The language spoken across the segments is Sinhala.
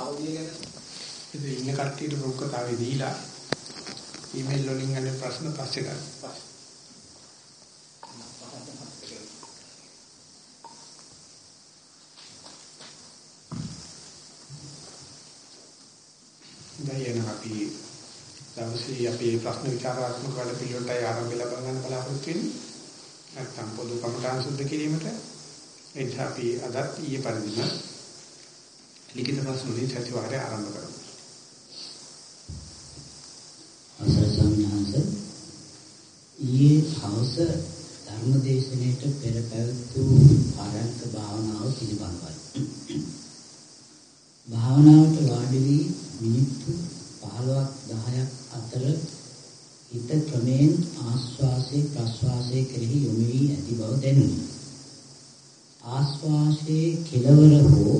අවබෝධය ගැන ඉතින් ඉන්න කට්ටියට රොක්කතාවේ දීලා ඊමේල් වලින් අනේ ප්‍රශ්න පස්සේ ගන්න. දැන් අපි දවසේ අපි ප්‍රශ්න විචාරාත්මක වැඩ පිළිවෙලටයි ආරම්භ ලබා ගන්න බලාපොරොත්තු වෙන්නේ. නැත්නම් පොදු කමඨාන් සුද්ධ කිරීමට එනිසා අපි අදත් ඊයේ පරිදිම ලිඛිත ප්‍රශ්න වලින් සතිವಾರය ආරම්භ කරමු. අවසර ස්වාමීන් වහන්සේ ඊයේ හවස ධර්මදේශනයේට පෙර පැවැත්වූ ආරම්භ භාවනාව පිළිබඳවයි. භාවනාවට වාඩි වී මිනිත්තු 15ක් 10ක් අතර හිත ක්‍රමෙන් ආස්වාසේ ප්‍රස්වාසයේ කෙරෙහි යොමු වී ඇති බව දැනුනි. ආස්වාසේ කෙලවර හෝ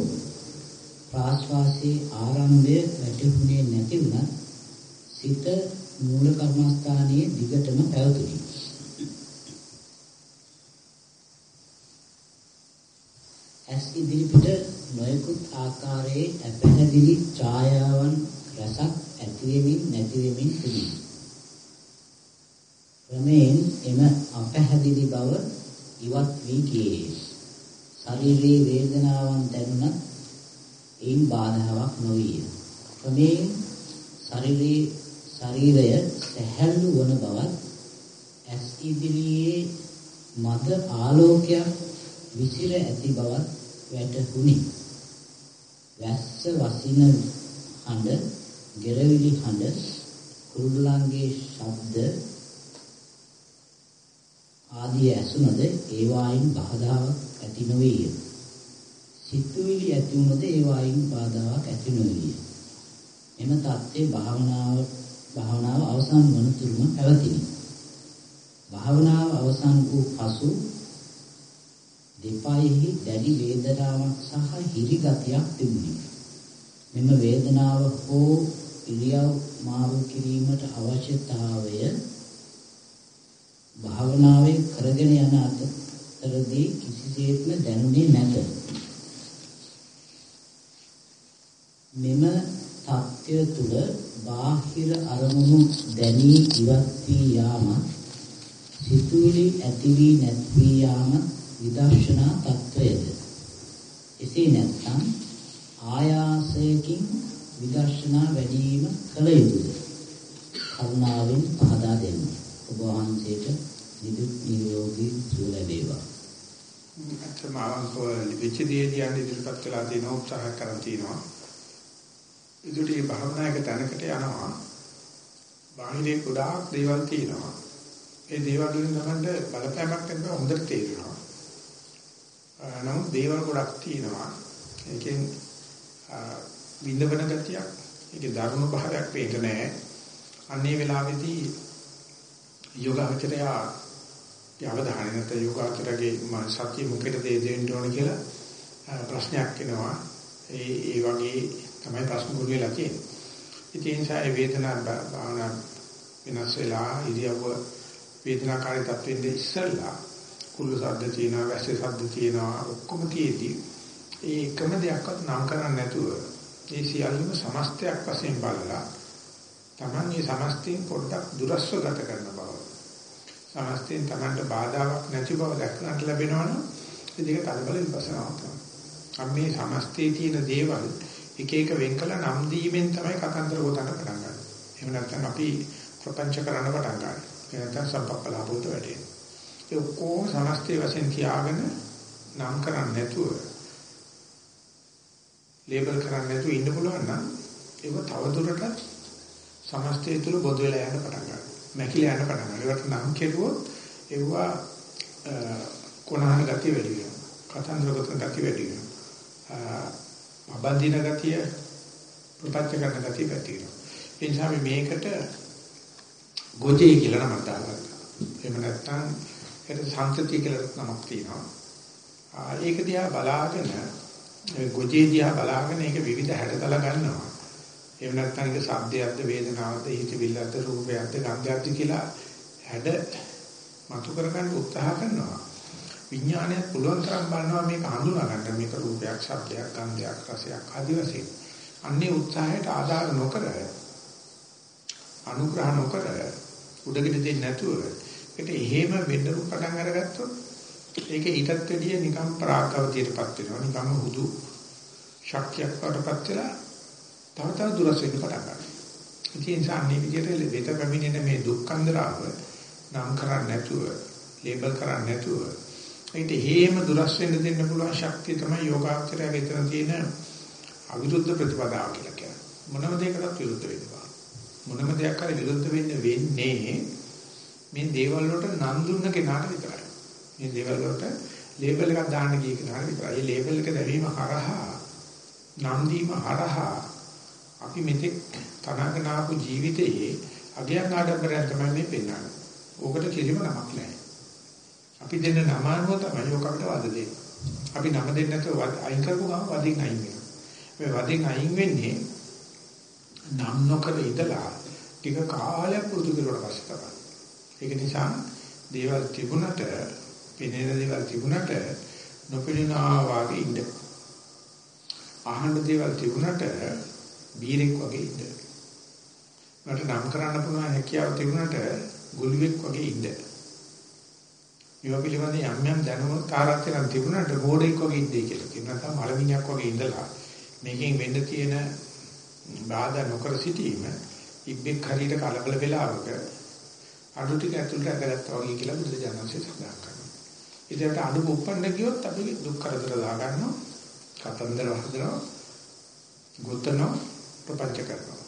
ප්‍රාස්වාසයේ ආරම්භය වැටහුනේ නැති වුණත් සිත මූල කර්මස්ථානයේ දිගටම පැවතුණි. ඇස් ඉදිරිපිට නොයෙකුත් ආකාරයේ අපැහැදිලි ඡායාවන් රසක් ඇතිවෙමින් නැතිවෙමින් තිබේ. ක්‍රමයෙන් එම අපැහැදිලි බව ඉවත් වී ගියේ. ශරීරයේ වේදනාවන් දැනුණත් ඒන් බාධාවක් නොවිය. ක්‍රමයෙන් ශරීරයේ ශරීරය සැහැල්ලු වන බවත් ඇස් ඉදිරියේ මද ආලෝකයක් විසිර ඇති බවත් වැටහුණි. වැස්ස වසින හඬ, ගෙරවිලි හඬ, කුරුල්ලන්ගේ ශබ්ද ආදී ඇසුනද ඒවායින් බාධාවක් ඇති නොවිය. සිතුවිලි ඇති වුණද ඒවායින් බාධාවක් ඇති නොවිය. එම தත්ත්වේ භාවනාව භාවනාව අවසන් වන තුරුම පැවතිනි. භාවනාව අවසන් වූ පසු දෙපයෙහි දැඩි වේදනාවක් සහ හිරිගතියක් තිබුණි. මෙම වේදනාව හෝ ඉරියව් මාරු කිරීමට අවශ්‍යතාවය භාවනාවේ කරගෙන යන කරදී කිසිසේත්ම දැනුනේ නැත. මෙම தත්ත්වය තුල බාහිර අරමුණු දැනී ඉවත් වී යාම සිතුවිලි ඇති වී නැති යාම විදර්ශනා தත්ත්වයද. එසේ නැත්නම් ආයාසයෙන් විදර්ශනා වැඩි වීම කල යුතුය. කරුණාවෙන් පහදා දෙන්න. ඔබ වහන්සේට නිදුක් නිරෝගී සුව ලැබේවා. අත්‍යවම අවංකව ලිපිච්ච දේදී යන්නේ ඉදිරිපත් වෙලා තියෙන උත්සාහ කරන් තියෙනවා ඉදිරියේ භාවනායක තැනකට යනවා බාහිරේ ගොඩාක් දේවල් තියෙනවා ඒ දේවල් වලින් තමයි බලපෑමක් කරනවා හොඳට තේරෙනවා නමුත් දේවල් ගොඩක් තියෙනවා. ඒකෙන් විඳවන ගතියක්, ඒකේ ධර්ම භාවයක් පේන්න නැහැ. අන්නේ වෙලාවේදී යෝගාචරය යවදාහන නැත යෝගාචරගේ මා සත්‍ය මුකේට දෙ දෙන්න ඕන කියලා ප්‍රශ්නයක් එනවා. ඒ ඒ වගේ තමයි ප්‍රශ්න ගොඩ වෙලා තියෙන්නේ. ඉතින් ඒ නිසා වේදනා භාවනා වෙනස් වෙලා ඉරියව්ව වේදනාකාරී තත්ත්වෙන්නේ ඉස්සල්ලා කුළු ශබ්ද තියෙනවා, වැස්සේ ශබ්ද තියෙනවා, ඔක්කොම තියෙදි ඒ එකම දෙයක්වත් නම් කරන්නේ නැතුව ඒ සියල්ලම සමස්තයක් වශයෙන් බලලා Taman මේ සමස්තයෙන් පොඩ්ඩක් දුරස්ව ගත කරන බව. සමස්තයෙන් Tamanට බාධාවක් නැති බව දැක්කන්ට ලැබෙනවනම් ඒ දෙක කලබල විපස්සනාවක් තමයි. අපි මේ සමස්තයේ තියෙන දේවල් එක එක වෙන් කළ නම් දීමෙන් තමයි කතන්දර ගොතන්න පටන් ගන්නේ. එහෙම නැත්නම් අපි ප්‍රපංච කරන්න පටන් ගන්නවා. එහෙම නැත්නම් සම්පප්පලාපෝත වැටෙනවා. ඒ ඔක්කොම සමස්තය වශයෙන් තියාගෙන නම් කරන්නේ නැතුව ලේබල් කරන්නේ නැතුව ඉන්න පුළුවන් නම් ඒක තවදුරටත් සමස්තය තුල බොද වෙලා යන්න පටන් ගන්නවා. මැකිලා යන්න පටන් ගන්නවා. ඒකට නම් කෙරුවොත් ඒවා කොනහන ගතිය වැඩි වෙනවා. කතන්දරගත ගතිය වැඩි වෙනවා. අබන්දින ගතිය ප්‍රපංච කරන ගතිය වැඩි වෙනවා. ඒ නිසා මේකට ගොජේ කියලා නමක් දාලා. එහෙම නැත්නම් ඒකට සංතතිය කියලා නමක් තියෙනවා. ඒක දිහා බලාගෙන ගොජේ දිහා බලාගෙන ඒක විවිධ හැඩතල ගන්නවා. එහෙම නැත්නම් ඒක ශබ්දයක්ද වේදනාවක්ද හිතවිල්ලක්ද රූපයක්ද ගන්ධයක්ද කියලා හැඩ මතු කරගන්න උත්සාහ කරනවා. විඥානයත් පුළුවන් තරම් බලනවා මේක හඳුනා ගන්න මේක රූපයක්, ශබ්දයක්, ගන්ධයක්, රසයක් ආදී වශයෙන්. අන්නේ උත්සාහයට ආදාර නොකර අනුග්‍රහ නොකර උඩගෙන දෙන්නේ නැතුව ඒකට එහෙම වෙන්න පටන් අරගත්තොත් ඒක ඊටත් වැඩිය නිකම් පරාගවතියටපත් වෙනවා නිකම් හුදු ශක්තියක් වඩපත් වෙලා තව තව දුරස් වෙන්න පටන් ගන්නවා. ඉතින් ඒ නිසා අන්නේ විදිහට වෙත පැමිණෙන මේ දුක්ඛන්දරාව නම් කරන්නේ නැතුව ලේබල් කරන්නේ නැතුව ඒකට හේම දුරස් වෙන්න දෙන්න පුළුවන් ශක්තිය තමයි යෝගාචරය විතර තියෙන අවිරුද්ධ ප්‍රතිපදාව කියලා කියන්නේ. මොනම දෙයකටත් විරුද්ධ වෙනවා. මොනම දෙයක් හරි විරුද්ධ වෙන්න වෙන්නේ මේ දේවල් වලට නම් දුන්න කෙනාට විතරයි. මේ දේවල් වලට ලේබල් එකක් දාන්න ගිය කෙනාට විතරයි. මේ ලේබල් එක දැවීම හරහා නම් දීම හරහා අපි මෙතෙක් තනගෙන ආපු ජීවිතයේ අගයන් ආඩම්බරයක් තමයි මේ පෙන්වන්නේ. ඕකට කිසිම නමක් නැහැ. අපි දෙන්න නම අනුව තමයි ඔක අපිට වද දෙන්නේ. අපි නම දෙන්නේ නැතුව අයින් කරපු ගමන් වදින් අයින් වෙනවා. මේ වදින් අයින් වෙන්නේ නම් නොකර ඉඳලා ටික කාලයක් පුරුදු කරුවට පස්සේ තමයි. ඒක නිසා දේවල් තිබුණට, පෙනෙන දේවල් තිබුණට නොපෙනෙනා වාගේ ඉන්න. අහන්න දේවල් තිබුණට බීරෙක් වගේ ඉන්න. මට නම් කරන්න පුළුවන් හැකියාව තිබුණට ගුළුවෙක් වගේ ඉන්න. ඒවා පිළිබඳ යම් යම් දැනුම තාරාතිරම් තිබුණාට ගෝඩෙක් වගේ ඉඳී කියලා කියනවා. නැත්නම් මලමිණියක් වගේ ඉඳලා මේකෙන් වෙන්න තියෙන බාධා නොකර සිටීම ඉබ්බෙක් හරියට කලබල වෙලාවක අඩු ටික ඇතුළට ඇදගත්තා වගේ කියලා බුදු දඥාන්සේ සඳහන් කරනවා. ඉතින් අඩු උප්පන්න ගියොත් අපි දුක් කරදර දා ගන්නවා. කතන්දර වහදනවා. ගොතනවා ප්‍රපංච කරනවා.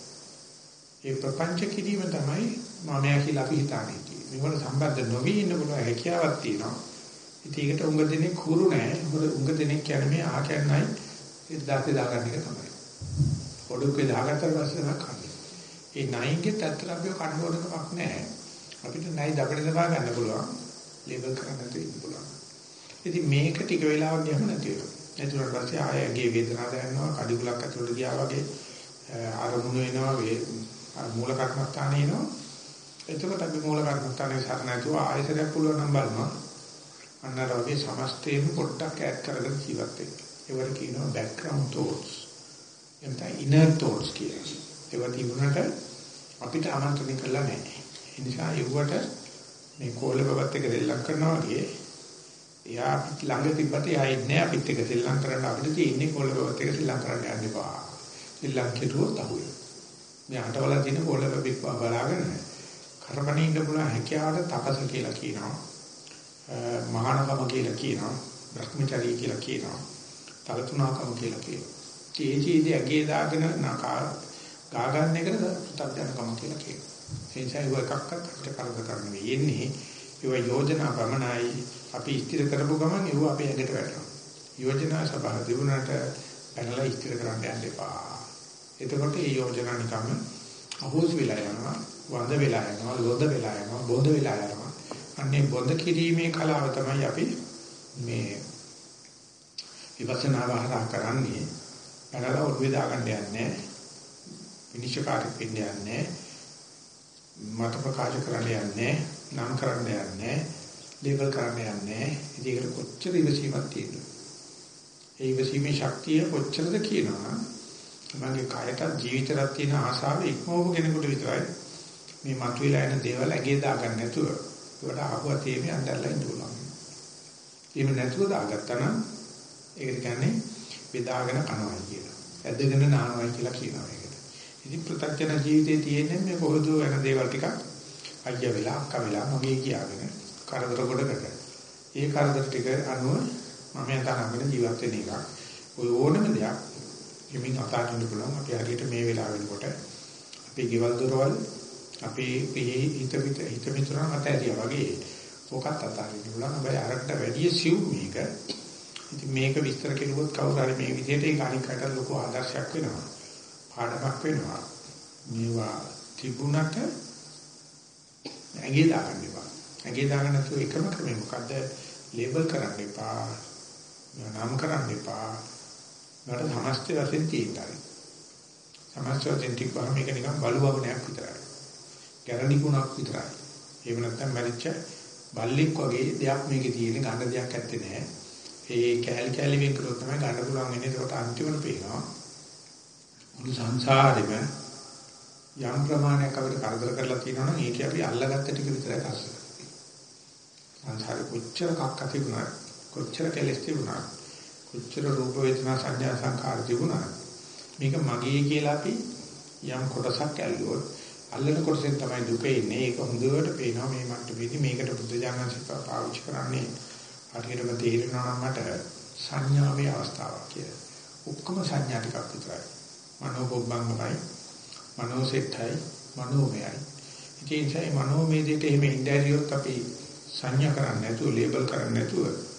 ඒ ප්‍රපංච කිරීම තමයි මමයා කියලා අපි හිතන්නේ. මේවට සම්බන්ධ නොවි ඉන්න පුළුවන් හැකියාවක් තියෙනවා. ඉතින් ඒකට උඟ දෙනෙක් හුරු නැහැ. උඟ දෙනෙක් කියන්නේ මේ ආ කියන්නයි ඒ දාතේ දාගන්න එක තමයි. පොඩුකේ දාගත්තට පස්සේ නම් කන්නේ. ඒ නයින්ගේ තත්තර අපිව කඩවඩකමක් නැහැ. අපිට නයි දබඩ දබා ගන්න පුළුවන්. ලේබල් කරන්න තියෙන්න පුළුවන්. ඉතින් මේක ටික වෙලාවක් ගියම නැති වෙනවා. එතකොට පස්සේ ආයෙගේ වේදනාව දැනෙනවා, කඩිගුලක් ඇතුළට ගියා වගේ ආරමුණු වෙනවා, මූල කර්මස්ථානේ එනවා. එතකොට අපි මූල කර්මස්ථානේ සර නැතුව ආයතනයක් පුළුවන් නම් බලනවා. අන්නර වගේ සමස්තේම පොඩ්ඩක් ඈඩ් කරගෙන ජීවත් වෙන්න. ඒවට කියනවා background thoughts. එතන inner thoughts කියලා. ඒවා තිබුණාට අපිට ආමන්ත්‍රණය කළා නැහැ. ඒ නිසා ඒවට මේ කෝල බබත් එක දෙල්ලම් කරනවා වගේ එයා අපිට ළඟ තිබ්බට එයා ඉන්නේ අපිත් එක දෙල්ලම් කරන්න අපිට තියෙන්නේ කෝල බබත් එක දෙල්ලම් කරන්න යන්න එපා. දෙල්ලම් කෙරුවොත් අහුවේ. මේ අටවල තියෙන කෝල බබෙක් බලාගෙන කරපණේ ඉන්න පුළුවන් හැකියාවට තපස කියලා කියනවා. මහානකම කියලා කියනවා. භ්‍රමචාරී කියලා කියනවා. තලතුණකම කියලා කියනවා. තේජීදී ඇගේ දාගෙන නකා ගා ගන්න එකට පුතග්ජනකම කියලා කියනවා. ඒ නිසා ඒක එකක්වත් අපිට කරදර කරන්න වෙන්නේ. ඒව යෝජනා ප්‍රමණයි අපි ඉස්තිර කරපු ගමන් ඒව අපේ ඇඟට වැටෙනවා. යෝජනා සභාව දිනුනට පැනලා ඉස්තිර කරන්න යන්න එපා. එතකොට මේ යෝජනා නිකම්ම අහෝස් වෙලා යනවා. වඳ වෙලා යනවා, ලොඳ වෙලා යනවා, බොඳ වෙලා යනවා. අන්නේ බොඳ කිරීමේ කලාව තමයි අපි මේ විපස්සනා වහරා කරන්නේ. පැනලා ඔළුවේ දාගන්න යන්නේ. විනිශ්චයකාරී වෙන්න යන්නේ. මත ප්‍රකාශ කරන්න යන්නේ. නම් කරන්න යන්නේ. ලේබල් කරන්න යන්නේ. ඉතින් ඒකට කොච්චර ඉවසීමක් තියෙනවද? ඒ ඉවසීමේ ශක්තිය කොච්චරද කියනවා. මගේ කායයට ජීවිතයක් තියෙන ආසාව ඉක්මවපු කෙනෙකුට විතරයි මේ මතුවලා එන දේවල් ඇගේ දාගන්න නැතුව ඒකට ආපුවා තේමේ අඬලා ඉන්න පුළුවන්. එහෙම නැතුව දාගත්තා නම් ඒකට කියන්නේ බෙදාගෙන කනවා කියලා. ඇදගෙන නානවා කියලා කියනවා ඒකට. ඉතින් පෘථග්ජන ජීවිතයේ තියෙන්නේ මේ කොහොද වෙන දේවල් ටිකක් අයිය වෙලා අක්ක වෙලා මගේ කියාගෙන කරදර කොටකට. ඒ කරදර ටික අනුව මම යතනගෙන ජීවත් වෙන එක. ඔය ඕනම දෙයක් යමින් අතාරින්න පුළුවන්. අපි හරියට මේ වෙලාව වෙනකොට අපේ ගෙවල් දොරවල් අපේ හිත පිට හිත මිතුරන් අතහැරියා වගේ ඕකත් අතාරින්න පුළුවන්. හැබැයි අරකට වැඩි සිව් මේක. ඉතින් මේක විස්තර කෙරුවොත් කවුරු හරි මේ විදිහට ඒක අනිකට ලොකු ආදර්ශයක් වෙනවා. පාඩමක් වෙනවා. මේවා තිබුණට ඇඟේ දාගන්න එපා. ඇඟේ දාගන්න නැතුව එකම ක්‍රමය මොකද්ද? ලේබල් කරන්න එපා. නම් කරන්න එපා. මට සමස්ත වශයෙන් තියෙනවා. සමස්ත වශයෙන් තිබ්බම මේක නිකන් බලු වගනයක් විතරයි. ගැරණි ගුණක් විතරයි. එහෙම නැත්නම් මැරිච්ච බල්ලෙක් වගේ දෙයක් මේකේ තියෙන ගන්න දෙයක් ඇත්තේ නැහැ. ඒ කැලි කැලි වෙන් කරොත් තමයි ගන්න පුළුවන් වෙන්නේ. ඒකට අන්තිමට පේනවා. මුළු සංසාරෙම යම් ප්‍රමාණයක් අපිට කරදර කරලා තියෙනවා නම් ඒක අපි අල්ලගත්ත ටික විතරයි අස්සක. සංසාරේ කොච්චර කක්ක තිබුණා කොච්චර කෙලස් තිබුණා කොච්චර රූප වේදනා සංඥා සංකාර තිබුණා මේක මගේ කියලා අපි යම් කොටසක් ඇල්ලුවොත් අල්ලන කොටසෙන් තමයි දුක ඉන්නේ ඒක හොඳට පේනවා මේ මට්ටමේදී මේකට බුද්ධ ඥානසික පාවිච්චි කරන්නේ හරියටම තේරෙනවා නම් මට සංඥාවේ අවස්ථාවක් කියලා. ඔක්කොම සංඥා ටිකක් විතරයි. මනෝපොබ්බංගමයි, මනෝසෙට්ටයි, මනෝමයයි. ඉතින් ඒ මනෝමය දෙයට එහෙම ඉඳරියොත් අපි සංඥා කරන්නේ නැතුව, ලේබල් කරන්නේ නැතුව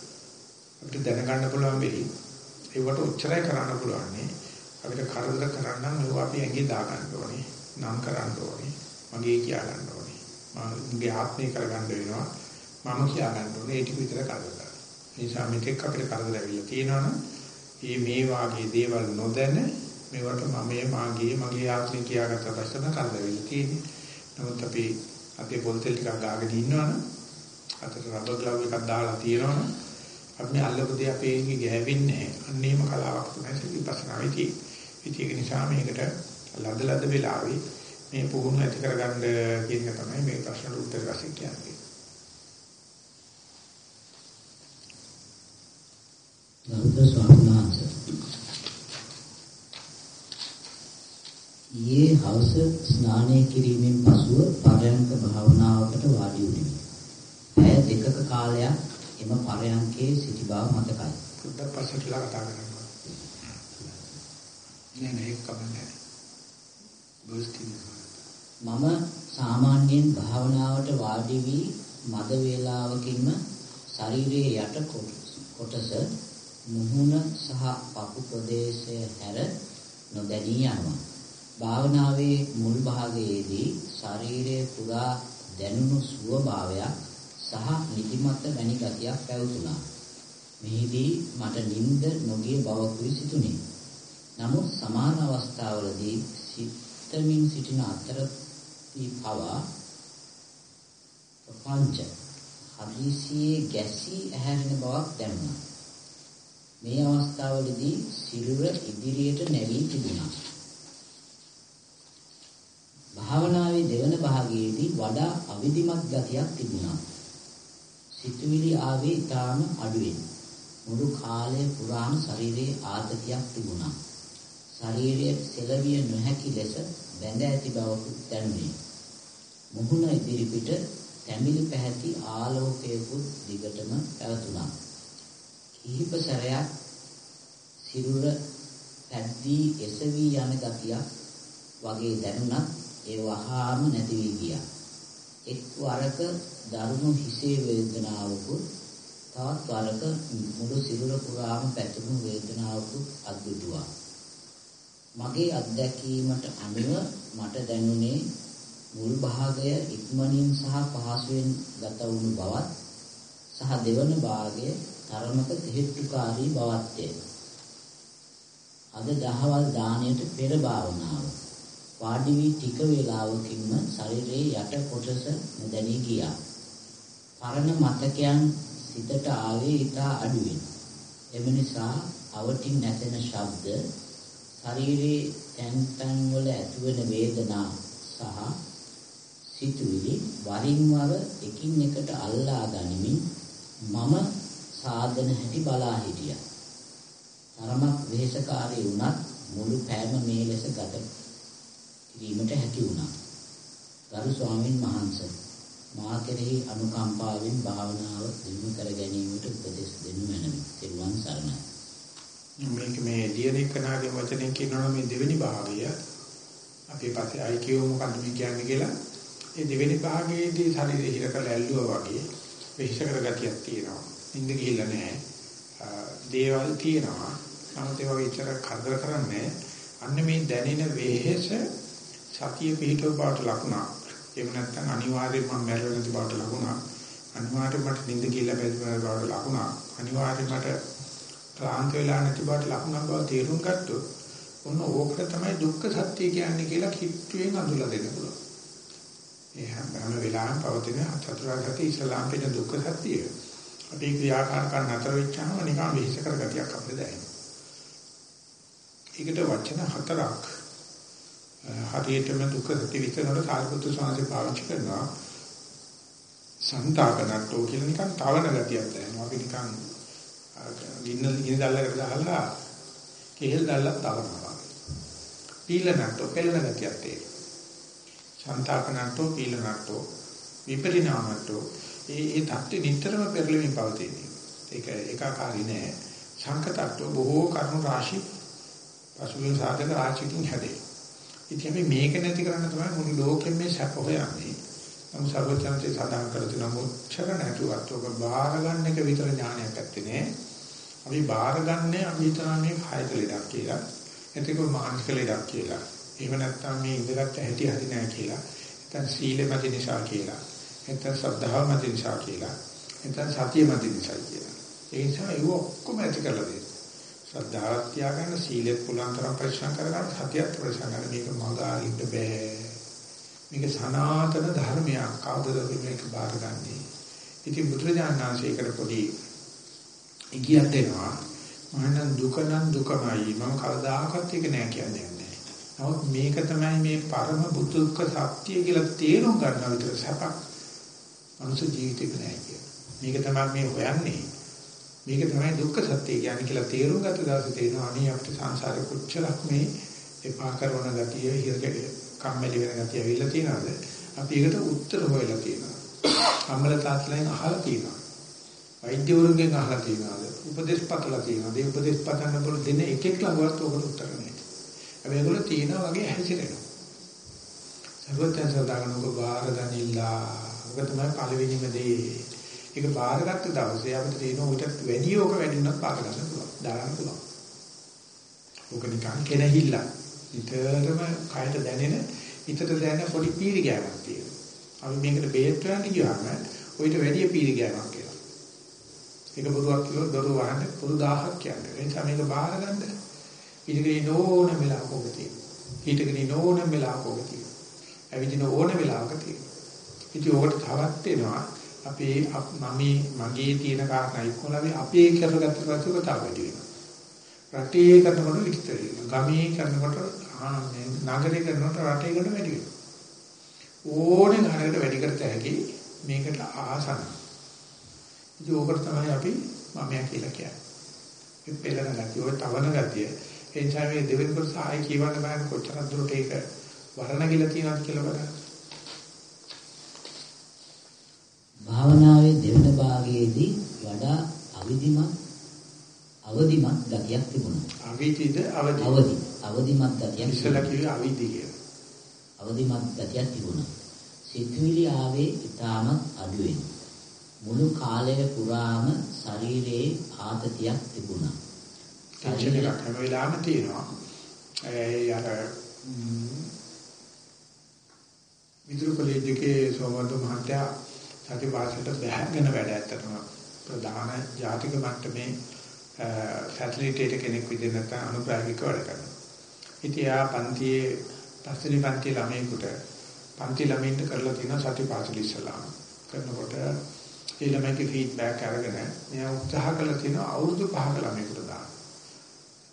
අපිට දැනගන්න පුළුවන් වෙයි. ඒවට උච්චරය කරන්න පුළුවන් නේ. අපිට කරදර කරන්න නම් අපි ඇඟේ දා ගන්න ඕනේ. නම් කරන්න ඕනේ. මගේ කියා ගන්න ඕනේ. මගේ ආත්මය කරගන්න වෙනවා. මම කියා ගන්න ඕනේ. ඒ ටික විතර කරදර. නිසා මෙතෙක් අපිට කරදර ඇවිල්ලා තියෙනවනම් මේ මේ වාගේ දේවල් නොදැන මේවට මමයේ මාගේ මගේ ආත්මය කියාගත්ත පස්සේ තමයි කරදර වෙලා තියෙන්නේ. නමුත් අපි අපේ පොල්තෙල් ටිකක් ගාගෙන ඉන්නවනම් අතට රබර් ග්ලව් එකක් දාලා තියෙනවනම් අපි අල්ලපු දේ අපේ ඉන්නේ ගෑවෙන්නේ නැහැ. අන්න එහෙම කලාවක් තමයි විපස්සනාවේ තියෙන්නේ. ඒක නිසා මේකට ලද ලද වෙලාවේ මේ පුහුණු ඇති කරගන්න කියන එක තමයි මේ ප්‍රශ්නට උත්තර වශයෙන් කියන්නේ. ගෞතම ස්වාමීන් වහන්සේ ඊයේ හවස ස්නානය කිරීමෙන් පසුව පරයන්ක භාවනාවකට වාඩි වුණෙමි. පැය දෙකක කාලයක් එම පරයන්කේ සිටි බව මතකයි. පුද්ද පස්සටලා කතා කරනවා. නෑ නෑ ඒක කමන්නේ. මම සාමාන්‍යයෙන් භාවනාවට වාඩි වී මද වේලාවකින්ම ශරීරයේ යට කොටස මුහුණ සහ පපු ප්‍රදේශය හැර නොදැනී යනවා. භාවනාවේ මුල් භාගයේදී ශරීරයේ පුරා දැනුණු සුවභාවයක් සහ නිදිමත වැනි ගතියක් පැවතුණා. මෙහිදී මට නිින්ද නොගිය බවකුයි සිතුනේ. නමුත් සමාන අවස්ථාවලදී සිතමින් සිටින අතරදී පවා ප්‍රපංච හදිසියේ ගැසී ඇහැරෙන බවක් දැනුණා. මේ අවස්ථාවලදී සිරුර ඉදිරියට නැවී තිබුණා. භාවනාවේ දෙවන භාගයේදී වඩා අවිධිමත් ගතියක් තිබුණා. සිතුවිලි ආවේ ඊටාම අඩුවෙන්. මුළු කාලය පුරාම ශරීරයේ ආතතියක් තිබුණා. ශරීරයේ සෙලවිය නොහැකි ලෙස බැඳ ඇති බවක දැනුනේ. මුහුණ ඉදිරිපිට තැඹිලි පැහැති ආලෝකයකුත් දිගටම පැවතුණා. කිහිප සැරයක් සිරුර පැද්දී එසවි යන ගතියක් වගේ දැනුණත් ඒ වහාම නැති වී ගියා. එක් වරක දරුණු හිසේ වේදනාවකුත් තවත් වරක මුළු සිරුර පුරාම පැතුණු වේදනාවකුත් අද්දුටුවා. මගේ අත්දැකීමට අනුව මට දැනුනේ මුල් භාගය ඉක්මනින් සහ පහසුවෙන් ගත වුණු බවත් සහ දෙවන භාගය තරමක තෙහෙට්ටුකාරී බවත්ය. අද දහවල් දාණයට පෙර භාවනාව වාඩි වී ටික වේලාවකින්ම ශරීරයේ යට කොටස නොදැනී ගියා. පරණ මතකයන් සිතට ආවේ ඉතා අඩුවෙන්. එම නිසා අවටින් නැසෙන ශබ්ද ශරීරයේ තැන් තැන් වල ඇතිවන වේදනා සහ සිතුවිලි වරින් වර එකින් එකට අල්ලා ගනිමින් මම සාධන හැටි බලා හිටියා. තරමක් වෙහෙසකාරී වුණත් මුළු පෑම මේ ලෙස ගත කිරීමට හැකි වුණා. ගරු ස්වාමින් වහන්සේ මා කෙරෙහි අනුකම්පාවෙන් භාවනාව දිනු කර ගැනීමට උපදෙස් දෙනු මැනවි. සිරුවන් සරණයි. මේක මේ ලියන එකනාගේ වචනෙන් කියනවා මේ දෙවෙනි භාගය අපේ පස්සේ අයි කියව මොකද්ද මේ කියන්නේ කියලා ඒ දෙවෙනි භාගයේදී ශරීරය හිර කරලා ඇල්ලුවා වගේ වෙහෙස කරගතියක් තියෙනවා. නිින්ද ගිහිල්ලා නැහැ. දේවල් තියෙනවා. නමුත් ඒවා විචාර කරදර කරන්නේ අන්න මේ දැනෙන වෙහෙස සතිය පිහිටව බවට ලකුණක්. එහෙම නැත්නම් අනිවාර්යයෙන්ම මම මැරෙලා නැති බවට ලකුණක්. අනිවාර්යයෙන්ම මට නිින්ද ගිහිල්ලා බැරි බවට ලකුණක්. අනිවාර්යයෙන්ම මට ක්ලාන්ත වෙලා නැති බවට ලකුණක් බව තේරුම් ගත්තොත් ඔන්න ඕකට තමයි දුක්ඛ සත්‍ය කියන්නේ කියලා කිට්ටුවෙන් අඳුලා දෙන්න පුළුවන්. ඒ හැම වෙලාවෙම පවතින චතුරාර්ය සත්‍ය ඉස්ලාම් පිට දුක්ඛ සත්‍යය. අපි ක්‍රියාකාරකම් නතර වෙච්චාම නිකන් වෙහෙස කර ගතියක් අපිට දැනෙනවා. ඒකට වචන හතරක් හරියටම දුක්ඛ සත්‍ය විතරනට සාරිපුත්‍ර ස්වාමීන් පාවිච්චි කරනවා. සංතාපනට්ටෝ කියලා නිකන් තවන ගතියක් දැනෙනවා. අපි නිකන් ගින්න ගින්න දැල්ලකට දාලා කෙහෙල් දැල්ලක් තවනවා. පීලනට්ටෝ පෙළන ගතියක් තියෙනවා. සංතාපනට්ටෝ පීලනට්ටෝ විපරිණාමට්ටෝ ඒ ඒ தත්ත්වෙ නිතරම පෙරළෙමින් පවතින්නේ. ඒක ඒකාකාරී නෑ. සංකතට්ටෝ බොහෝ කරුණු රාශි පසුබිම් සාධක රාශියකින් හැදේ. ඉතින් අපි මේක නැති කරන්න තමයි මුළු ලෝකෙම මේ සැප හොයන්නේ. නමුත් සර්වඥාන්සේ සඳහන් කර තියෙන මොච්චර නැතුවත් ඔබ බාර ගන්න එක විතර ඥානයක් ඇත්තේ නෑ. අපි බාර ගන්නෑ අපි හිතනවා මේ කායික ලෙඩක් කියලා. එතකොට මානසික ලෙඩක් කියලා. එහෙම නැත්නම් මේ ඉඳගත් හැටි හරි නෑ කියලා. නැත්නම් සීලෙ මත නිසා කියලා. නැත්නම් ශ්‍රද්ධාව මත නිසා කියලා. නැත්නම් සතිය මත නිසා කියලා. ඒ නිසා ඒව ඔක්කොම ඇති කරලා දෙන්න. ශ්‍රද්ධාවත් තියාගන්න සීලෙත් පුළුවන් තරම් පරිශ්‍රම් කරගන්න සතියත් පරිශ්‍රම් කරන්න මේක මගාරින්න බෑ. මේක සනාතන ධර්මයක් කවදද මේක බාරගන්නේ. ඉතින් බුදුරජාණන් වහන්සේකට පොඩි ඉගියක් දෙනවා. මහානන් දුක නම් දුකමයි මම කවදාකවත් ඒක නෑ කියන්නේ නැහැ. නමුත් මේක තමයි මේ පරම බුදුක්ක සත්‍ය කියලා තේරුම් ගන්න විතර සපක් මනුෂ්‍ය ජීවිතේක නෑ කියන. මේක තමයි මේ හොයන්නේ. මේක තමයි දුක්ඛ සත්‍ය කියන්නේ කියලා තේරුම් ගත දවසේ තේරෙනවා අනේ අපිට සංසාරේ කොච්චරක් මේ එපා කරන ගතිය හිරකේ කම්මැලි වෙන ගතිය ඇවිල්ලා තියෙනවද? අපි ඒකට උත්තර හොයලා තියෙනවා. අම්මලා තාත්තලාගෙන් අහලා තියෙනවා. වෛද්‍යවරුන්ගෙන් අහලා තියෙනවද? උපදේශ පතලා තියෙනවද? ඒ උපදේශ පතන්න බල දෙන එකෙක් ළඟවත් ඔකට උත්තර නැහැ. හැබැයි ඒගොල්ලෝ තියෙනා වගේ හැසිරෙනවා. සර්වඥ සදාගන ඔබ බාර ගනිලා. ඔබ තමයි පළවෙනිම දේ. ඒක බාරගත්ත දවසේ අපිට තියෙන උට වැඩි ඕක වැඩි උනත් බාර ගන්න පුළුවන්. දාගන්න පුළුවන්. ඕක නිකන් කෙනහිල්ල. විතරම කයට දැනෙන හිතට දැනෙන පොඩි පීරි ගෑමක් තියෙනවා. අපි මේකට බේත් ගන්න ගියාම ඔయిత වැඩි පීරි ගෑමක් කියලා. ඒක බොරුවක් කිව්වොත් දොරු වහන්න පුරු 1000ක් කියන්නේ. ඒ නිසා මේක බාර ගන්න. ඉතින් නෝන වෙලාවක ඔබ තියෙනවා. හිතගෙන නෝන වෙලාවක ඔබ තියෙනවා. ඇවිදින ඕන වෙලාවක තියෙනවා. ඉතින් ඕකට තවත් වෙනවා අපේ මම මගේ තියෙන කාරණා ඉක්කොලා අපි අපේ කරගත්ත පස්සේ කතා වැඩි වෙනවා. රටේ කරනකොට විස්තර වෙනවා. ගමේ කරනකොට නගරේ කරනකොට රටේකට වැඩි වෙනවා. ඕනේ ගණනකට වැඩි කරත හැකි මේකට ආසන්න. ඉතින් ඕකට තමයි අපි මමයා කියලා කියන්නේ. ඒ පෙළන ගතිය, ඔය තවන ගතිය. ඒ නිසා මේ දෙවෙනි කොටස ආයි කියවන්න බෑ කොච්චර දුරට ඒක වරණ කියලා තියෙනවද කියලා බලන්න. භාවනාවේ දෙවන භාගයේදී වඩා අවිධිමත් අවදිමත් ගතියක් තිබුණා. අවිධිද අවදි. අවදි. අවදිමත් ගතියක්. ඉස්සලා කිව්වේ අවදි කියලා. අවදිමත් ගතියක් තිබුණා. සිතුවිලි ආවේ ඊටමත් අඩුවෙන්. මුළු කාලය පුරාම ශරීරයේ ආතතියක් තිබුණා. ටෙන්ෂන් එකක් හැම වෙලාවෙම තියෙනවා. ඒ අර විදුරු කොලෙජ් එකේ සෝමන්තු මහත්තයා සති භාෂයට බැහැගෙන වැඩ ඇත්තටම ප්‍රධාන ජාතික මට්ටමේ ෆැසිලිටේටර් කෙනෙක් විදිහට නැත්නම් අනුප්‍රායෝගික වැඩ කරනවා. ඉතින් ආ පන්තියේ පස්වෙනි පන්ති ළමයෙකුට පන්ති ළමයින්ට කරලා තියෙන සති පාසල ඉස්සලා කරනකොට ඒ ළමයිගේ ෆීඩ්බැක් අරගෙන මෙයා උත්සාහ කළා තියෙනවා අවුරුදු 5ක ළමයෙකුට දාන්න.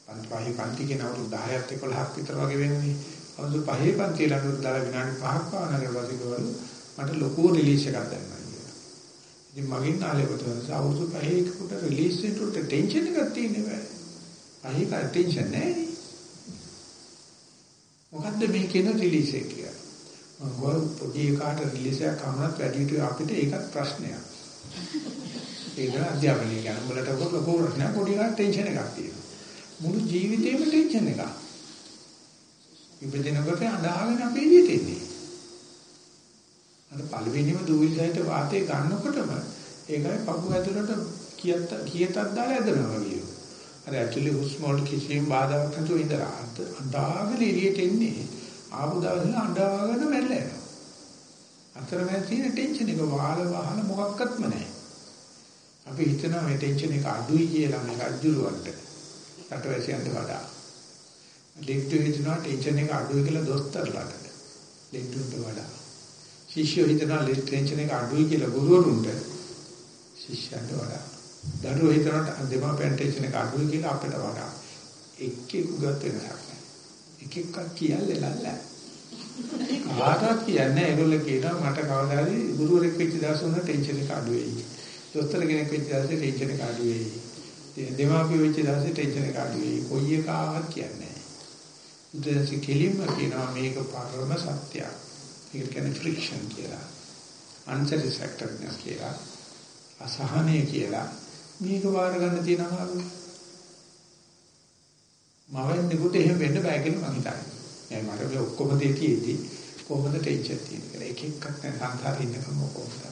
පන්ති පහේ පන්ති කියන අවුරුදු 10ක් 11ක් විතර වගේ වෙන්නේ. අවුරුදු පහේ පන්ති ළමයෙකුට දාලා විනාඩි 5ක් පාන කරලා මට ලොකු රිලීස් එකක් දැම්මා කියලා. ඉතින් මගෙන් ආලේකට වෙනස අවුරුදු පහේ එකට රිලීස් වෙනකොට ටෙන්ෂන් එකක් තියෙන්නේ බෑ. පහේ කා ටෙන්ෂන් නැහැ. මොකද්ද මේ කියන රිලීස් එක කියලා. මම පොඩි එකාට රිලීස් එකක් කමනත් වැඩි අපිට ඒකත් ප්‍රශ්නයක්. ඒක අධ්‍යාපනය කියන උඹලට ලොකු ප්‍රශ්නයක් පොඩි එකාට ටෙන්ෂන් එකක් තියෙනවා. මුළු ජීවිතේම ටෙන්ෂන් එකක්. ඉපදිනකොට අඳාගෙන අපි එළියට එන්නේ. අර පළවෙනිම දූවිලි සහිත වාතය ගන්නකොටම ඒකයි පපුව ඇතුළට කියත් කියතක් දාලා ඇදෙනවා වගේ. අර ඇක්චුලි හුස්ම වල කිසිම බාධාවක් නැතුව ඉඳලා අඳාගෙන එළියට එන්නේ. ආපු දවසේ අඬාගෙන මැරලා යනවා. අතරමැද තියෙන ටෙන්ෂන් එක වහල වහල මොකක්වත්ම නැහැ. අපි හිතනවා මේ ටෙන්ෂන් එක අඩුයි කියලා මේක අජුලුවට. රටවැසියන්ට වඩා. ලෙඩ්ඩු හිතනවා ටෙන්ෂන් එක අඩුයි කියලා දොස්තරලාට. ලෙඩ්ඩුන්ට වඩා. ශිෂ්‍යෝ හිතනවා ලෙට් ටෙන්ෂන් එක අඩුයි කියලා ගුරුවරුන්ට ශිෂ්‍යයන්ට වඩා. දරුවෝ හිතනවා දෙමාපියන් ටෙන්ෂන් එක අඩුයි කියලා අපිට වඩා. එක්ක උගත් වෙනසක් නැහැ. එක එකක් කියන්නේ ලල්ලා. කාටවත් කියන්නේ ඒගොල්ලෝ කියනවා මට කවදාද ගුරුවරෙක් වෙච්ච දවස උන ටෙන්ෂන් එක අඩු වෙයි. දොස්තර කෙනෙක් වෙච්ච දවසේ ටෙන්ෂන් එක අඩු වෙයි. දෙමාපිය වෙච්ච දවසේ ටෙන්ෂන් එක අඩු වෙයි. කොයි එකාවත් කියන්නේ නැහැ. උදේසි කෙලින්ම කියනවා මේක පරම සත්‍යයක්. ඒකට කියන්නේ ෆ්‍රික්ෂන් කියලා. unsatisfactoriness කියලා. අසහනය කියලා. මේක වාර ගන්න තියෙනවා මවෙන්නෙකුට එහෙම වෙන්න බෑ කියලා මම හිතන්නේ. මම මට ඔක්කොම දෙය තියෙද්දි කොහොමද ටෙන්ෂන් තියෙන්නේ කියලා එක එකක් නැ සංසාරේ ඉන්නකම කොහොමද?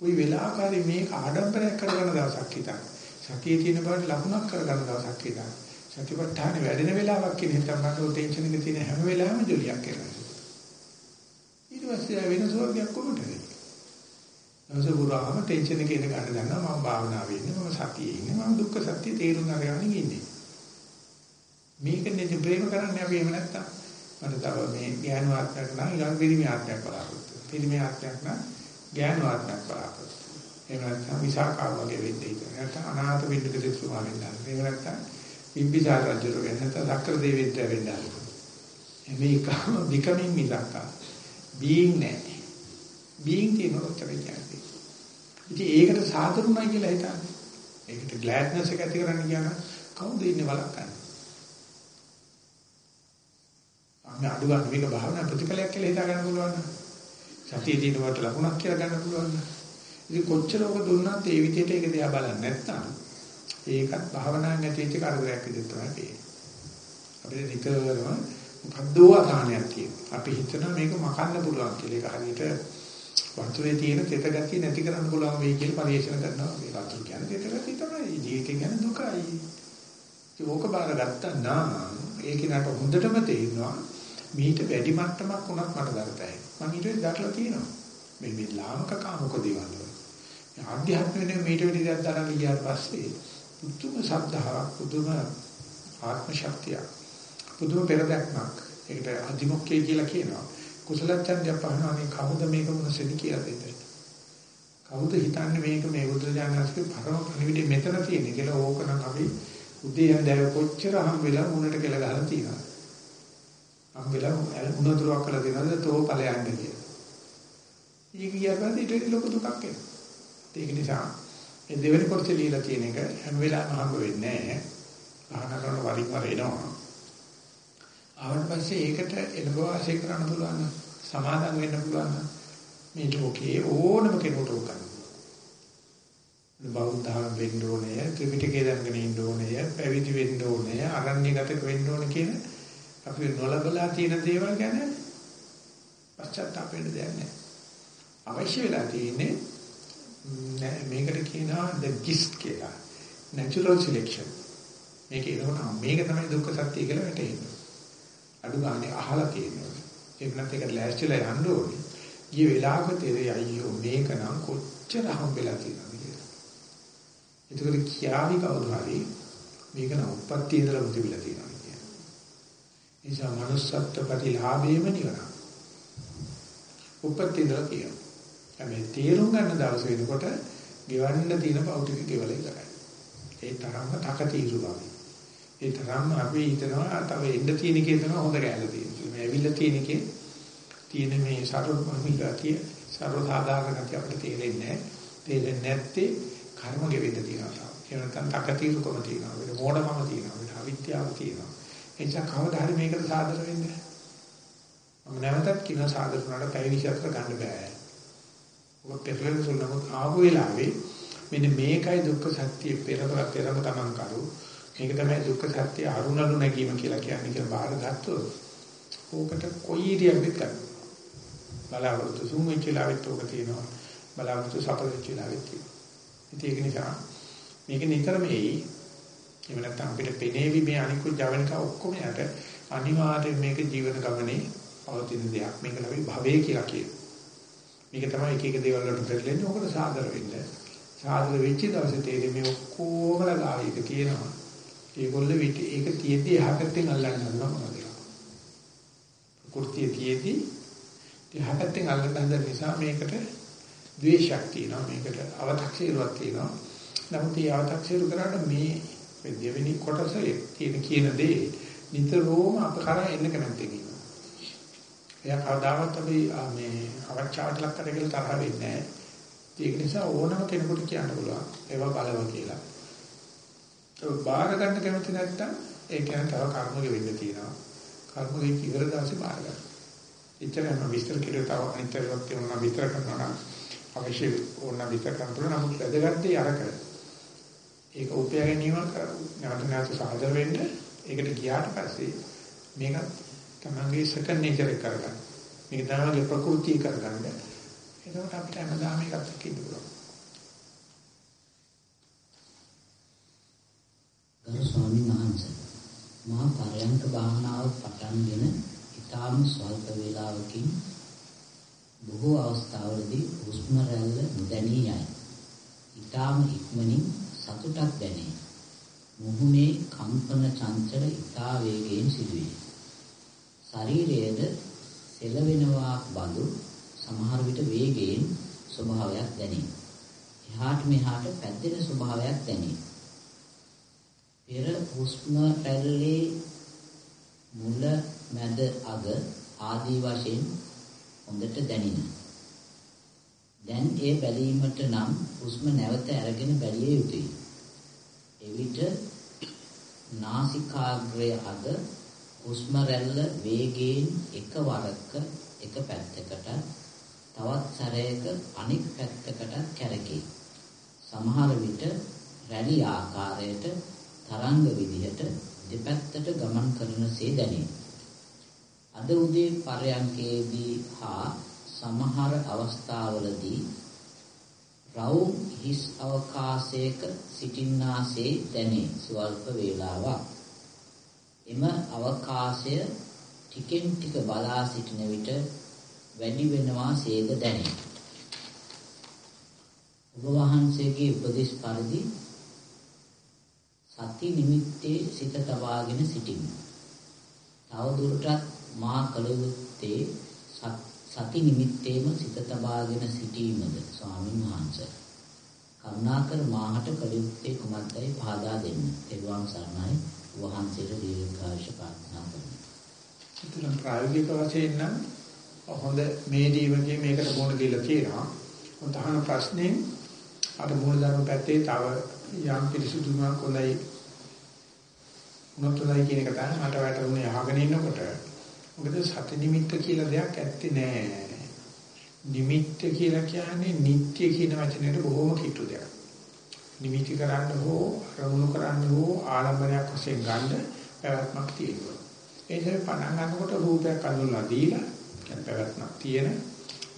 કોઈ වෙලාවකරි මේක ආඩම්බරයක් කරගන්න දවසක් හිතන්න. සතියේ තියෙන බවට ලකුණක් කරගන්න දවසක් හිතන්න. සතිපට්ඨාන වැඩෙන වෙලාවක් කියන එක තමයි ටෙන්ෂන් එක තියෙන හැම වෙලාවෙම ජොලියක් කරනවා. ඊට පස්සේ වෙන ස්වර්ගයක් කොහොමද? අවශ්‍ය පුරාම ටෙන්ෂන් එක ඉඳ ගන්න ගන්නවා. මම භාවනාවේ ඉන්නේ මම සතියේ ඉන්නේ මම දුක්ඛ සත්‍ය තේරුම් අරගෙන ඉන්නේ. මේකනේ ප්‍රේම කරන්නේ අපි එහෙම නැත්තම්. මට තව මේ ඥාන වාක්‍යයක් නම් ඊළඟ පිරිමි ආත්මයක් බලාපොරොත්තු. පිරිමි ආත්මයක් නම් ඥාන වාක්‍යයක් බලාපොරොත්තු. එහෙම නැත්නම් විසාකා වගේ වෙන්නේ ඒක නැත්නම් අනාථ පිටික දෙතුමා වෙන්න එහෙම නැත්නම් බිම්බිසාර රජුර වෙන්න නැත්නම් සක්‍ර දෙවියන්ට වෙන්න මේකම becoming මිසක්කා being නැහැ being තියෙනකොට කියන්නේ ඉතින් ඒකට සාධරුණයි කියලා හිතන්නේ ඒකට gladness එක ඇති කරන්න කියන කවුද ඉන්නේ බලන්න අපි අඩු ගන්න මේක භාවනා ප්‍රතිඵලයක් කියලා හිතා ගන්න පුළුවන් නේද? සතිය දින වට ලකුණක් කියලා ගන්න පුළුවන් නේද? ඉතින් කොච්චර ඔක දුන්නත් ඒ විදිහට ඒක දිහා බලන්නේ නැත්නම් ඒකත් භාවනාවක් නැති වෙච්ච කරදරයක් විදිහට තමයි පේන්නේ. අපිට නිතරම මොකද්දෝ අසහනයක් තියෙනවා. අපි හිතනවා මේක මකන්න පුළුවන් කියලා. ඒක හරියට වතුරේ තියෙන තෙත ගතිය නැති කරන්න පුළුවන් වෙයි කියලා පරිශන කරනවා. මේ වතුර කියන්නේ තෙත ගතිය තමයි. ජීවිතේ කියන්නේ දුකයි. ඒක ඕක බාරගත්තා නම් ඒක නට හොඳටම තේරෙනවා මීට වැඩි මට්ටමක් වුණත් මට දරතයි. මම ඊට දරලා තියෙනවා. මේ මේ ලාමක කාමක දේවල් වල. ආධ්‍යාත්ම වෙන මීට වැඩි දෙයක් දරන ගියාට පස්සේ පුදුම ශ්‍රද්ධාවක් පුදුම ආත්ම ශක්තිය පුදුම පෙරදක්මක් ඒකට අධිමුඛ්‍ය කියලා කියනවා. කුසල ඡන්දය පහනවානේ කවුද මේක මොනසෙදි කියලා දෙන්නේ. කවුද හිතන්නේ මේක මේ බුදුරජාණන්සේගේ පරම පණිවිඩය මෙතන තියෙන්නේ කියලා ඕකනම් අපි උදේ හන්දෑව කොච්චර හම් වෙලා මුණට කෙල ගහලා තියෙනවා. අම්බෙලා උනතුරක් කළා දෙනවද තෝ ඵලයන්ද කියලා. ඊක කියපන් ඊට ලොකු දුකක් එනවා. ඒක නිසා මේ දෙවෙනි කොටසේ লীලා තියෙන එක හැම වෙලාවෙම හම්බ වෙන්නේ නැහැ. ආහන කරන වරින් වර එනවා. ආවට පස්සේ ඒකට එළඹ වාසය කරන්න පුළුවන් සමාදම් වෙන්න පුළුවන් මේ ලෝකේ ඕනම කෙනෙකුට උකන්න. බෞද්ධාගම වෙන්න ඕනේ, ත්‍රිපිටකය දැනගෙන ඉන්න ඕනේ, පැවිදි වෙන්න ඕනේ, අරණ්‍යගත වෙන්න ඕනේ කියන අපි නොලබලා තියෙන දේවල් ගැන පශ්චාත්තාප වෙන්න දෙයක් නැහැ. අවශ්‍ය වෙලා තියෙන්නේ මේකට කියනවා the gist කියලා. natural selection. මේක එනකොට මේක තමයි දුක්ඛ සත්‍ය කියලා වැටහෙන්නේ. අඩු ගානේ අහලා තියෙනවා. ඒක නැත්නම් ඒක ලෑස්තිලා යන්න ඕනේ. ඊ වෙලාවක තේරෙයි අයියෝ මේක නම් කොච්චර හම්බෙලා තියෙනවද කියලා. ඒකද කියාවි කවුරු හරි මේක නම් උප්පත්ති ඉඳලා මුතිවිලා තියෙනවා. නිසා manussත්ත්ව ප්‍රතිලාභයේම නිවන. උපත් ඉඳලා කියනවා. හැබැයි තේරුම් ගන්න දවස වෙනකොට ගෙවන්න තියෙන භෞතික ගෙවල ඉවරයි. ඒ තරම්ම තකතිරු වගේ. ඒ තරම්ම අපි හිතනවා තව එන්න තියෙන එකේ තමයි හොඳ කැලේ තියෙන්නේ. මේ ඇවිල්ලා තියෙන එකේ තියෙන මේ සරල මහිලාතිය සරල සාධාරණ ගතිය අපිට තේරෙන්නේ නැහැ. තේරෙන්නේ නැත්තේ කර්ම ගෙවෙන්න තියෙනවා. ඒ නැත්නම් තකතිරුකම තියෙනවා. ඒක මෝඩකම තියෙනවා. අවිද්‍යාව තියෙනවා. ඒ නිසා කවදා හරි මේකට සාදර වෙන්න. මම නැවතත් කියන සාදර වුණාට පැය 24 ගන්න බෑ. ඔබ පෙරලෙන සුන්නමත් ආපු වෙලාවේ මෙන්න මේකයි දුක්ඛ සත්‍ය පෙරතර පෙරම තමන් කරු. මේක තමයි දුක්ඛ සත්‍ය අරුණලු නැගීම කියලා කියන්නේ කියලා බාහිර ගත්තොත් ඕකට කොයි ඉරියව්වෙත් ගන්න. බලාවෘතු සුම් වෙච්ච ලාවෙත් ඕක තියෙනවා. බලාවෘතු සපල වෙච්ච ලාවෙත් තියෙනවා. ඉතින් ඒක නිසා මේක නිතරම එයි එහෙම නැත්නම් අපිට පෙනේවි මේ අනිකුත් ජවනික ඔක්කොම යට අනිවාර්යයෙන් මේක ජීවන ගමනේ පවතින දෙයක්. මේක ලබි භවය කියලා කියනවා. මේක තමයි එක එක දේවල් වලට පෙරලෙන්නේ. ඔකට සාදර වෙන්න. සාදර වෙච්ච දවසේ තේරෙන්නේ මේ ඔක්කොම ලාභයක තියෙනවා. ඒගොල්ලෝ විට ඒක තියෙද්දි එහා පැත්තෙන් අල්ලන්න ගන්නවා මොනවද කියලා. කුර්තිය තියෙද්දි දිහා පැත්තෙන් අල්ලන්න හදන නිසා මේකට ද්වේෂයක් තියෙනවා මේකට අව탁සීරුවක් තියෙනවා. නමුත් මේ අව탁සීරු කරාට මේ දෙවෙනි කොටසේ තියෙන කියන දේ නිතරම අප කරා එන්න කැමති කියනවා. එයා කවදාවත් අපි මේ අවචාවට ලක් කරගෙන තරහ වෙන්නේ නැහැ. ඒක නිසා ඕනම කෙනෙකුට කියන්න පුළුවන් ඒවා බලව කියලා. ඒක බාර ගන්න කැමති නැත්නම් ඒ කියන්නේ තව කර්මක වෙන්න තියෙනවා. කර්මකේ ඉවර දාසේ බාර ගන්න. එච්චරම විස්තර කියලා තව අනිතරයක් තියෙනවා විතර කරනවා නම් අවශ්‍ය ඕන විතර කරන්න නමුත් වැදගත් දේ අරක. ඒක උපය ගැනීම නැවත නැවත සාධර වෙන්න ඒකට ගියාට පස්සේ මේක තමන්ගේ සෙකන්ඩ් නේචර් එක කරගන්න. මේක තමන්ගේ ප්‍රകൃතිය කරගන්න. එතකොට අපිට හැමදාම එකක් කිව්ව පුළුවන්. ගරු ස්වාමීන් වහන්සේ මා පරයන්ක භාවනාව පටන්ගෙන ඊටාම ස්වල්ප වේලාවකින් බොහෝ අවස්ථාවලදී හුස්ම රැල්ල නොදැනී යයි. ඊටාම ඉක්මනින් සතුටක් දැනේ. මුහුණේ කම්පන චංචල ඊටා වේගයෙන් සිදුවේ. ශරීරයේද සෙලවෙනවා බඳු සමහර විට වේගයෙන් ස්වභාවයක් දැනේ. එහාට මෙහාට පැද්දෙන ස්වභාවයක් දැනේ. පෙර හුස්ම රැල්ලේ මුල මැද අග ආදී වශයෙන් හොඳට දැනින. දැන් ඒ බැලීමට නම් හුස්ම නැවත අරගෙන බැලිය යුතුයි. එවිට නාසිකාග්‍රය අග හුස්ම රැල්ල වේගයෙන් එකවරක එක පැත්තකට තවත් සැරයක අනෙක් පැත්තකට කැරකේ. සමහර විට රැලි ආකාරයට තරංග විදිහට දෙපැත්තට ගමන් කරනසේ දැනේ. අද උදේ පරයන්කේදී හා සමහර අවස්ථාවලදී රවුම් හිස් අවකාශයක සිටින්නාසේ දැනේ ස්වල්ප වේලාවක්. එම අවකාශය ටිකෙන් ටික බලා සිටින විට වැඩි වෙනවා සේද දැනේ. ඔබ වහන්සේගේ උපදේශ පරිදි සති නිමිත්තේ සිත තබාගෙන සිටින්න. තව දුරටත් මා කල යුත්තේ සති නිමිත්තේම සිත තබාගෙන සිටීමද ස්වාමින් වහන්සේ. කරුණාකර මාහට කල යුත්තේ කුමක්දයි පහදා දෙන්න. තෙරුවන් සරණයි වහන්සේට දීර්ඝායුෂ ප්‍රාර්ථනා කරමි. ඒතරම් ප්‍රායෝගික වශයෙන් නම් හොඳ මේ දීවගේ මේකට මොන දීලා තියෙනවා. උන්ට අහන ප්‍රශ්නේ අර මූලධර්ම පැත්තේ තව යම් පිළිසුදුමක් හොඳයි මොනතරයි කියන එක තමයි මට වැටුනේ අහගෙන ඉන්නකොට. මොකද සති නිමිත්ත කියලා දෙයක් ඇත්තේ නෑ. නිමිත්ත කියලා කියන්නේ නිට්ටය කියන වචනයට බොහොම කිට්ටු දෙයක්. නිමිති කරන්න හෝ අරමුණු කරන්න හෝ ආලම්බනයක් වශයෙන් ගන්න පැවැත්මක් තියෙනවා. ඒ නිසා පණ ගන්නකොට රූපයක් අඳුල්ලා දීලා කියන්නේ පැවැත්මක් තියෙන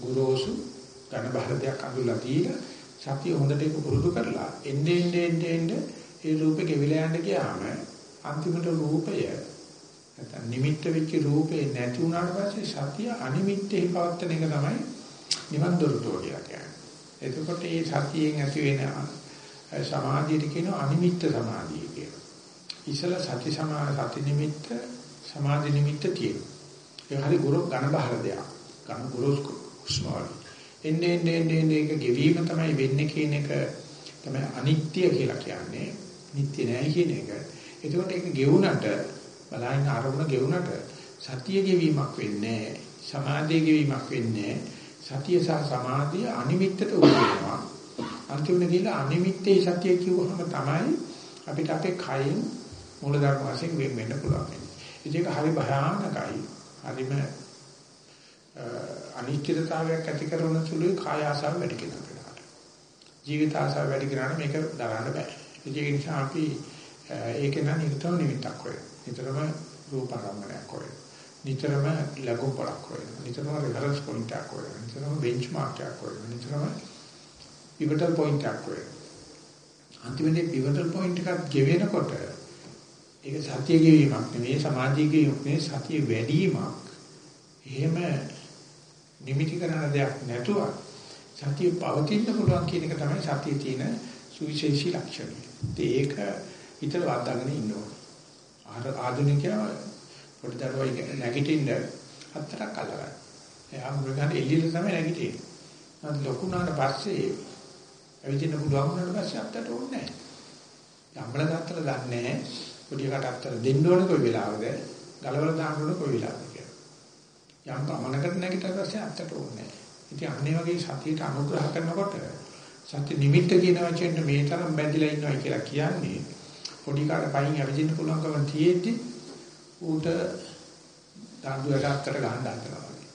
ගුරුසු ඝන බහලයක් අඳුල්ලා දීලා සතිය හොඳට ඒක පුරුදු කරලා එන්නේ එන්නේ එන්නේ ඒ රූපේ ගෙවිලා යන්න ගියාම අන්තිමට රූපය නැත්නම් නිමිත්ත වෙච්ච රූපේ නැති වුණාට පස්සේ සතිය අනිමිත්තේ පවත්තන එක තමයි නිවන් දොරටුව කියලා කියන්නේ. එතකොට මේ සතියෙන් ඇති වෙන සමාධියට කියන අනිමිත්ත සමාධිය කියලා. ඉසල සති සමා සති නිමිත්ත සමාධි නිමිත්ත තියෙනවා. ඒ හරි ගුරු ඝන බහල දෙයක්. ඝන ගුරු කුස්මාවි. එන්නේ එන්නේ එන්නේ එක ගෙවීම තමයි වෙන්නේ කියන එක තමයි අනිත්‍ය කියලා කියන්නේ. නිට්ටය නෑ කියන එක. එතකොට ඒක ගෙවුනට බලහින් ආරමුණ ගෙවුනට සතිය ගෙවීමක් වෙන්නේ සමාධිය ගෙවීමක් වෙන්නේ සතිය සහ සමාධිය අනිමිත්තට උදේනවා. අන්තිමට ගිහලා අනිමිත්තේ සතිය කිව්වහම තමයි අපිට අපේ කයින් මූලධර්ම වශයෙන් වෙන් වෙන්න පුළුවන්. ඒක හරි භයානකයි. හරිම අනිශ්චිතතාවයක් ඇති කරන සුළුයි කාය ආසාව වැඩි කෙනාට. ජීවිත ආසාව වැඩි කෙනාට මේක දරන්න බෑ. ඒක නිසා අපි ඒක නම් නිතරම නිමිත්තක් වෙයි. නිතරම රූපාරම්මණයක් වෙයි. නිතරම ලඝු පොලක් වෙයි. නිතරම රෙෆරන්ස් පොයින්ට් එකක් වෙයි. නිතරම බෙන්ච්මාර්ක් එකක් වෙයි. නිතරම පිවටල් පොයින්ට් එකක් වෙයි. අන්තිමේදී පිවටල් පොයින්ට් එකක් ගෙවෙනකොට ඒක සතිය ගෙවීමක් නෙවෙයි සමාධිය ගෙවීමක් නෙවෙයි සතිය වැඩිවීමක්. එහෙම නිමිති කරන දෙයක් නැතුව සතිය පවතින්න පුළුවන් කියන එක තමයි සතියේ තියෙන සුවිශේෂී ලක්ෂණය. ඒක හිතට වදාගෙන ඉන්න ඕනේ. ආධුනිකයා පොඩි දරුවයි නැගිටින්න හතරක් අල්ලගන්න. එයා මුල ගන්න එළියට තමයි නැගිටින්නේ. නමුත් ලොකු වුණාට පස්සේ ඇවිදින්න පුළුවන් වුණාට පස්සේ අපිට ඕනේ නැහැ. යම්බල ගත්තල දන්නේ නැහැ. පොඩි එකට අත්තර දෙන්න ඕනේ කොයි වෙලාවද? ගලවලා දාන්න ඕනේ කොයි වෙලාවද කියලා. යම් ගමනකට නැගිටලා පස්සේ අත්තට ඕනේ නැහැ. ඉතින් අන්නේ වගේ සතියට අනුග්‍රහ කරනකොට සත්‍ය නිමිත්ත කියන වචෙන්ට මේ තරම් බැඳිලා ඉන්නවා කියලා කියන්නේ පොඩි කාට පයින් ඇවිදින්න පුළුවන්කම තියෙද්දි ඌට දඬුවට අත්තට ගහන්න හදනවා වගේ.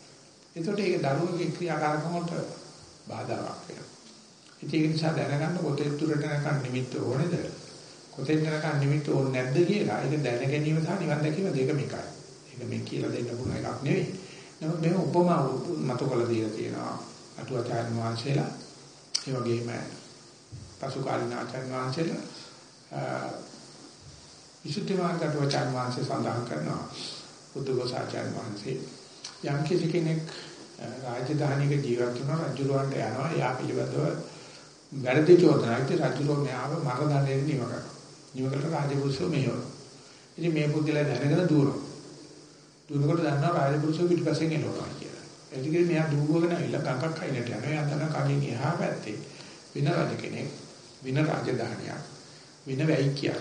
ඒකට ඒක දරුවගේ ක්‍රියාකාරකම වලට බාධාවක් වෙනවා. ඒක නිසා දැනගන්න කොතෙන් දුරට යනකම් නිමිත්ත ඕනේද? කොතෙන් යනකම් නිමිත්ත ඕනේ නැද්ද කියලා ඒක දැන ගැනීම සහ නිවන් දැකීම දෙකම එකයි. ඒක මේ කියලා දෙන්න පුළුවන් එකක් නෙවෙයි. නමුත් මේ උපමා මත කළ දීලා තියෙනවා. අටුවාචාර්ය වහන්සේලා ඒ වගේම පසු කාලින ආචාර්ය වහන්සේලා විසුද්ධි මාර්ග අටුවාචාර්ය වහන්සේ සඳහන් කරනවා. බුද්ධඝෝසාචාර්ය වහන්සේ යම් කිසි කෙනෙක් රාජධානියක ජීවත් වෙනවා රජුරවන්ට යනවා යා පිළිබඳව වැරදි චෝදනාවක් රජුරෝ මෙයාව මර දඬුවම් නිව කරනවා නිව කරලා රාජපුරුෂෝ මෙහෙවනවා. ඉතින් මේ පුද්ගලයා දැනගෙන දුවනවා. දුවනකොට දන්නවා රාජපුරුෂෝ පිටිපස්සෙන් එනවා කියලා එදිගේ මෙයා දුවගෙන ඇවිල්ලා ගඟක් අයිනට යනවා එයා දන්නා කලින් එහා පැත්තේ වෙන රජ කෙනෙක් වෙන රාජධානියක් වෙන වැයිකියක්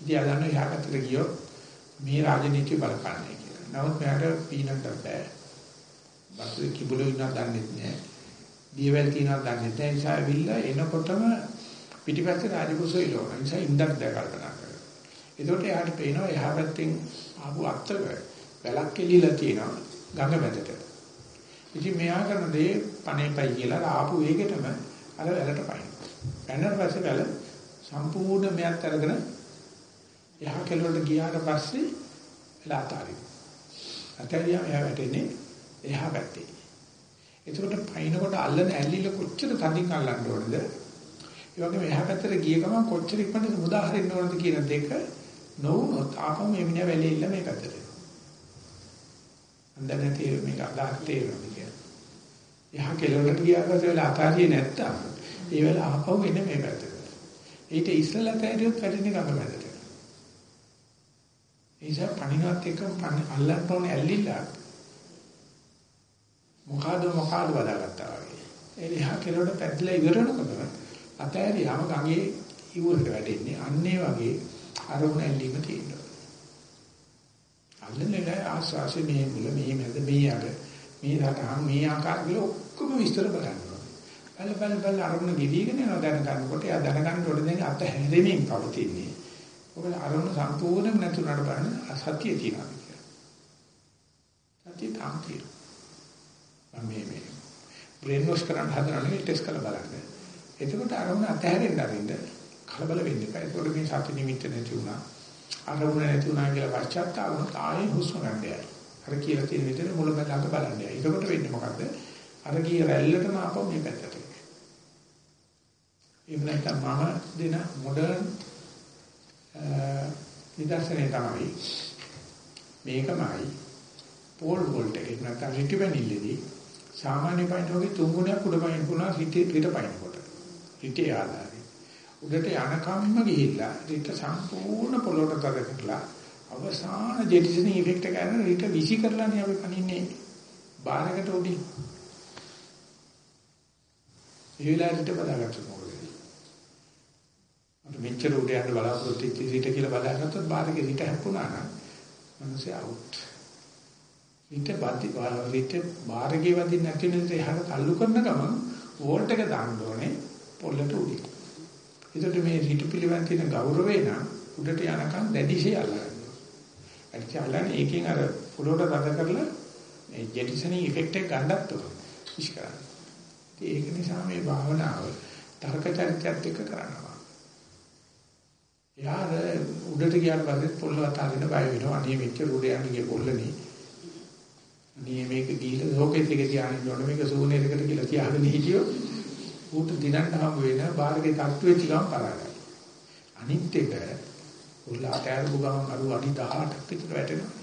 ඉතින් ආ දන්නවා එහා පැත්තට ගියොත් මේ රාජනීතිය බලපන්නේ කියලා. නමුත් මෙයාට පීනන්න බෑ. බස්සු කිඹුලෝ ඉන්නව දන්නේ නැහැ. දීවැල් තියනව දන්නේ නැහැ. ඒ නිසා ඇවිල්ලා එනකොටම පිටිපස්සේ රාජකුසෝ ඉලවන. ඒ නිසා ඉන්දක් දැක කල්පනා කරනවා. ඒකට එයාට පේනවා එහා පැත්තෙන් ආපු අත්තක වැලක් එළිලා තියෙනවා ගඟ මැදට. ඉතින් මෙයා කරන දේ පණේපයි කියලා ආපු වේගෙටම අර වැලට පයින්. පැනන පස්සේ වැල සම්පූර්ණ මෙයත් අරගෙන එහා කෙළවරට ගියාට පස්සේ වෙලා අතාරින්. අතරියා මෙහා වැටෙන්නේ එහා පැත්තේ. එතකොට පයින්කොට අල්ලන ඇල්ලිල කොච්චර තදින් අල්ලන්න ඕනද? ඒ වගේම එහා පැත්තට ගිය ගමන් කොච්චර ඉක්මනට මුදා හරින්න ඕනද කියන දෙක නොවුනොත් ආපහු මේ මිනිහා වැලේ ඉල්ල මේ පැත්තට. අන්දන තේ මේක අදාක් තේරෙනවා කියන්නේ. එහා කෙළවරට ගියාට පස්සේ වෙලා අතාරියේ නැත්තම් ඒ වෙලාව ආපහු එන්නේ මේ පැත්තට. ඊට ඉස්සෙල්ලා තෑරියොත් වැටෙන්නේ ගඟ මැදට. නිසා පණිනවත් එක අල්ලන්න ඕනේ ඇල්ලිලා මොකಾದ මොකಾದ බදාගත්තා වගේ. ඒ දිහා කෙලවට පැද්දලා ඉවරනකොට අතෑරියාම ගඟේ ඉවුරට වැටෙන්නේ. අන්නේ වගේ අරමුණ ඇල්ලීම තියෙනවා. අල්ලන්නේ ආස්වාසේ මේ මුල මේ මැද මේ අග මේ රටහන් මේ ආකාර කියලා ඔක්කොම විස්තර බලන්න ඕනේ. බල බල බල අරමුණ ගෙවිගෙන යනවා දැනගන්නකොට එයා දැනගන්න ඕනේ දැන් අත හැරෙමින් පවතින්නේ. ඔබ අරමුණ සම්පූර්ණයෙන්ම නැතුණාට බලන්න අසත්‍ය තියනවා කියලා. සත්‍ය තාම තියෙනවා. මේ මේ බ්‍රේන් වොෂ් කරන්න හදනවා නෙවෙයි ටෙස්ට් කරලා බලන්න. එතකොට අරමුණ අතහැරෙන්න අරින්න කලබල වෙන්න එපා. ඒකට මේ සත්‍ය නිමිත්ත නැති වුණා. අරමුණ නැති වුණා කියලා පශ්චාත්තාප වුණා. ආයේ හුස්ම ගන්න යයි. අර කියලා තියෙන විදිහට මුලමඳාක බලන්න යයි. එතකොට වෙන්නේ මොකද්ද? අර ගිය රැල්ලටම ආපහු මේ පැත්තට. එහෙම නැත්නම් මම දෙන මොඩර්න් නිදර්ශනය තමයි මේකමයි පෝල් වෝල්ට් එකේ නැත්නම් රිටිබෙනිල්ලේදී සාමාන්‍ය පයින්ට වගේ තුන් ගුණයක් උඩ පයින් පුණා හිතේ පිට පයින්කොට හිතේ ආදාරේ උඩට යනකම්ම ගිහිල්ලා රිට සම්පූර්ණ පොළොට කරකටලා අවසාන ජෙටිසන් ඉෆෙක්ට් එක කරන රිට විසි කරලානේ අපි පනින්නේ බාරකට උඩින් ඒ වෙලාවට බදාගත්තා මොකද මෙච්චර උඩ යන්න බලාපොරොත්තු වෙච්ච රිට කියලා බලාගත්තොත් බාරකේ රිට හැප්පුණා නම් මිනිස්සේ අවුට්. රිට බද්දි රිට බාරකේ වදින්න නැති නිසා එහාට තල්ලු කරන ගමන් වෝල්ට් එක දාන්න ඕනේ පොල්ලට උඩින්. ඒකට මේ රිට පිළිවන් තියෙන ගෞරවය නම් උඩට යනකම් දැඩිශේ අල්ලගන්න. ඒත් අල්ලන්නේ ඒකෙන් අර පොළොට රද කරලා මේ ජෙටිසනින් ඉෆෙක්ට් එක ගන්නත් ඕනේ. ඉෂ් කරන්න. ඒක නිසා මේ භාවනාව තර්ක චරිතයත් එක්ක කරනවා. යාර උඩට ගියාට පස්සේ පොල්ල වතාගෙන බය වෙනවා. අනේ මෙච්චර උඩ යන්න ගිය පොල්ලනේ. අනේ මේක ගිහලා ලෝකෙත් එක තියාගෙන ඉන්න මේක සූනේරකට කියලා තියාගෙන හිටියෝ ඌට දිනන්න හම්බ වෙන බාහිරේ තට්ටුවේ තිගම් පරාගයි. අනිත් එක උල්ල අතෑරපු ගමන් අරු අඩි 18ක් විතර වැටෙනවා.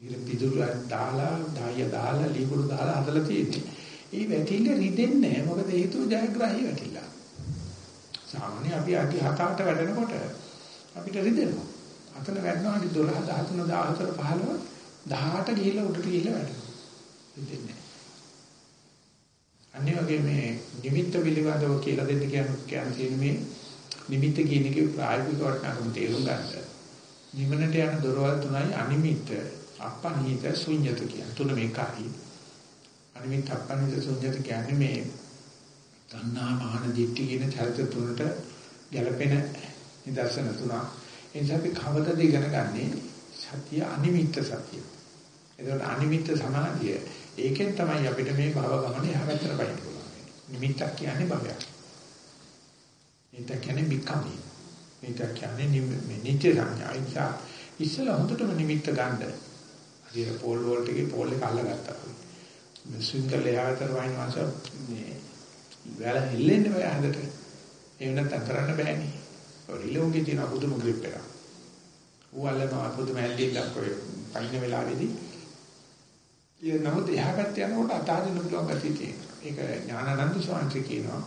ඊළ පිටුරු දාලා දාය දාලා ලීකුළු දාලා හදලා තියෙන්නේ. ඒ වැටිල්ල රිදෙන්නේ නැහැ. මොකද හේතුව ජයග්‍රාහී වැටිලා. සාමාන්‍ය අපි අඩි 7-8 වැඩනකොට අපිට රිදෙනවා. අතන වැඩනවා අඩි 12 13 14 15 18 ගිහිල්ලා උඩට ගිහිල්ලා වැටෙනවා. හිතෙන්නේ. අනිත් වගේ මේ නිමිත්ත පිළිබඳව කියලා දෙන්න කියන කියන මේ නිමිත්ත කියන එකේ ප්‍රායෝගික වටිනාකම තේරුම් ගන්න. නිවනට යන දොරවල් තුනයි අනිමිත්ත, අපනිහිත, ශුන්්‍යත කියන තුන මේකයි. අනිමිත්ත අපනිහිත ශුන්්‍යත කියන්නේ මේ තණ්හා මාන දිට්ඨි කියන චරිත තුනට ගැළපෙන නිදර්ශන තුනක්. ඒ නිසා අපි කවදද ඉගෙන ගන්නේ සතිය අනිමිත්ත සතිය. ඒකට අනිමිත්ත සමාධිය. ඒකෙන් තමයි අපිට මේ භව ගමනේ හැවතර බයින්න පුළුවන්. නිමිත්තක් කියන්නේ භවයක්. නිමිත්ත කියන්නේ බිකමි. නිමිත්ත කියන්නේ නිත්‍ය සංඥා. ඒ නිසා ඉස්සලා හොඳටම නිමිත්ත ගන්න. හරියට පෝල් වෝල්ට් එකේ පෝල් එක අල්ලගත්තා. මේ සිංගල් එහාතර වයින් වාස මේ වැල හෙල්ලෙන්න බෑ හදට. ඒ වෙනත් කරන්න බෑනේ. රිලෝගේ තියෙන පුදුම ග්‍රිප් එකක්. ඌ අල්ලනවා පුදුම ඇල්ලියක් ඔය පයින් වෙලාවේදී. ඒ නමුත් එහා පැත්තේ යනකොට අතාරින්න පුළුවන් ගැතිය තියෙනවා. ඒක ඥානানন্দ ස්වාමීන් කියනවා.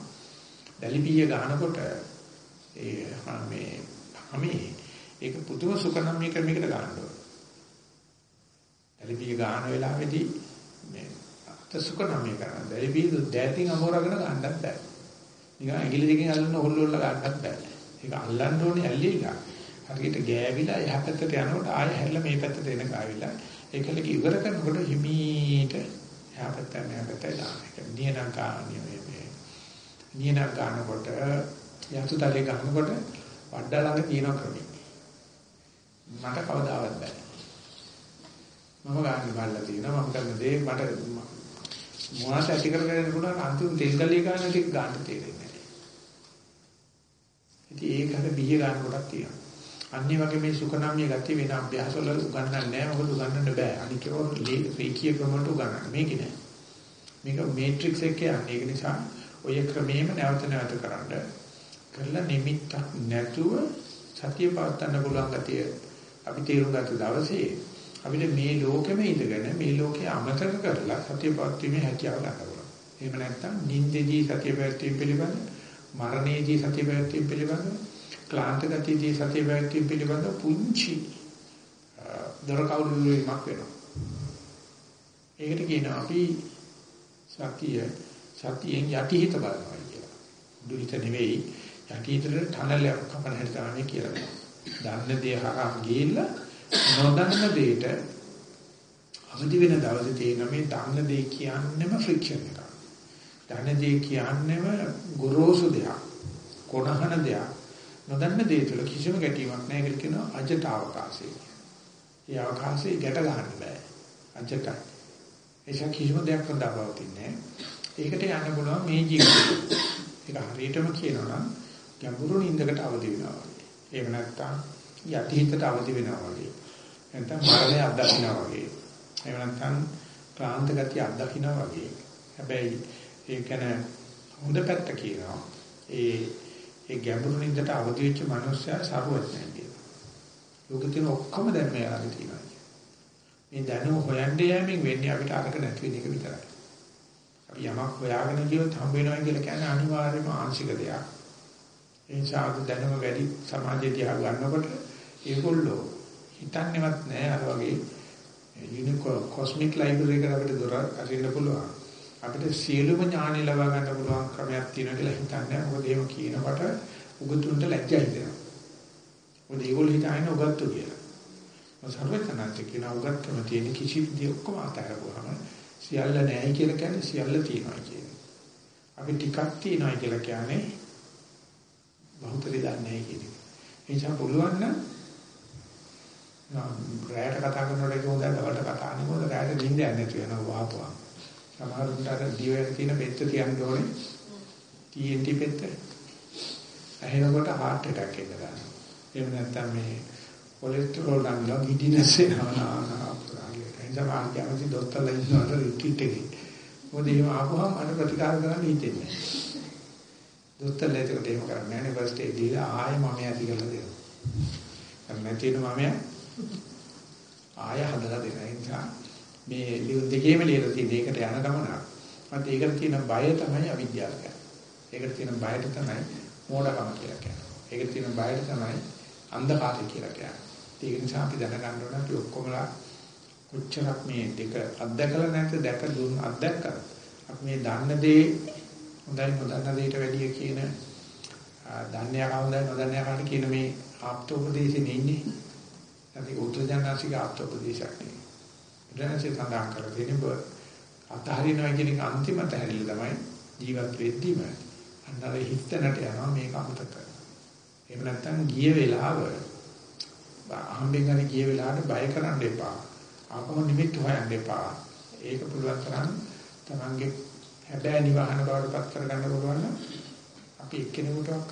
දැලිපිය ගන්නකොට ඒ මේ අපි ඒක පුදුම සුකනම් මේ ක්‍රමයකට ගන්නවා. දැලිපිය ගන්න වෙලාවේදී මේ අත සුකනම් මේ කරනවා. දැලිපිය දැතින් අමෝරගෙන ගන්නත් බෑ. නිකන් ඇඟිලි දෙකෙන් අල්ලන හොල්ලොල්ල ගන්නත් බෑ. ඒක අල්ලන්න ඕනේ ඇල්ලිලා. හරියට ගෑවිලා එහා පැත්තට යනකොට ආයෙ හැරිලා මේ පැත්තට එන ගාවිලා ඒකල ඉවර කරනකොට හිමීට එහා පැත්ත මෙහා පැත්ත දාන එක. නියනම් කාණිය මේ නියනම් ගන්නකොට යතු තලේ ගන්නකොට වඩා ළඟ තියෙන ක්‍රමයි. මට කවදාවත් බෑ. මම ගන්න බල්ලා තියෙනවා මම කරන දේ මට මොනවාට ඇති කරගෙන පුළුවන් අන්තිම තෙල් ගලිය ගන්න ටික ගන්න තේරෙන්නේ ඉතින් ඒක හර බිය ගන්න කොටක් තියෙනවා. අනිත් වගේ මේ සුඛනාමිය ගතිය වෙන අභ්‍යාස වල උගන්වන්නේ නැහැ. මොකද උගන්වන්න බෑ. අනිත් ඒවා රේඛීය ක්‍රමවලට උගන්වන්න. මේක නෑ. මේක මේට්‍රික්ස් එකේ යන්නේ. ඒක නිසා ඔය ක්‍රමෙම නැවත නැවත කරන්න. කරලා නිමිත්තක් නැතුව සතිය පවත්වන්න පුළුවන් ගතිය අපි තේරුම් ගත්ත දවසේ අපිට මේ ලෝකෙම ඉඳගෙන මේ ලෝකේ අමතක කරලා සතිය පවත්වීමේ හැකියාව ගන්න පුළුවන්. එහෙම නැත්නම් නිින්දේදී සතිය පැවැත්වීම පිළිබඳ මරණයේදී සතිය පැවැත්වීම පිළිබඳ ක්ලාන්ත ගතියේදී සතිය පැවැත්වීම පිළිබඳ පුංචි දරකවුළු වීමක් වෙනවා. ඒකට කියනවා අපි සතිය සතියෙන් යටිහිත බලනවා කියලා. දුහිත නෙවෙයි යටිහිතට ටනල් එකක් කපන හැටි තමයි කියලා. දන්න දේ හරහා ගිහිල්ලා නොදන්න දෙයට අවදි වෙන දවසේ තියෙන මේ දන්න දේ කියන්නේම ෆ්‍රික්ෂන් එකක්. දන්න දේ කියන්නේම ගොරෝසු දෙයක්. කොනහන දෙයක්. නොදන්න දේ තුළ කිසිම ගැටීමක් නැහැ කියලා කියනවා අජට අවකාශය. ඒ අවකාශය ගැට ගන්න බෑ. අජට. ඒක කිසිම දෙයක් හදාපවතින්නේ ඒකට යන්න පුළුවන් මේ ජීවිතේ. ඒක හරියටම කියනවා නම් ගැඹුරු නින්දකට අවදි වෙනවා වගේ. එහෙම නැත්නම් යටිහිතට අවදි වෙනවා වගේ. නැත්නම් මරණය අත්දකින්නවා වගේ. එහෙම නැත්නම් ක්ලාන්ත ගතිය අත්දකින්නවා වගේ. හැබැයි ඒ කියන්නේ හොඳ පැත්ත කියනවා. ඒ ඒ ගැඹුරු නින්දට අවදි වෙච්ච මනුස්සයා සරුවඥයි කියනවා. ලෝකේ තියෙන ඔක්කොම දැන් මෙයාගේ තියෙනවා. මේ දැනුම හොයන්න යෑමෙන් වෙන්නේ අපිට අරක නැති වෙන එක විතරයි. අපි යමක් හොයාගෙන ගියොත් හම්බ වෙනවා කියලා කියන්නේ අනිවාර්යයෙන්ම ආංශික දෙයක්. ඒ නිසා අද දැනුම වැඩි සමාජයේ දිහා ගන්නකොට ඒගොල්ලෝ හිතන්නේවත් නෑ අර වගේ යුනිකෝ කොස්මික් ලයිබ්‍රරි එකකට අපිට දොර අරින්න පුළුවන්. අපිට සියලුම ඥානෙ ලබා ගන්න පුළුවන් ක්‍රමයක් තියෙනවා කියලා හිතන්නේ. මොකද එහෙම කියනකොට උගතුන්ට ලැජ්ජා හිතෙනවා. මොකද ඒගොල්ලෝ හිතන්නේ උගත්තු කියලා. සර්වඥාන්ත කියන උගත්කම තියෙන කිසි විදිහ ඔක්කොම අතහැරපුවාම සියල්ල නැහැ කියලා කියන්නේ සියල්ල තියෙනවා කියන්නේ. අපි ටිකක් තියෙනවා කියලා කියන්නේ බහුතරය දන්නේ නැහැ කියන එක. ඒ නිසා පුළුවන් නම් රැයට කතා කරනකොට ඒක හොඳයි දවල්ට කතා කරන්නේ මොකද රැයට නිින්ද යන්නේ නැති වෙනවා වහපුවා. සමහරුන්ට අර දිවෙන් තියෙන පෙත්ත තියන්න ඕනේ. TNT පෙත්ත. ඇහෙනකොට heart attack එක ගන්නවා. එහෙම නැත්නම් මේ කොලෙස්ටරෝල් ගන්නවා ගිඩිනස් එනවා නානාපුරාගේ. එනිසා මම කියමති දොස්තරලා ඉන්නවට රිට්‍රීට් එකේ. මොකද එහෙම ආපුවම මට ප්‍රතිකාර කරන්න හිතෙන්නේ නැහැ. දොස්තරලා ඒකට එහෙම කරන්නේ නැහැ. ෆස්ට් ඒඩ් දීලා ආයෙ මම ඇති කරලා දෙනවා. අර නැති වෙන මම ආයෙ හදලා දෙනවා. ඒ නිසා මේ ලියුම් දෙකේම ලියලා තියෙන ඒකට යන ගමන. මත ඒකට තියෙන බය තමයි අවිද්‍යාව කියන්නේ. ඒකට තියෙන බයට තමයි මෝඩකම කියලා කියන්නේ. ඒකට තියෙන බයට තමයි අන්ධකාරය කියලා කියන්නේ. ඒක නිසා අපි දැනගන්න ඕන අපි ඔක්කොමලා උච්චරක් මේ දෙක අත්දකලා නැත්නම් දැක දුන්න අත්දැක්කා. අපි මේ දන්න දේ හොඳයි නොදන්න දෙයට වැඩිය කියන දන්නේ ආවඳයි නොදන්නේ ආකාරට කියන මේ ආප්තෝපදේශේ ඉන්නේ. නැති උත්තරජනනාසික ආප්තෝපදේශයක් නෙවෙයි. ඉඳන්සේ සඳහන් කරලා තියෙන බ අතහරිනවා කියන එක අන්තිම තැහැරිල්ල තමයි ජීවත් වෙද්දිම අන්නර හිතනට යනවා මේක අමතක කරනවා. එහෙම නැත්නම් ගිය වෙලාව අහම්බෙන් හරි ගිය වෙලාවට බය කරන්න එපා. ආපහු නිමිත් හොයන්න එපා. ඒක පුළුවන් තරම් තමන්ගේ හැබෑ නිවහන බවට පත් කරගන්න පුළුවන් නම් අපි එක්කෙනෙකුටවත්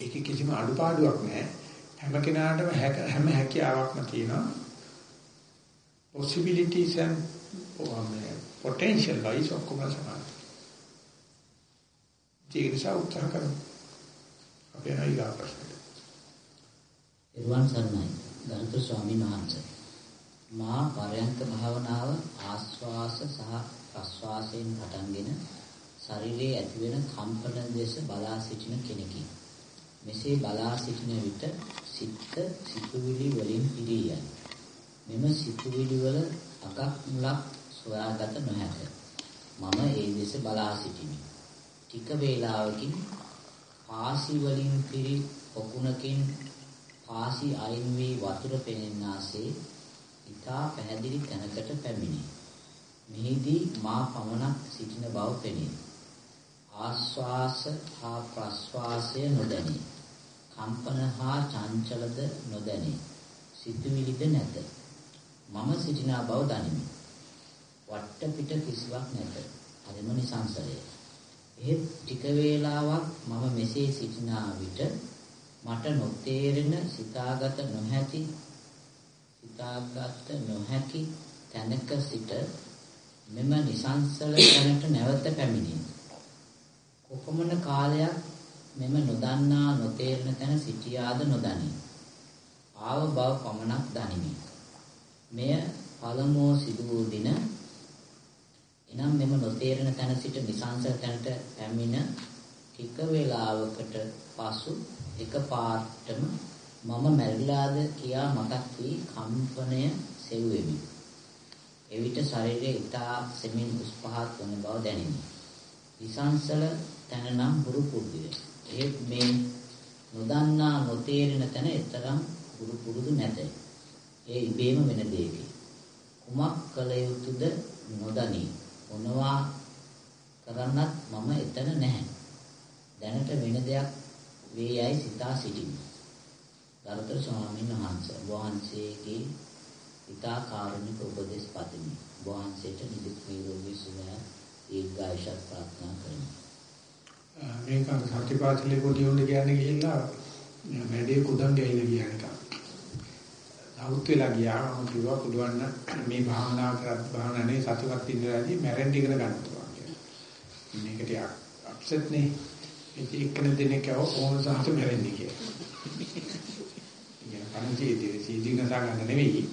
ඒකේ කිසිම අඩුපාඩුවක් නැහැ. හැම කෙනාටම හැම හැකියාවක්ම තියෙනවා. Possibilities and oh, potential wise ඔක්කොම සමානයි. ඒක නිසා උත්තර කරමු. අපේ අයිලා ප්‍රශ්නෙට. එරුවන් සරණයි. ගරුතර ස්වාමීන් වහන්සේ. මා පරයන්ක භාවනාව ආස්වාස සහ ප්‍රස්වාසයෙන් පටන්ගෙන ශරීරයේ ඇතිවෙන කම්පන දෙස බලා සිටින කෙනෙකි. මෙසේ බලා සිටින විට සිත සිතුවිලි වලින් පිරී යයි. මෙම සිතුවිලි වල අගක් මුලක් සොයාගත නොහැක. මම ඒ දෙස බලා සිටිමි. ටික වේලාවකින් පාසි වලින් පිරි පොකුණකින් පාසි අයින් වී වතුර පෙනෙන්නාසේ ඊටා පැහැදිලි තැනකට පැමිණේ. මෙහිදී මා පමණක් සිටින බව පෙනේ. ආශ්වාස හා ප්‍රශ්වාසය නොදැනේ. කම්පන හා චංචලද නොදැනේ. සිතුවිලිද නැත. මම සිටින බව දනිමි. වට පිට කිසිවක් නැත. හරිම නිසංසලය. එහෙත් ටික වේලාවක් මම මෙසේ සිටින විට මට නොතේරෙන සිතාගත නොහැකි සිතාගත නොහැකි තැනක සිට මෙම නිසංසල තැනට නැවත පැමිණේ. කොපමණ කාලයක් මෙම නොදන්නා නොතේරෙන තැන සිටියාද නොදනි. ආව බව පමණක් දනිමි. මෙය පළමුව සිදු වූ දින එනම් මෙම නොතේරෙන තැන සිට නිසංසල තැනට පැමිණ ටික වේලාවකට පසු එකපාරටම මම මැරිලාද කියා මතක් වී කම්පනය සෙව්වෙමි. එවිට ශරීරයේ ඊටා සෙමින් උස් පහත් වන බව දැනිනි. විසංසල තැන නම් හුරු පුරුදුය. ඒත් මේ නොදන්නා නොතේරෙන තැන එතරම් හුරු පුරුදු නැත. ඒ ඉබේම වෙන දෙයකි. කුමක් කළ යුතුද නොදනි. මොනවා කරන්නත් මම එතන නැහැ. දැනට වෙන දෙයක් වේ යයි සිතා සිටිමි. ගරුතර ස්වාමීන් වහන්සේ වහන්සේගේ ඉතා කාරුණික උපදෙස් පතමි. වහන්සේට නිදුක් නිරෝගී සුවය දීර්ඝායුෂ ප්‍රාර්ථනා කරමි. මේක සත්‍යපාසලේ පොඩි උන් කියන්නේ ගිහිල්ලා වැඩේ කුදන් ගෑවිලා කියන එක. අවුත් වෙලා ගියා මම කිව්වා පුළුවන් නම් මේ භාවනා කරත් භාවනාවේ සතිවත් ඉඳලාදී මැරෙන්න ඉගෙන ගන්න පුළුවන් කියලා. මේක ටික අප්සෙට් නේ. ඉතින් එක්කෙනෙක් දෙන්නේ කව කොහොමද සහත මැරෙන්නේ කියලා. ඉගෙන ගන්න ජීවිතේ සීදීන ගන්න නෙවෙයි.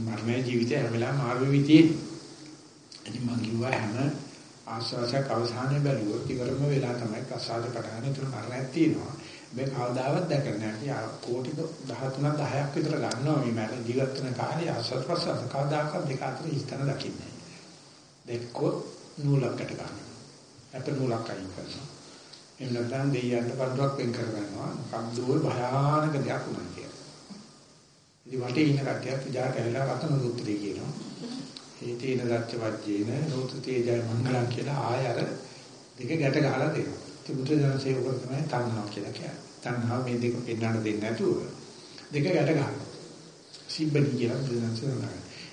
මරණය ජීවිතය හැම වෙලාවෙම මාර්ග විදියේ. ඉතින් මම කිව්වා හැම ආශ්වාසයක් අවසානයේ බැලුවොත් ඉවරම වෙලා තමයි ප්‍රසාද පටන් ගන්න තුන මරණයක් තියෙනවා. මේ කවදාවත් දැකලා නැහැ. කෝටි 13 10ක් විතර ගන්නවා මේ මරණ ජීවත් වෙන කාලේ ආශ්වාස ප්‍රසාද කවදාකවත් දෙක අතර ඉස්තන දකින්නේ නැහැ. දෙක්කොත් නූලකට ගන්නවා. අප නූලක් අයින් කරනවා. එහෙම නැත්නම් දෙයියන්ට පන්දුවක් වෙන් කර ගන්නවා. මොකක්ද ওই භයානක දෙයක් උනා කියලා. ඉතින් වටේ ඉන්න කට්ටියත් විජා කැලලා රතන සූත්‍රය කියනවා. හේතේන දච්ච වජ්ජේන නෝතතේ ජය මංගලම් කියලා ආය අර දෙක ගැට ගහලා දෙනවා. ඉතින් බුදු දහම සේවක තමයි තණ්හාව කියලා කියන්නේ. තණ්හාව මේ දෙක පෙන්වන්න දෙන්නේ නැතුව දෙක ගැට ගන්නවා. සිබ්බනි කියලා බුදු දහම සේවක.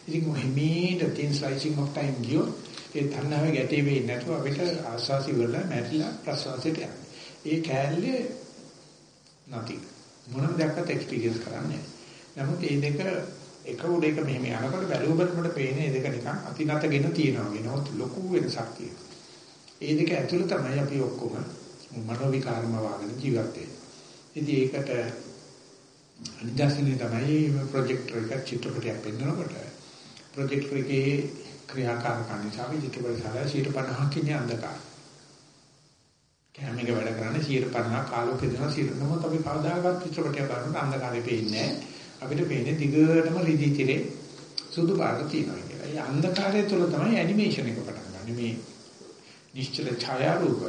ඉතින් මොහිමීට තින් ස්ලයිසිං ඔෆ් ටයිම් ගියෝ ඒ තණ්හාවේ ගැටේ වෙන්නේ නැතුව අපිට ආස්වාසි වල මැරිලා ප්‍රසවාසයට යන්නේ. ඒ කෑල්ලේ නැති මොනම දෙයක්වත් එක්ස්පීරියන්ස් කරන්නේ නමුත් මේ දෙක එක උඩ එක මෙහෙම යනකොට බැලුව බලනකොට පේන්නේ මේ දෙක නිකන් අතිනතගෙන තියෙනවා වෙනවත් ලොකු වෙනසක් තියෙනවා. ඒ දෙක ඇතුළේ තමයි අපි ඔක්කොම මනෝ විකාරම වාගෙන ජීවත් වෙන්නේ. ඉතින් ඒකට අනිදාසනේ තමයි ප්‍රොජෙක්ටර් එක චිත්‍රපටයක් පෙන්වනකොට ප්‍රොජෙක්ටර් එකේ ක්‍රියාකාරකම් නිසා විචිත්‍රපටය 50ක් ඉන්නේ අන්ධකාරය. කැමරේක වැඩ කරන්නේ 50 කාලෝකේ දෙනවා 100 නමුත් අපි කවදාකවත් චිත්‍රපටයක් බලනකොට අන්ධකාරය පේන්නේ නැහැ. අපිට පේන්නේ දිගටම රිදී තිරේ සුදු පාට තියෙනවා කියලා. ඒ අන්ධකාරය තුළ තමයි ඇනිමේෂන් එක පටන් ගන්න. මේ නිශ්චල ඡායාරූප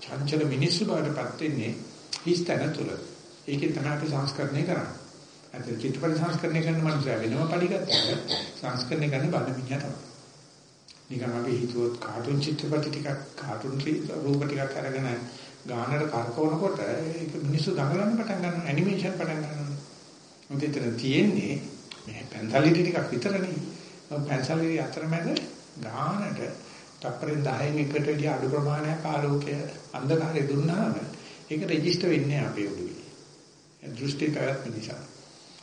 චංචල මිනිස්සු බවටපත් වෙන්නේ හිස්තන තුළ. ඒකේ තමයි අපි සංස්කරණය කරන්නේ. අද චිත්තපරි සංස්කරණය කරන මනුස්සය වෙනම පරිගත්තට සංස්කරණය කරන බඩ මිනිහා තමයි. නිකන් අපි හිතුවොත් කාටුන් චිත්‍රපට ටිකක් කාටුන් රූප ටිකක් අරගෙන ගානට කරකවනකොට ඒක මිනිස්සු දඟලන්න පටන් ගන්නවා ඇනිමේෂන් පටන් ගන්නවා. මොකද එතන තියෙන්නේ මේ පැන්සලිටි ටිකක් විතරනේ. පැන්සලිටි අතරමැද ගානට තප්පරෙන් 10න් එකට ගිය අඩු ප්‍රමාණයක් ආලෝකය අන්ධකාරය දුන්නාම ඒක රෙජිස්ටර් වෙන්නේ අපේ ඔළුවේ. දෘෂ්ටි පැවැත්ම නිසා.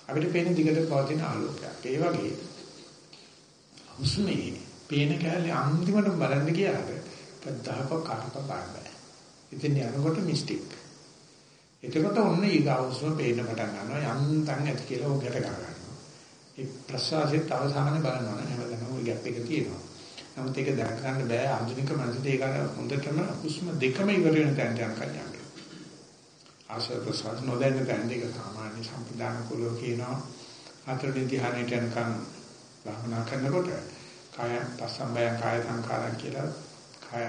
අපිට පේන දිගට පවතින ආලෝකයක්. ඒ වගේ හුස්මේ පේන කැලේ අන්තිමට බලන්න ගියාට පද්දාක කාටක පාඩයි. ඉතින් යනකොට මිස්ටික්. එතකොට ඔන්න ඊගාවුස්ම පේන්න පටන් ගන්නවා යන්තම් ඇති කියලා ඔකට ගන්නවා. ඒ ප්‍රසවාසයේ අවසානයේ බලනවා නේද? හැමදාම ওই ගැප් එක තියෙනවා. නමුත් ඒක දැක ගන්න බෑ. ආධුනික මනසට ඒක හොඳටම හුස්ම දෙකම ඉවර වෙන තැනට යනකම් යන්න. ආශ්‍රව ප්‍රසවාස නොදැන්න තැන දෙක සාමාන්‍ය සම්ප්‍රදාන කුලෝ කියනවා. හතරවෙනි ධ්‍යානයට යනකම් භාවනා කරනකොට කාය පස්සම්බය කාය සංකාරම් කියලා කාය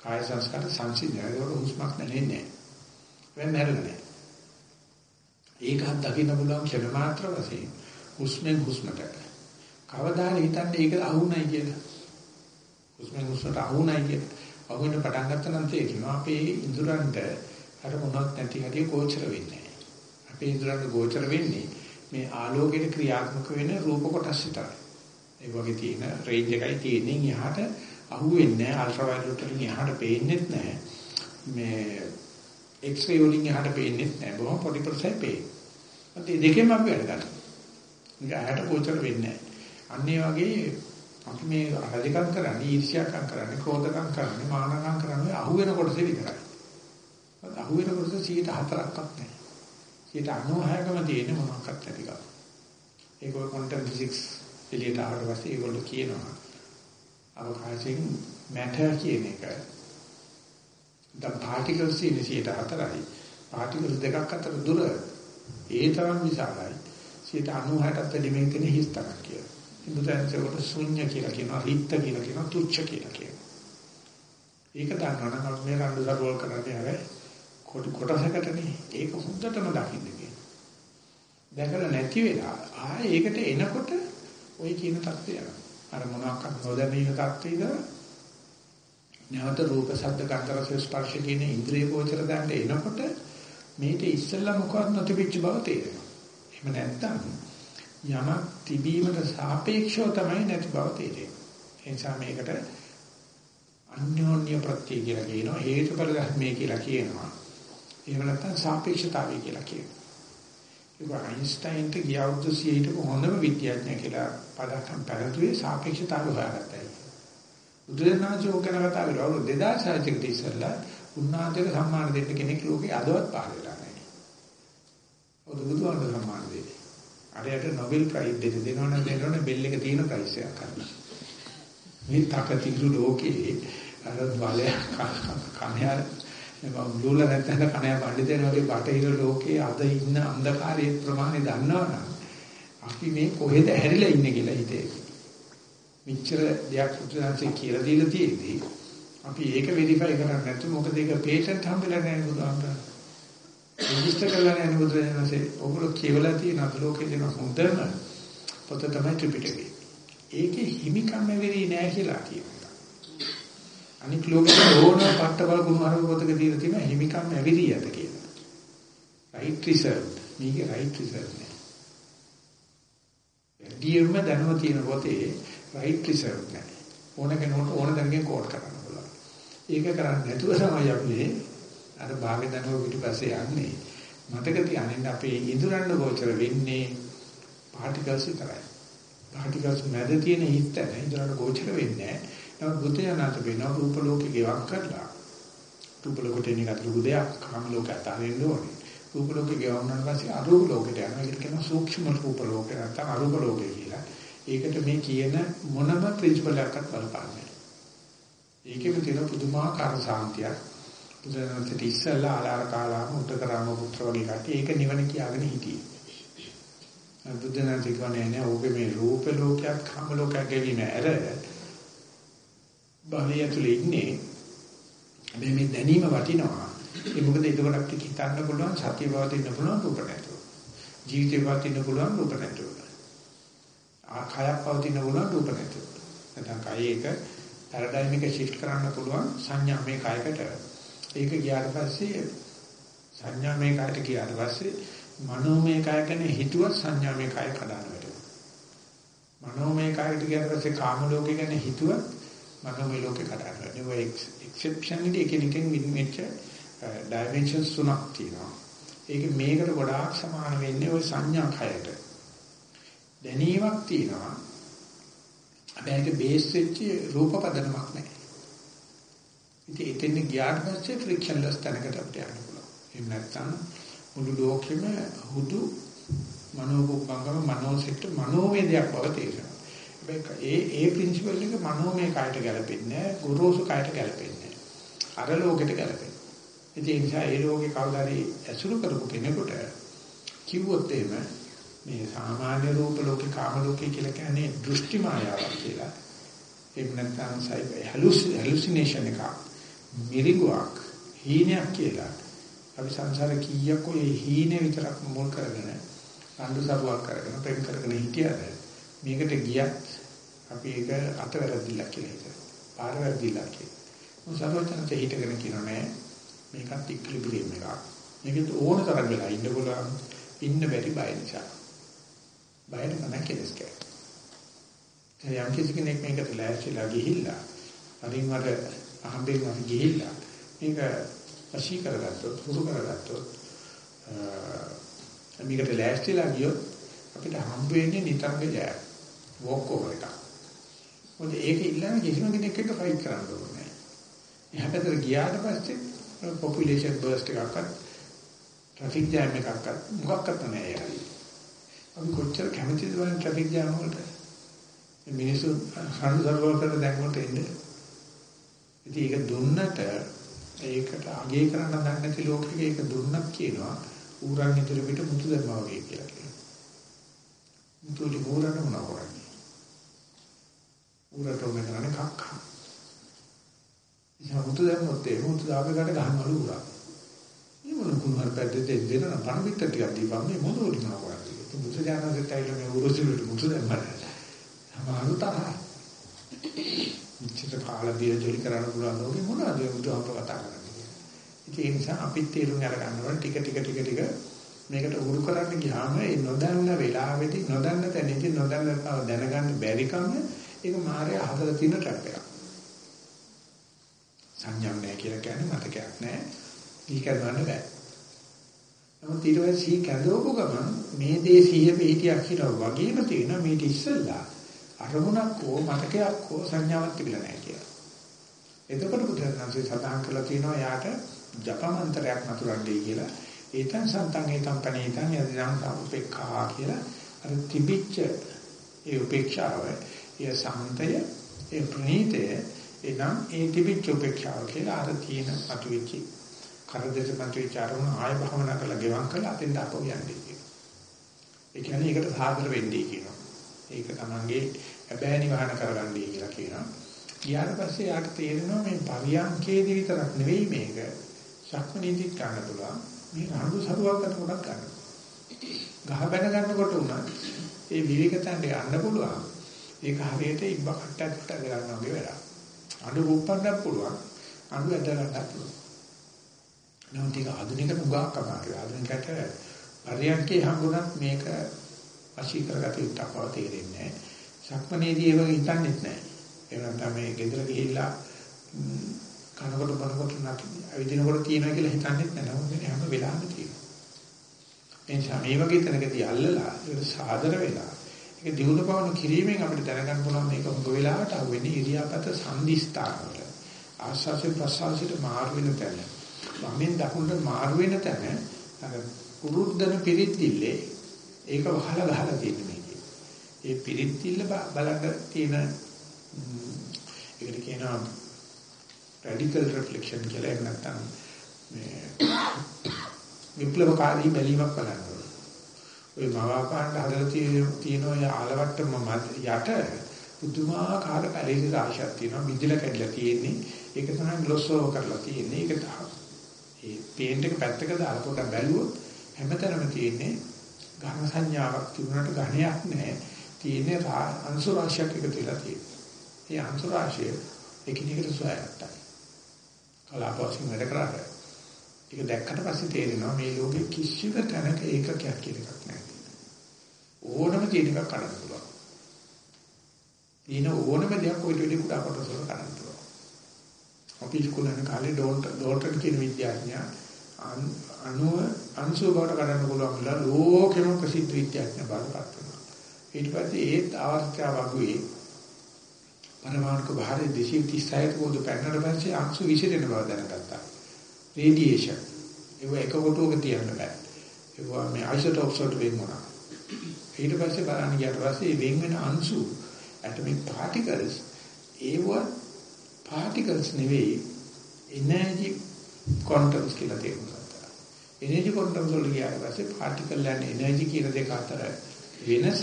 කාය සංස්කාර සංසිඳන ඒක හුස්මක් නැන්නේ වෙන්නේ නැහැ. ඒකත් දකින්න පුළුවන් ක්ෂණ මාත්‍ර වශයෙන් හුස්මෙන් හුස්මට. කවදා හිතන්නේ ඒක අහුණයි කියලා. හුස්මෙන් හුස්මට අහුණයි කියලා. අහුවෙන්න පටන් ගත්තා නම් තේරෙනවා අපේ ඉඳුරන්ට අර මොනවත් නැති හැටි ගෝචර වෙන්නේ අපේ ඉඳුරන්ට ගෝචර වෙන්නේ මේ ආලෝකයේ ක්‍රියාත්මක වෙන රූප කොටස් විතරයි. ඒ වගේ තියෙන රේන්ජ් එකයි තියෙන්නේ යහට අහුවෙන්නේ නැහැ අල්ට්‍රා වයලට් වලින් යහට පේන්නේත් නැහැ. මේ එක්ස්රේ වලින් යහට පේන්නේත් නැහැ. බොහොම පොඩි ප්‍රසයි පේන්නේ. ඒ දෙකෙන්ම අපි වැඩ ගන්නවා. ඒක ඇහැට ගෝචර වෙන්නේ නැහැ. අන්න ඒ වගේ අපි මේ අධිකම් කරන්නේ ඊර්ෂ්‍යාකම් කරන්නේ ක්‍රෝධකම් කරන්නේ මානකම් කරන්නේ අහුවෙන කොටස විතරයි. අහුවෙන කොටස 104ක්වත් නැහැ. 96කම තියෙන්නේ මොනක්වත් නැති කම. ඒක ඔය ක්වොන්ටම් ෆිසික්ස් එළියට ආවට පස්සේ ඒගොල්ලෝ කියනවා අවකාශයෙන් මැටර් කියන එක the particles in 104යි. particles දෙකක් අතර දුර ඒ තරම් විශාලයි. 96ටත් වැඩි මේක තියෙන හිස්තනක් කියලා. බුදුන්සේකට ශුන්‍ය කියලා කියනවා, රිත්ත කියලා කියනවා, තුච්ච කියලා කියනවා. ඒක දන්නවා නම් මේ රණ්ඩු සරුවල් කරන්නේ අර කොට කොටසකටනේ. ඒක හොඳටම දකින්න කියලා. දැකලා නැති වෙලා ආයේ ඒකට එනකොට ওই කියන தත්ත්වය අර මොනවාක්වත් නොදැනීම தත්ත්වේ ඉඳලා නැවත රූප ශබ්ද ගන්ධ රස ස්පර්ශ කියන ඉන්ද්‍රිය ගෝචර දැනට එනකොට මේක ඉස්සෙල්ලා මොකවත් නොතිබිච්ච බව තේරෙනවා. එහෙම නැත්නම් යමක් තිබීමට සාපේක්ෂව තමයි නැති බව තේරෙන්නේ. ඒ නිසා මේකට අන්‍යෝන්‍ය ප්‍රත්‍ය කියලා කියනවා හේතුඵල ධර්මයේ කියලා කියනවා. එහෙම නැත්නම් සාපේක්ෂතාවය කියලා කියනවා. ඒක අයින්ස්ටයින්ට ගිය අවුරුදු 100ට හොඳම විද්‍යාඥයා කියලා පදක්කම් පැහැදුවේ සාපේක්ෂතාවය හොයාගත්තයි. බුදුරජාණන්සේ ඕක ගැන කතා කරලා අවුරුදු 2600 කට ඉස්සෙල්ලා උන්වහන්සේට සම්මාන දෙන්න කෙනෙක් ලෝකේ අදවත් පහළ වෙලා නැහැ. ඔය බුදුහාමුදුරුවෝ සම්මාන දෙන්නේ. අරයට නොබෙල් ප්‍රයිස් දෙක දෙනවනම් දෙනවනේ බෙල් එක තියෙන ප්‍රයිස් එකක් ගන්න. මේ තකතිරු ලෝකේ අර බලය කණ්‍යා ලෝල නැත්නම් කණ්‍යා පඬිතෙන් වගේ බටහිර ලෝකේ අද ඉන්න අන්ධකාරයේ ප්‍රමාණය දන්නවනම් අපි මේ කොහෙද ඇහැරිලා ඉන්නේ කියලා හිතේ. මෙච්චර දෙයක් පුදුරන්සේ කියලා දීලා තියෙද්දි අපි ඒක වෙරිෆයි කරන්නේ නැත්නම් මොකද ඒක පේටන්ට් හම්බෙලා නැහැ බුදුහාමරා. රෙජිස්ටර් කරලා නැහැ බුදුරජාණන්සේ. ඔගොල්ලෝ කියවලා තියෙන අද ලෝකේ දෙන හොඳම පොත තමයි ත්‍රිපිටකය. ඒකේ හිමිකම් වෙරි නෑ කියලා කියනවා. අනික් ලෝකේ ඕන පට්ටබල ගුණ පොතක දීලා තියෙන හිමිකම් ඇවිදියට කියලා. Right reserve. මේක රයිට් රිසර්ව් නෑ. ඩීඑම් දැනුම තියෙන පොතේ රයිට් රිසර්ව් නෑ. ඕන කෙනෙකුට ඕන දැනගෙන කෝඩ් කරන්න පුළුවන්. ඒක කරන්නේ නැතුව තමයි අපි අර භාගය දනුව පිටිපස්සේ යන්නේ. මතක තියාගන්න අපේ ඉඳුරන්න ගෝචර වෙන්නේ පාටිකල්ස් විතරයි. පාටිකල්ස් මැද තියෙන හිත නැහැ ඉඳුරන්න ගෝචර වෙන්නේ නැහැ. නමුත් බුද්ධයානත වෙන රූප ලෝකේ ගෙවක් කරලා රූප ලෝකෙට එන එක ලොකු දෙයක් කාම ලෝකයට අරින්න ඕනේ. රූප ලෝකේ ගෙවුනන් පස්සේ අරූප ලෝකෙට යනවා. ඒකට කියනවා සූක්ෂම රූප ලෝකේ නැත්නම් අරූප ලෝකේ කියලා. ඒකට මේ කියන මොනම ප්‍රින්සිපල් එකක්වත් බලපාන්නේ නැහැ. ඒකෙම තියෙන පුදුමාකාර සාන්තියක්. බුදුරජාණන්ට ඉස්සල්ලා ආලාර කාලාම උත්තකරාම පුත්‍ර වගේ කට්ටිය. ඒක නිවන කියාගෙන හිටියේ. බුද්ධ නාථ කියන්නේ නෑ ඕකේ මේ රූප ලෝකයක් කාම ලෝකයක් ගෙවීම ඇර භවය තුල ඉන්නේ. හැබැයි මේ දැනීම වටිනවා. ඒ මොකද ඒකකට අපිට හිතන්න පුළුවන් සතිය පවතින්න පුළුවන් රූප නැතුව. ජීවිතේ පවතින්න පුළුවන් රූප නැතුව. ආඛායක් පවතින්න පුළුවන් රූප නැතුව. නැත්නම් කයයක පැරඩයිම් එක shift කරන්න පුළුවන් සංඥා මේ කයකට ඒක ගියාට පස්සේ සංඥා මේ කයට ගියාට පස්සේ මනෝමය කය ගැන හිතුවත් සංඥා මේ කය කඩන වැටෙනවා. මනෝමය කයට ගියාට පස්සේ කාම ලෝකේ ගැන හිතුවත් මනෝමය ලෝකේ කඩන වැටෙනවා. ඒක එක්සෙප්ෂනලි එකිනෙකින් විනිවිච්ච ඩයිමෙන්ෂන්ස් තුනක් තියෙනවා. ඒක මේකට ගොඩාක් සමාන වෙන්නේ ওই සංඥා කයට. දැනීමක් තියෙනවා. හැබැයි ඒක බේස් වෙච්ච රූප පදනමක් නැහැ. ඉතින් එතෙන් ගියාට පස්සේ ෆ්‍රික්ෂන්ලස් තැනකට අපිට යන්න පුළුවන්. එහෙම නැත්නම් මුළු ලෝකෙම හුදු මනෝභංගම මනෝසිට මනෝමය දෙයක් බව තේරෙනවා. හැබැයි ඒ ඒ ප්‍රින්සිපල් එක මනෝමය කයට ගැලපෙන්නේ නැහැ, ගුරුසු කයට ගැලපෙන්නේ නැහැ. අර ලෝකෙට ගැලපෙන්නේ. ඒ නිසා ඒ ලෝකේ කවදාරි ඇසුරු කරපු කෙනෙකුට කිව්වොත් එහෙම මේ සාමාන්‍ය රූප ලෝකේ කාම ලෝකේ කියලා කියන්නේ දෘෂ්ටි මායාවක් කියලා. එහෙම නැත්නම් සයිබර් හැලුසිනේෂන් එකක්. මිරිගුවක් හීනයක් කියලා. අපි සංසාර කීයක් ඔය හීනේ විතරක් මුල් කරගෙන අඬු සරුවක් කරගෙන ප්‍රේම කරගෙන හිටියද මේකට ගියත් අපි ඒක අතවැරදිලා කියලා හිතනවා. පාර වැරදිලා කියලා. මොකද සරුවචනත හිටගෙන කියනවා නෑ මේකත් ඉක්ලිබ්‍රියම් එකක්. මේකත් ඕන තරම් වෙලා ඉන්න පුළුවන්. ඉන්න බැරි බය නිසා. බයට තමයි කෙලස් කියන්නේ. යම් කිසි කෙනෙක් මේකට ලෑස්තිලා ගිහිල්ලා අරින් වල අහම්බෙන් අපි ගිහිල්ලා මේක වශී කරගත්තොත් හුරු කරගත්තොත් මේකට ලෑස්තිලා ගියොත් අපිට හම්බ වෙන්නේ නිතරම ජය වොක් ඕවර් එකක්. මොකද ඒක ඉල්ලන කිසිම කෙනෙක් එක්ක ෆයිට් කරන්න ඕනේ නැහැ. එහා පැත්තට ගියාට පස්සේ පොපියුලේෂන් බර්ස්ට් එකක්වත් ට්‍රැෆික් ජෑම් එකක්වත් මොකක්වත් නැහැ ඒ අපි කොච්චර කැමතිද බලන්න ට්‍රැෆික් ජෑම් වලට. මේ මිනිස්සු සංසර්වල් කරන දැන් වලට එන්නේ. ඉතින් ඒක දුන්නට ඒකට අගේ කරන්න දන්නේ නැති ලෝකෙක ඒක දුන්නක් කියනවා ඌරන් ඉදිරි පිට මුතු දැම්මා වගේ කියලා කියනවා. මුතුලි ඌරන් මොනවා කරන්නේ? ඌරට ඕනේ කරන්නේ කක්කා. ඉතින් මුතු දැම්මොත් ඒ මුතු දාපේකට ගහනවලු ඌරා. මේ මොන කුණුහරු පැද්දේ දෙන්න නම් පණ පිට ටිකක් දීපම් මේ මොනවද මොනවා කරන්නේ? බුදුජානකත් ඇවිල්ලා මේ උරසිලට මුතු දැම්මම සමහරු තරහ. ඉච්ඡිත කාලා බිය ජොලි කරන්න පුළුවන් ලෝකෙ මොනවද බුදුහාම කතා කරන්නේ. ඒ නිසා අපිත් තේරුම් අරගන්න ඕන ටික ටික ටික ටික මේකට උරු කරන්න ගියාම ඒ නොදන්න වෙලාවෙදී නොදන්න තැනදී නොදන්න බව දැනගන්න බැරි කම ඒක මායя හදලා තියෙන ට්‍රැප් එකක්. සංඥා නැහැ කියලා කියන්නේ මතකයක් නැහැ. ඊක ගන්න බෑ. නමුත් ඊට පස්සේ සිහි කැඳවපු ගමන් මේ දේ සිහිය පිටියක් හිටව වගේම තියෙනවා මේක ඉස්සෙල්ලා අරමුණක් හෝ මතකයක් හෝ සංඥාවක් තිබිලා නැහැ කියලා. එතකොට බුදුරජාණන්සේ සඳහන් කළා තියෙනවා යාට ජපමන්ත්‍රයක් නතුරන්නේ කියලා. ඒතං සන්තං ඒතං පණේතං යදිදං උපේක්ඛා කියලා අර තිබිච්ච ඒ උපේක්ෂාව ඒ සම්තය ඒ ප්‍රණීතය එනම් ඒ තිබිච්ච උපේක්ෂාව කියලා අර තියෙන අතුවිච්චි කරදෙට මතුවේ චාරුණ ආය භවනා කරලා ගෙවම් කරලා අතෙන් දාපෝ යන්නේ කියනවා. ඒ කියන්නේ ඒකට සාදර වෙන්නේ කියනවා. ඒක තමංගේ අබෑනි වහන කරගන්නේ කියලා කියනවා. ඊට පස්සේ යාට තේරෙනවා මේ පරියන්කේදී විතරක් නෙවෙයි මේක. ශක්මනීතිත් ගන්න පුළුවන්. මේ රණ්ඩු සරුවක් කරනකොට ගන්න. ගහ බැන ගන්නකොට උනත් ඒ විවේකතන්ට යන්න පුළුවන්. ඒක හරියට ඉබ්බ කට්ටක් කට්ට ගන්නවා වගේ වැඩක්. අඬ රූපන්නත් පුළුවන්. අඬ ඇද ගන්නත් පුළුවන්. නමුත් ඒක ආධුනිකට උගාක් අමාරුයි. ආධුනිකට පරියන්කේ හම්බුණත් මේක වශී කරගත යුත්තක් බව තේරෙන්නේ නැහැ. සක්මනේදී ඒක හිතන්නේත් නැහැ. ඒ නැත්නම් මේ ගෙදර ගිහිල්ලා කනකොට බනකොට නැති අවිදිනකොට තියෙනවා කියලා හිතන්නේත් නැහැ. නමුත් මේ හැම වෙලාවෙම තියෙනවා. එනිසා මේ වගේ තැනකදී අල්ලලා ඒක සාදර වෙලා ඒක දිනු පවන කිරීමෙන් අපිට දැනගන්න පුළුවන් මේක උග වෙලාවට අහුවෙන්නේ ඉරියාපත සංදිස්ථානවල. ආශාසෙ ප්‍රසාසිත මාරු වෙන තැන. වමෙන් දකුණට මාරු වෙන තැන අර පුරුද්දන පිරිත්තිල්ලේ ඒක වහලා ගහලා තියෙන මේකේ. ඒ පිරිත්තිල්ල බලන්න තියෙන ඒකට කියනවා රැඩිකල් රිෆ්ලෙක්ෂන් කියලා එහෙම නැත්නම් මේ විප්ලවකාරී බැලීමක් බලන්න ඕන. ඔය මවාපාන්න හදලා තියෙන ඔය ආලවට්ටම යට පුදුමාකාර පැලෙලි රාශියක් තියෙනවා. මිදිලා කැඩලා තියෙන්නේ. ඒක තමයි ග්ලොස් ඕවර් කරලා තියෙන්නේ. ඒක තමයි ඒ පේන්ට් එක පැත්තක දාලා පොඩ්ඩක් බැලුවොත් හැමතැනම තියෙන්නේ ඝන සංඥාවක් තිබුණාට ඝණයක් නැහැ. තියෙන්නේ අංශු රාශියක් එකතු වෙලා තියෙන්නේ. ඒ අංශු රාශිය එකිනෙකට සොයාගත්තයි. කලාපවලින් වැඩ කරාට ඒක දැක්කට පස්සේ තේරෙනවා මේ ලෝකේ කිසිම තැනක ඒකකයක් කියලා එකක් නැහැ. ඕනම තියෙන එකක් කරන්න පුළුවන්. තියෙන ඕනම දෙයක් ඔය දෙවි කුඩා කොටස වල කරන්න පුළුවන්. අපි ඉස්කෝලේ යන කාලේ ඩෝල්ට් ඩෝල්ටන් කියන විද්‍යාඥයා අණුව අංශු බවට කරන්න පුළුවන් කියලා ලෝකෙම ප්‍රසිද්ධ විද්‍යාඥයා බාරපත් වෙනවා. ඊට පස්සේ ඒත් අවස්ථා වගේ පරමාණුක භාරය 236ට පොදු පැනනට පස්සේ අංශු විසිරෙන බව දැනගත්තා. රේඩියේෂන්. ඒක එක කොටුවක තියන්න බෑ. ඒක මේ අයිසොටොප්ස් වලට වෙන් වුණා. ඊට පස්සේ බලන්න ගියාට පස්සේ වෙන් වෙන අංශු atomic particles ඒව particles නෙවෙයි energy quantums කියලා තේරුම් ගත්තා. energy quantums වල ගියාට පස්සේ particle and energy කියන දෙක අතර වෙනස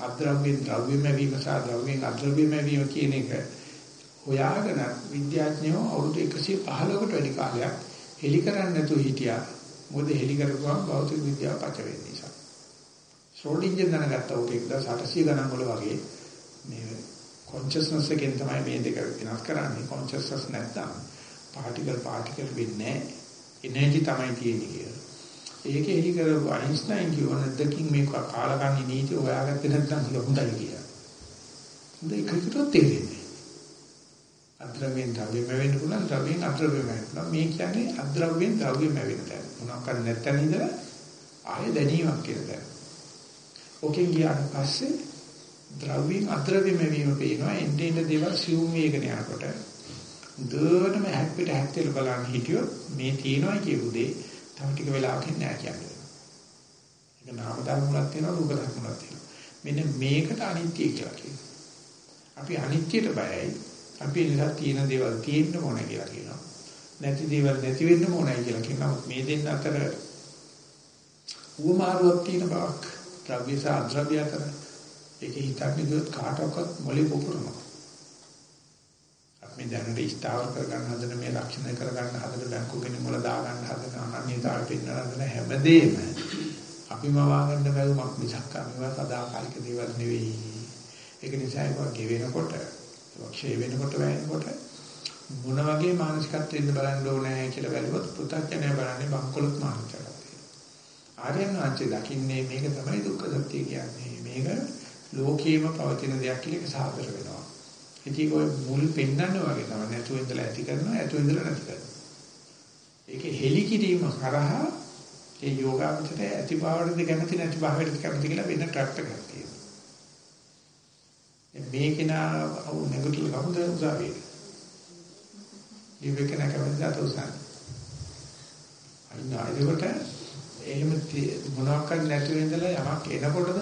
අද්‍රව්‍යෙන් ද්‍රව්‍යම වීම සහ ද්‍රව්‍යෙන් අද්‍රව්‍යම වීම කියන එක හොයාගෙන විද්‍යාඥයෝ අවුරුදු 115කට වැඩි කාලයක් හෙලි කරන්නේ නැතුව හිටියා. මොකද හෙලි කරපුවම භෞතික විද්‍යාව පච වෙන නිසා. ශ්‍රෝඩින්ජර් දැනගත්තා ඔක 1800 ගණන් වල වගේ මේ කොන්ෂස්නස් එකෙන් තමයි මේ දෙක වෙනස් කරන්නේ. කොන්ෂස්නස් නැත්තම් පාටිකල් පාටිකල් වෙන්නේ එනර්ජි තමයි තියෙන්නේ කියලා. ඒක එලි කරපු අයින්ස්ටයින් කියව නැද්දකින් මේ කාලකන්ණි නීති හොයාගත්තේ නැත්නම් හොඳයි කියලා. හොඳයි කිව්වොත් තේරෙන්නේ. අද්‍රව්‍යෙන් ද්‍රව්‍යම වෙන්න පුළුවන් ද්‍රව්‍යෙන් අද්‍රව්‍යම වෙන්න පුළුවන් මේ කියන්නේ අද්‍රව්‍යෙන් ද්‍රව්‍යම වෙන්න තැන මොනවාක් කරන්නේ නැත්නම් ඉඳලා ආය දැනීමක් කියලා දැන. ඔකෙන් ගියාට පස්සේ ද්‍රව්‍යෙන් අද්‍රව්‍යම වීම පේනවා එන්නේ ඉන්න දේවල් සිවුම් වේගන යනකොට දුරටම හැප්පිට හැප්පෙල බලන්න හිටියොත් මේ තියෙනවා කියපු දේ තව ටික වෙලාවකින් නෑ කියන්නේ. ඒක නාම ධර්ම වලක් තියෙනවා රූප ධර්ම වලක් තියෙනවා. මෙන්න මේකට අනිත්‍ය කියලා කියනවා. අපි අනිත්‍යට බයයි අපි නිසා තියෙන දේවල් තියෙන්න ඕන කියලා කියනවා. නැති දේවල් නැති වෙන්න ඕනයි කියලා කියනවා. මේ දෙන්න අතර උවමාරුවක් තියෙන බවක් ද්‍රව්‍ය සහ අද්‍රව්‍ය අතර ඒක හිතන්නේ ගියොත් කාටවත් මොලේ පොපුරනවා. අපි දැනට ඉස්තාවර කරගන්න හදන මේ රක්ෂණය කරගන්න හදන බැංකු කෙනෙක් මොළ දාගන්න හදන අනන්‍යතාවය පෙන්වන හදන හැමදේම අපිම වාගන්න බැලුමක් මිසක් මේවා සදාකාලික දේවල් නෙවෙයි. ඒක නිසා ඒක ගෙවෙනකොට ක්ෂය වෙනකොට වැයෙනකොට මොන වගේ මානසිකත්වෙන්ද බලන්න ඕනේ කියලා බැලුවොත් පුතඥය බලන්නේ බංකොලොත් මානසිකත්වය. ආර්යයන් වහන්සේ දකින්නේ මේක තමයි දුක්ඛ සත්‍ය කියන්නේ. මේක ලෝකීයම පවතින දෙයක් කියලා ඒක සාදර වෙනවා. ඉතින් ඔය මුල් පෙන්නන්න වගේ තමයි නැතුව ඉඳලා ඇති කරනවා, ඇතුව ඉඳලා නැති කරනවා. ඒකේ හෙලි කිරීම කරහා ඒ යෝගාවචරය ඇති බවටද කැමති නැති බවටද කැමති කියලා වෙන ට්‍රැප් එකක් තියෙනවා. මේකේ නා නෙගටිව් කවුද උසාවියේ. ඉවෙක නැකවද අතෝසන්. අන්න ඒකට එහෙම මොනවාක්වත් නැතුව ඉඳලා යමක් එනකොටද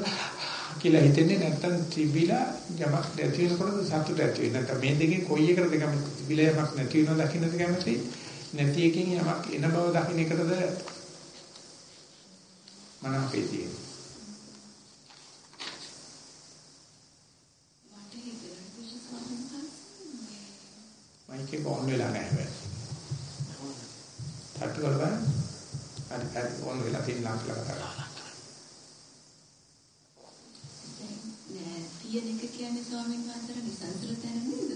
කියලා හිතෙන්නේ නැත්තම් තිබිලා යමක් නැති වෙනකොටද සතුට ඇති වෙන්නේ නැත්නම් මේ දෙකෙන් කොයි එකටද කැමති තිබිලා යමක් නැති වෙනවා දකින්නද කැමති නැති එකකින් යමක් එන බව දකින්න එකටද මනෝපේ තියෙන්නේ මයික් ඔන් වෙලා නැහැ වෙයි. තට්ටු කරලා හරි හරි ඔන් වෙලා තියෙන ලාම්ප එක කතා කරලා. නෑ තියෙන එක කියන්නේ ස්වාමීන් වහන්සේලා නිසංසල තැන නේද?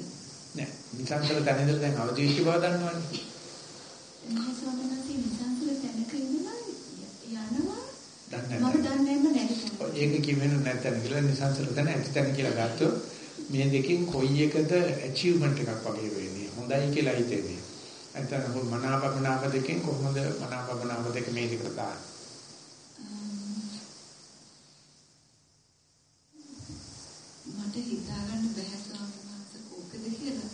නෑ නිසංසල තැන ඉඳලා දැන් අවදි වෙච්ච බව දන්නවනේ. නෑ ස්වාමීන් වහන්සේ නිසංසල තැනක ඉඳලා යනවා. මම නැහැ. දන්නේ නැම නැගිටිනවා. ඒක කිවෙන්නේ නැත්නම් කියලා නිසංසල තැන ඇති තැන කියලා ගත්තොත් මේ දෙකෙන් කොයි එකද achievement එකක් වගේ වෙන්නේ. හොඳයි කියලා හිතෙන්නේ. නැත්නම් හොල් මනාපමනාප දෙකෙන් කොහොමද මනාපමනාප දෙක මේ දෙකට දාන්නේ? මට හිතා ගන්න බැහැ ස්වාමීන් වහන්සේ කෝකද කියලා.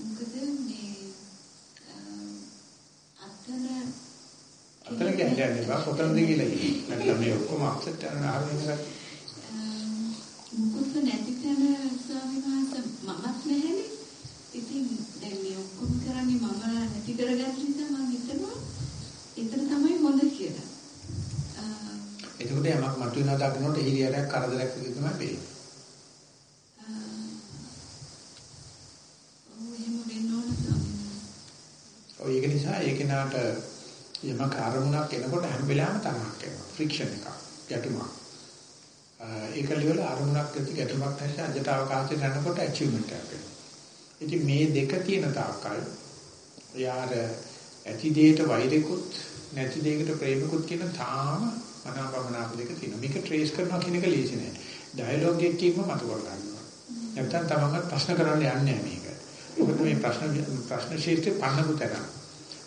මොකද මේ අතන අතන කියන්නේ බා කොතනද කියලා ඉන්නේ. නැත්නම් මේ ඔක්කොම අප්සෙට් කරන ආවෙන එකක්. මුකුත් නැති තැන ස්වාමීන් වහන්සේ මමත් නැහැනේ. ඉතින් දැන් මේ ඔක්කොම කරන්නේ මම නැති කරගන්න නිසා මම හිතනවා එතන තමයි හොඳ කියලා. එතකොට යමක් මතුවෙන මේවා දකින්නට හිරියරයක් කරදරයක් විදිහට තමයි පේන්නේ. ඔය ඒක නිසා ඒ කෙනාට යමක අරමුණක් එනකොට හැම වෙලාවෙම තරහක් එනවා. ෆ්‍රික්ෂන් එකක්. ගැටුමක්. ඒක liwල අරමුණක් ඇති ගැටුමක් නැති අජට අවකාශයට යනකොට ඇචීව්මන්ට් එකක් වෙනවා. ඉතින් මේ දෙක තියෙන තාක්කල් යාර ඇති දෙයට වෛරෙකුත් නැති දෙයකට ප්‍රේමකුත් කියන තාම මනාපමනාප දෙක තියෙනවා. මේක ට්‍රේස් කරනවා කියන එක ලේසි නෑ. ඩයලොග් එකකින්ම මත කර ගන්නවා. නැත්නම් තමන්ගත් ප්‍රශ්න කරන්න යන්නේ නෑ මේක. මොකද මේ ප්‍රශ්න ප්‍රශ්න ශීර්ෂය පන්නපු තරම්.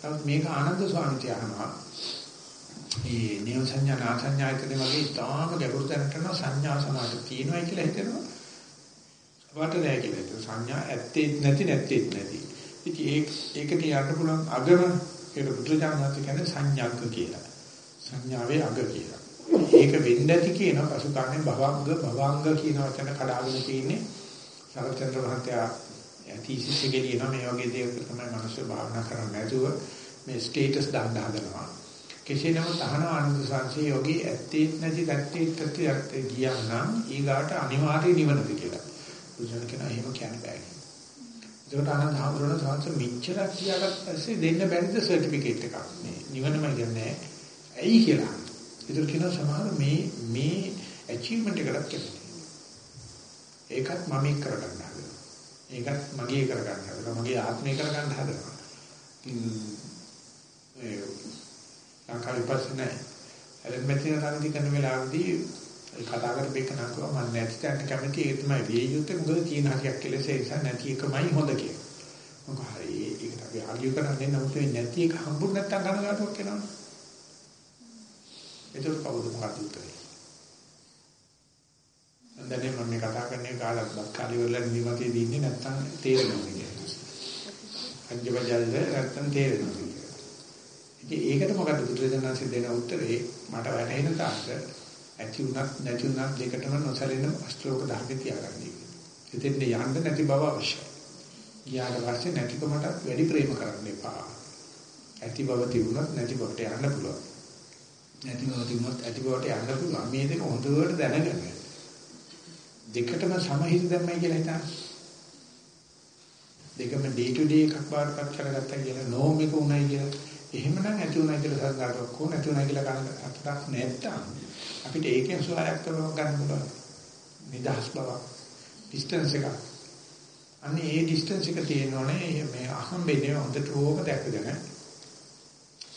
නමුත් මේක ආනන්ද ස්වාමීන් අහනවා. මේ නියම සංඥා නා සංඥා කියන වගේ තාම ගැඹුරු තැනට යන සංඥා සමාධ තියෙනවා කියලා හිතෙනවා. වට නෑ කියලා හිතන සංඥා ඇත්තේ නැති නැත්තේ නැති. ඉතින් ඒක ඒකට යන්න පුළුවන් අගම ඒක බුදුජානනාථ කියන්නේ සංඥාක කියලා. සංඥාවේ අග කියලා. ඒක වෙන්නේ නැති කියන පසුකාන්නේ භවංග භවංග කියන වචන කඩාගෙන තියෙන්නේ සරචන්ද්‍ර මහත්තයා තීසිස් එකේ කියනවා මේ වගේ දේවල් තමයි මිනිස්සු භාවනා කරන්නේ නැතුව මේ ස්ටේටස් දාන්න හදනවා. කෙසේ නමුත් අහන ආනන්ද සංසී යෝගී ඇත්තේ නැති දැත්තේ තත්ත්වයට ඇත්තේ ගියා නම් ඊගාට අනිවාර්ය නිවනද කියලා. බුදුන් කියන එහෙම කියන්න බෑ. ඒකට ආනන්ද හාමුදුරන සංස මිච්ඡර කියාගත්ත පස්සේ දෙන්න බැරිද සර්ටිෆිකේට් එකක්. මේ නිවනම කියන්නේ ඇයි කියලා. ඒකට කියන සමහර මේ මේ ඇචීව්මන්ට් එකකට කියන්නේ. ඒකත් මම එක් කරගන්න හදනවා. ඒකත් මගේ කරගන්න හදනවා. මගේ ආත්මය කරගන්න හදනවා. ඒ ලංකාවේ පස්සේ ඇලන් මෙතින තනදි කරන වෙලාවදී කතා කරපේක නංගුවා මම නැති තැනට කැමති ඒ තමයි වේ යුත්තේ මොකද තියෙන හරියක් කියලා ඒ නිසා නැති එකමයි හොඳ කියලා. මොකද හරි ඒකට අපි ආගිය කරන්නේ නමුත් මේ නැති එක හම්බුනේ නැත්තම් කනගාටුවක් වෙනවා. ඒක කවුද මොකක්ද උත්තරේ? දැන් මම මේ කතා කරන්නේ කාලක් බත් කාලේ වල නිවතේ දින්නේ නැත්තම් තේරෙනවා කියන්නේ. අජ්ජබජල්ද නැත්තම් තේරෙනවා කියන්නේ. ඉතින් ඒකට මොකද බුදුරජාණන්සේ දෙන උත්තරේ මට වැටහෙන තාක්ක ඇති උනත් නැති උනත් දෙකටම නොසැලෙන අෂ්ටෝක ධර්ම තියාගන්න. ඉතින් යන්න නැති බව අවශ්‍යයි. ගියාට පස්සේ නැතිකමට වැඩි ප්‍රේම කරන්න එපා. ඇති බව තිබුණත් නැති බවට යන්න පුළුවන්. නැති බව තිබුණත් ඇති බවට යන්න පුළුවන්. මේ දෙක හොඳට දැනගන්න. දෙකටම සමහිත දැම්මයි කියලා හිතන්න. දෙකම ඩේ ටු ඩේ එකක් බාටපත් කරගත්තා කියලා නෝම් එක උණයි කියලා. එහෙමනම් ඇති උණයි කියලා සංගාටක් කො නැති උණයි කියලා ගන්න අතක් නැත්තම් අපිට ඒකෙන් සුවයක් කරව ගන්න පුළුවන්. නිදහස් බව. ඩිස්ටන්ස් එක. අනේ ඒ ඩිස්ටන්ස් එක තියෙනෝනේ මේ අහම්බෙන්නේ හොඳට ඕක දැක්කගෙන.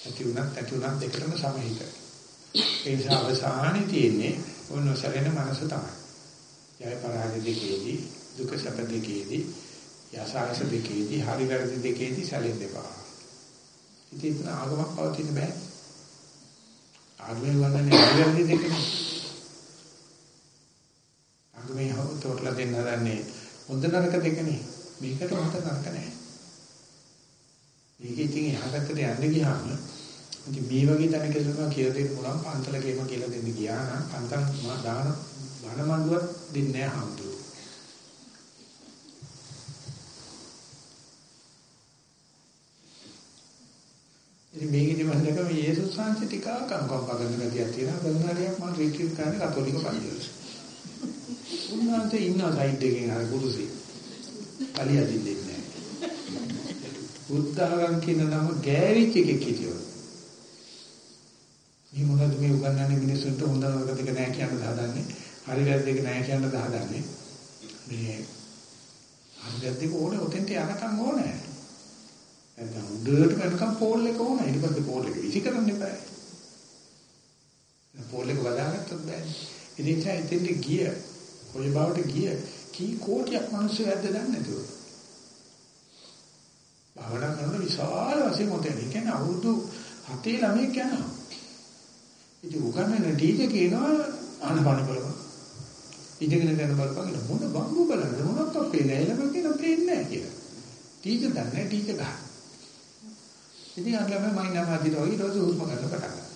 ඇති උණත් ඇති උණත් දෙකටම සමහිත. ඒ නිසා අවසානයේ තියෙන්නේ ඔන්න සැලෙන මනස තමයි. ජය පරාජය දෙකේදී දුක සැප දෙකේදී යසාරස දෙකේදී හරි වැරදි දෙකේදී සැලෙන්න එපා. ඉතින් ඒක ආගමක් පවතින බෑ. ආගමේ වන්දනේ හරි වැරදි දෙකනේ. ආගමේ හවුතෝట్లా දෙන්න හදන්නේ හොඳ නරක දෙකනේ. මේකට හොඳ නරක නැහැ. මේක ඉතින් එහාකට යන්න ගියාම ඉතින් මේ වගේ තැනකදම කියලා දෙන්න පුළුවන් පන්තලකේම කියලා දෙන්න ගියා නම් පන්තල් දාන බණ මණ්ඩුවක් දෙන්නේ නැහැ හම්බුනේ. ඉතින් මේකෙදි මම දැක්කම මේ යේසුස් වහන්සේ ටිකක් අනුකම්පා කරන ගතියක් තියෙනවා. බඳුනාරියක් මම රිට්‍රීට් කරන්නේ කතෝලික පන්තිවල. උන්වහන්සේ ඉන්න සයිඩ් එකෙන් අර කුරුසි. කලිය දින්නේ නැහැ. බුද්ධඝම් කියන නම ගෑවිච් එකෙක් හිටියෝ. මේ මොනවද මේ උගන්වන්නේ මිනිස්සුන්ට හොඳ නරක දෙක නැහැ කියන හදන්නේ. හරි වැරදි දෙක නැහැ කියන හදන්නේ. මේ හරි වැරදි දෙක ඕනේ ඔතෙන්ට යනකම් ඕනේ. නැත්නම් උඩට වෙනකම් පෝල් එක ඕන. ඊට පස්සේ පෝල් එක විසි කරන්න එපා. පෝල් එක වදාගත්තොත් බෑනේ. ඉතින් ඒ ඉතින් ගිය කොයි බවට ගිය කී කෝටියක් මිනිස්සු ඇද්ද දන්නේ නැතුව. භාවනා කරන විශාල වශයෙන් මොතේ කියන්නේ අවුරුදු 7 ළමෙක් යනවා. ඉතින් උගන්නන ටීචර් කියනවා ආනපාන බලපන්. ඉඳගෙන යන බලපන් මොන බම්බු බලන්න මොනක් අපේ නෑ ළම කියන පේන්නේ නෑ කියලා. ටීචර් දන්නේ ටීචර් ගන්න. ඉතින් අර ළමයි මයින් නම් අදින ඔය ඊට පස්සේ හුස්ම ගන්න පටන් ගන්නවා.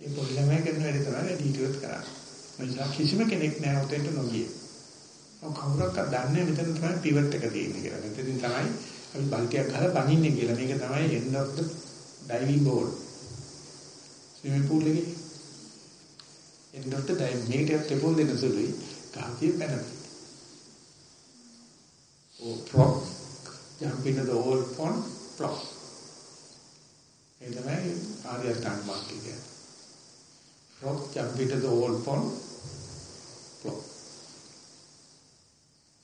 ඒ පොඩි ළමයි කරන වැඩේ තමයි ඩීටේල්ස් කරන්නේ. මම කිසිම කෙනෙක් නෑ උතෙන්ට නොගියේ. ඔව් කවුරක්වත් දන්නේ මෙතන තමයි පිවට් එක තියෙන්නේ කියලා. මෙතනින් තමයි අපි බල්ටියක් ගහලා බනින්නේ කියලා. මේක තමයි end of the diving board. Swimming pool එකේ. එන්නොත් දැන් මේකට තෙපොල් දෙන සුළුයි ගහතිය පැනපි. Oh, frog jump into the old pond, plop. ඒ තමයි ආර්ය අෂ්ටාංග මාර්ගය කියන්නේ. frog jump into the old pond, plop.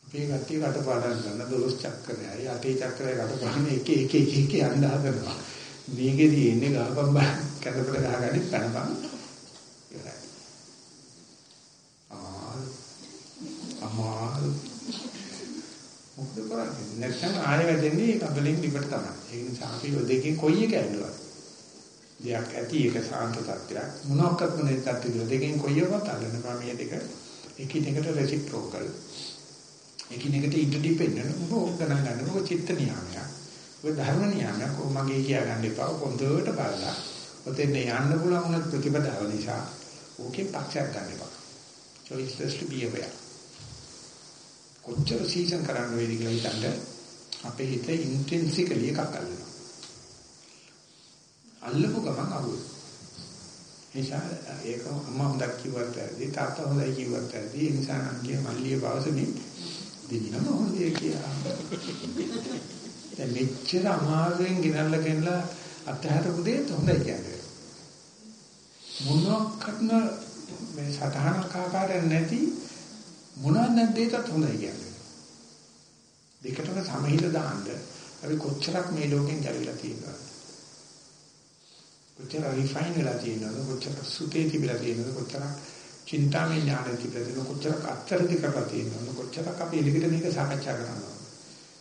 මේ ගැටි කටපාඩම් කරන දොළොස් චක්‍රයයි අටේ චක්‍රයයි කටපාඩම් එක එක එක එක යන්න හදනවා. මේකෙදී ඉන්නේ ගහපම් බා කැතපට ගහගන්නේ පැනපන් ඉවරයි. ආල් අමාල් මොකද කරන්නේ නැත්නම් ආයෙ වැදෙන්නේ කබලින් ලිපට තමයි. ඒ නිසා අපි ඔය දෙකෙන් කොයි එක ඇල්ලුවා. දෙයක් ඇති එක සාන්ත තත්ත්වයක් මොනක්වත් මොනේ තත්ත්වය දෙකෙන් කොයි එකවත් අල්ලන්න බෑ මේ දෙක එකිනෙකට රෙසිප්‍රොකල් එකිනෙකට ඉන්ටර්ඩිපෙන්ඩන්ට් ඔබ ගණන් ගන්න ඔබ චිත්ත නියාමයක් ඔබ ධර්ම නියාමයක් ඔබ මගේ කියා ගන්න එපා පොන්දට බලලා ඔතෙන් යන්න පුළුවන් උනත් ප්‍රතිපදාව නිසා ඕකේ පක්ෂයක් ගන්න එපා choiceless to be aware කොච්චර සීසන් කරන්න වේද කියලා හිතන්න අපේ හිත ඉන්ටෙන්සිකලි එකක් අල්ලනවා අල්ලපු ගමන් අහුවෙයි නිසා ඒක අම්මා හොඳක් කිව්වත් ඇති තාත්තා හොඳයි කිව්වත් ඇති ඒ නිසා නම් කිය මල්ලිය බවසනේ දෙන්නම හොඳේ කියලා. දැන් මෙච්චර අමාරුවෙන් ගෙනල්ලා ගෙනලා අතහැරපු දෙයක් හොඳයි කියන්නේ. මොනක්වත්ම මේ සතහනක් ආකාරයක් නැති මොනවත් නැද්දේටත් හොඳයි කියන්නේ. දෙකටම සමහිත දාන්න අපි කොච්චරක් මේ ලෝකෙන් ගැලවිලා තියෙනවද? කොච්චර රිෆයින් වෙලා තියෙනවද? කොච්චර සුතේ තිබිලා තියෙනවද? කොච්චර චින්තාමය ඥාන තිබිලා තියෙනවද? කොච්චර අත්තරදි කරලා තියෙනවද? කොච්චරක් අපි එළිකට මේක සාකච්ඡා කරනවා.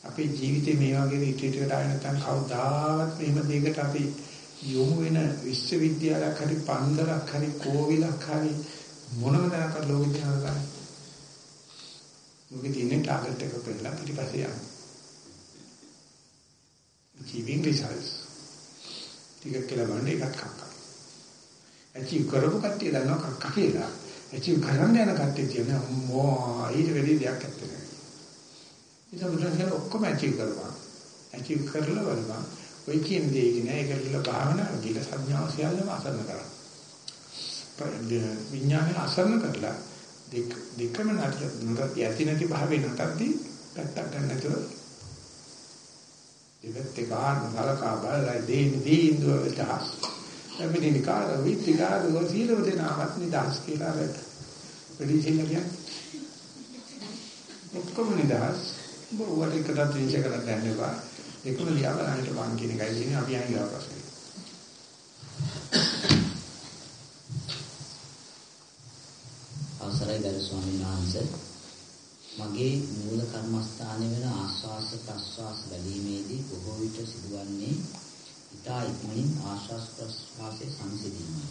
අපේ ජීවිතේ මේ වගේ රිට්‍රීට් ආය නැත්නම් කවදාවත් මෙහෙම දෙයකට අපි යොමු වෙන විශ්වවිද්‍යාලයක් හරි පන්දරක් හරි කෝවිලක් හරි මොනම දැනකට ලෝකෙ දිහා බලන්න. මොකද ඉන්නේ ටාගට් එක පෙන්නලා පිටිපස්සේ යනවා. achieving results. ටිකක් කියලා බලන්න ඒකත් කක්ක. achieve කරපු කට්ටිය දන්නවා කක්ක කියලා. achieve කරන්න යන කට්ටිය කියන මොා ඊට වැඩි දෙයක් නැහැ. ඉතින් බුදුන් කියන ඔක්කොම achieve කරපන්. achieve කරලා බලපන්. ඔය කියන දේ ඉන්නේ ඒක කියලා භාවනාව කියලා සංඥාව සියල්ලම අසරණ කරා. විඥානය අසරණ කරලා දෙක දෙකම නතර යති නැති භාවයෙන් නතරදී පැත්තක් ගන්න නැතුව ඉවෙත් ගන්න බලකා බලලා දෙයින් දෙයින් දුවටස් එපිටින් කාර විත්තිකාර ගොසීලව දෙනාවත් නිදාස් කියලා රට වැඩි කියන්නේ ඔක්කොම නිදාස් බොවට එකට තින්ච කරලා දැන් එපා. ඒකම ලියා බලන්නට වන් කියන එකයි කියන්නේ අපි අයින් ගාව ප්‍රශ්නේ. අවසරයි ගරු ස්වාමීන් වහන්සේ මගේ මූල කර්මස්ථානයේ වෙන ආස්වාස ප්‍රස්වාස බැලීමේදී බොහෝ විට සිදුවන්නේ ඊතා ඉක්මනින් ආශ්වාස ප්‍රස්වාසයේ සංසිඳීමයි.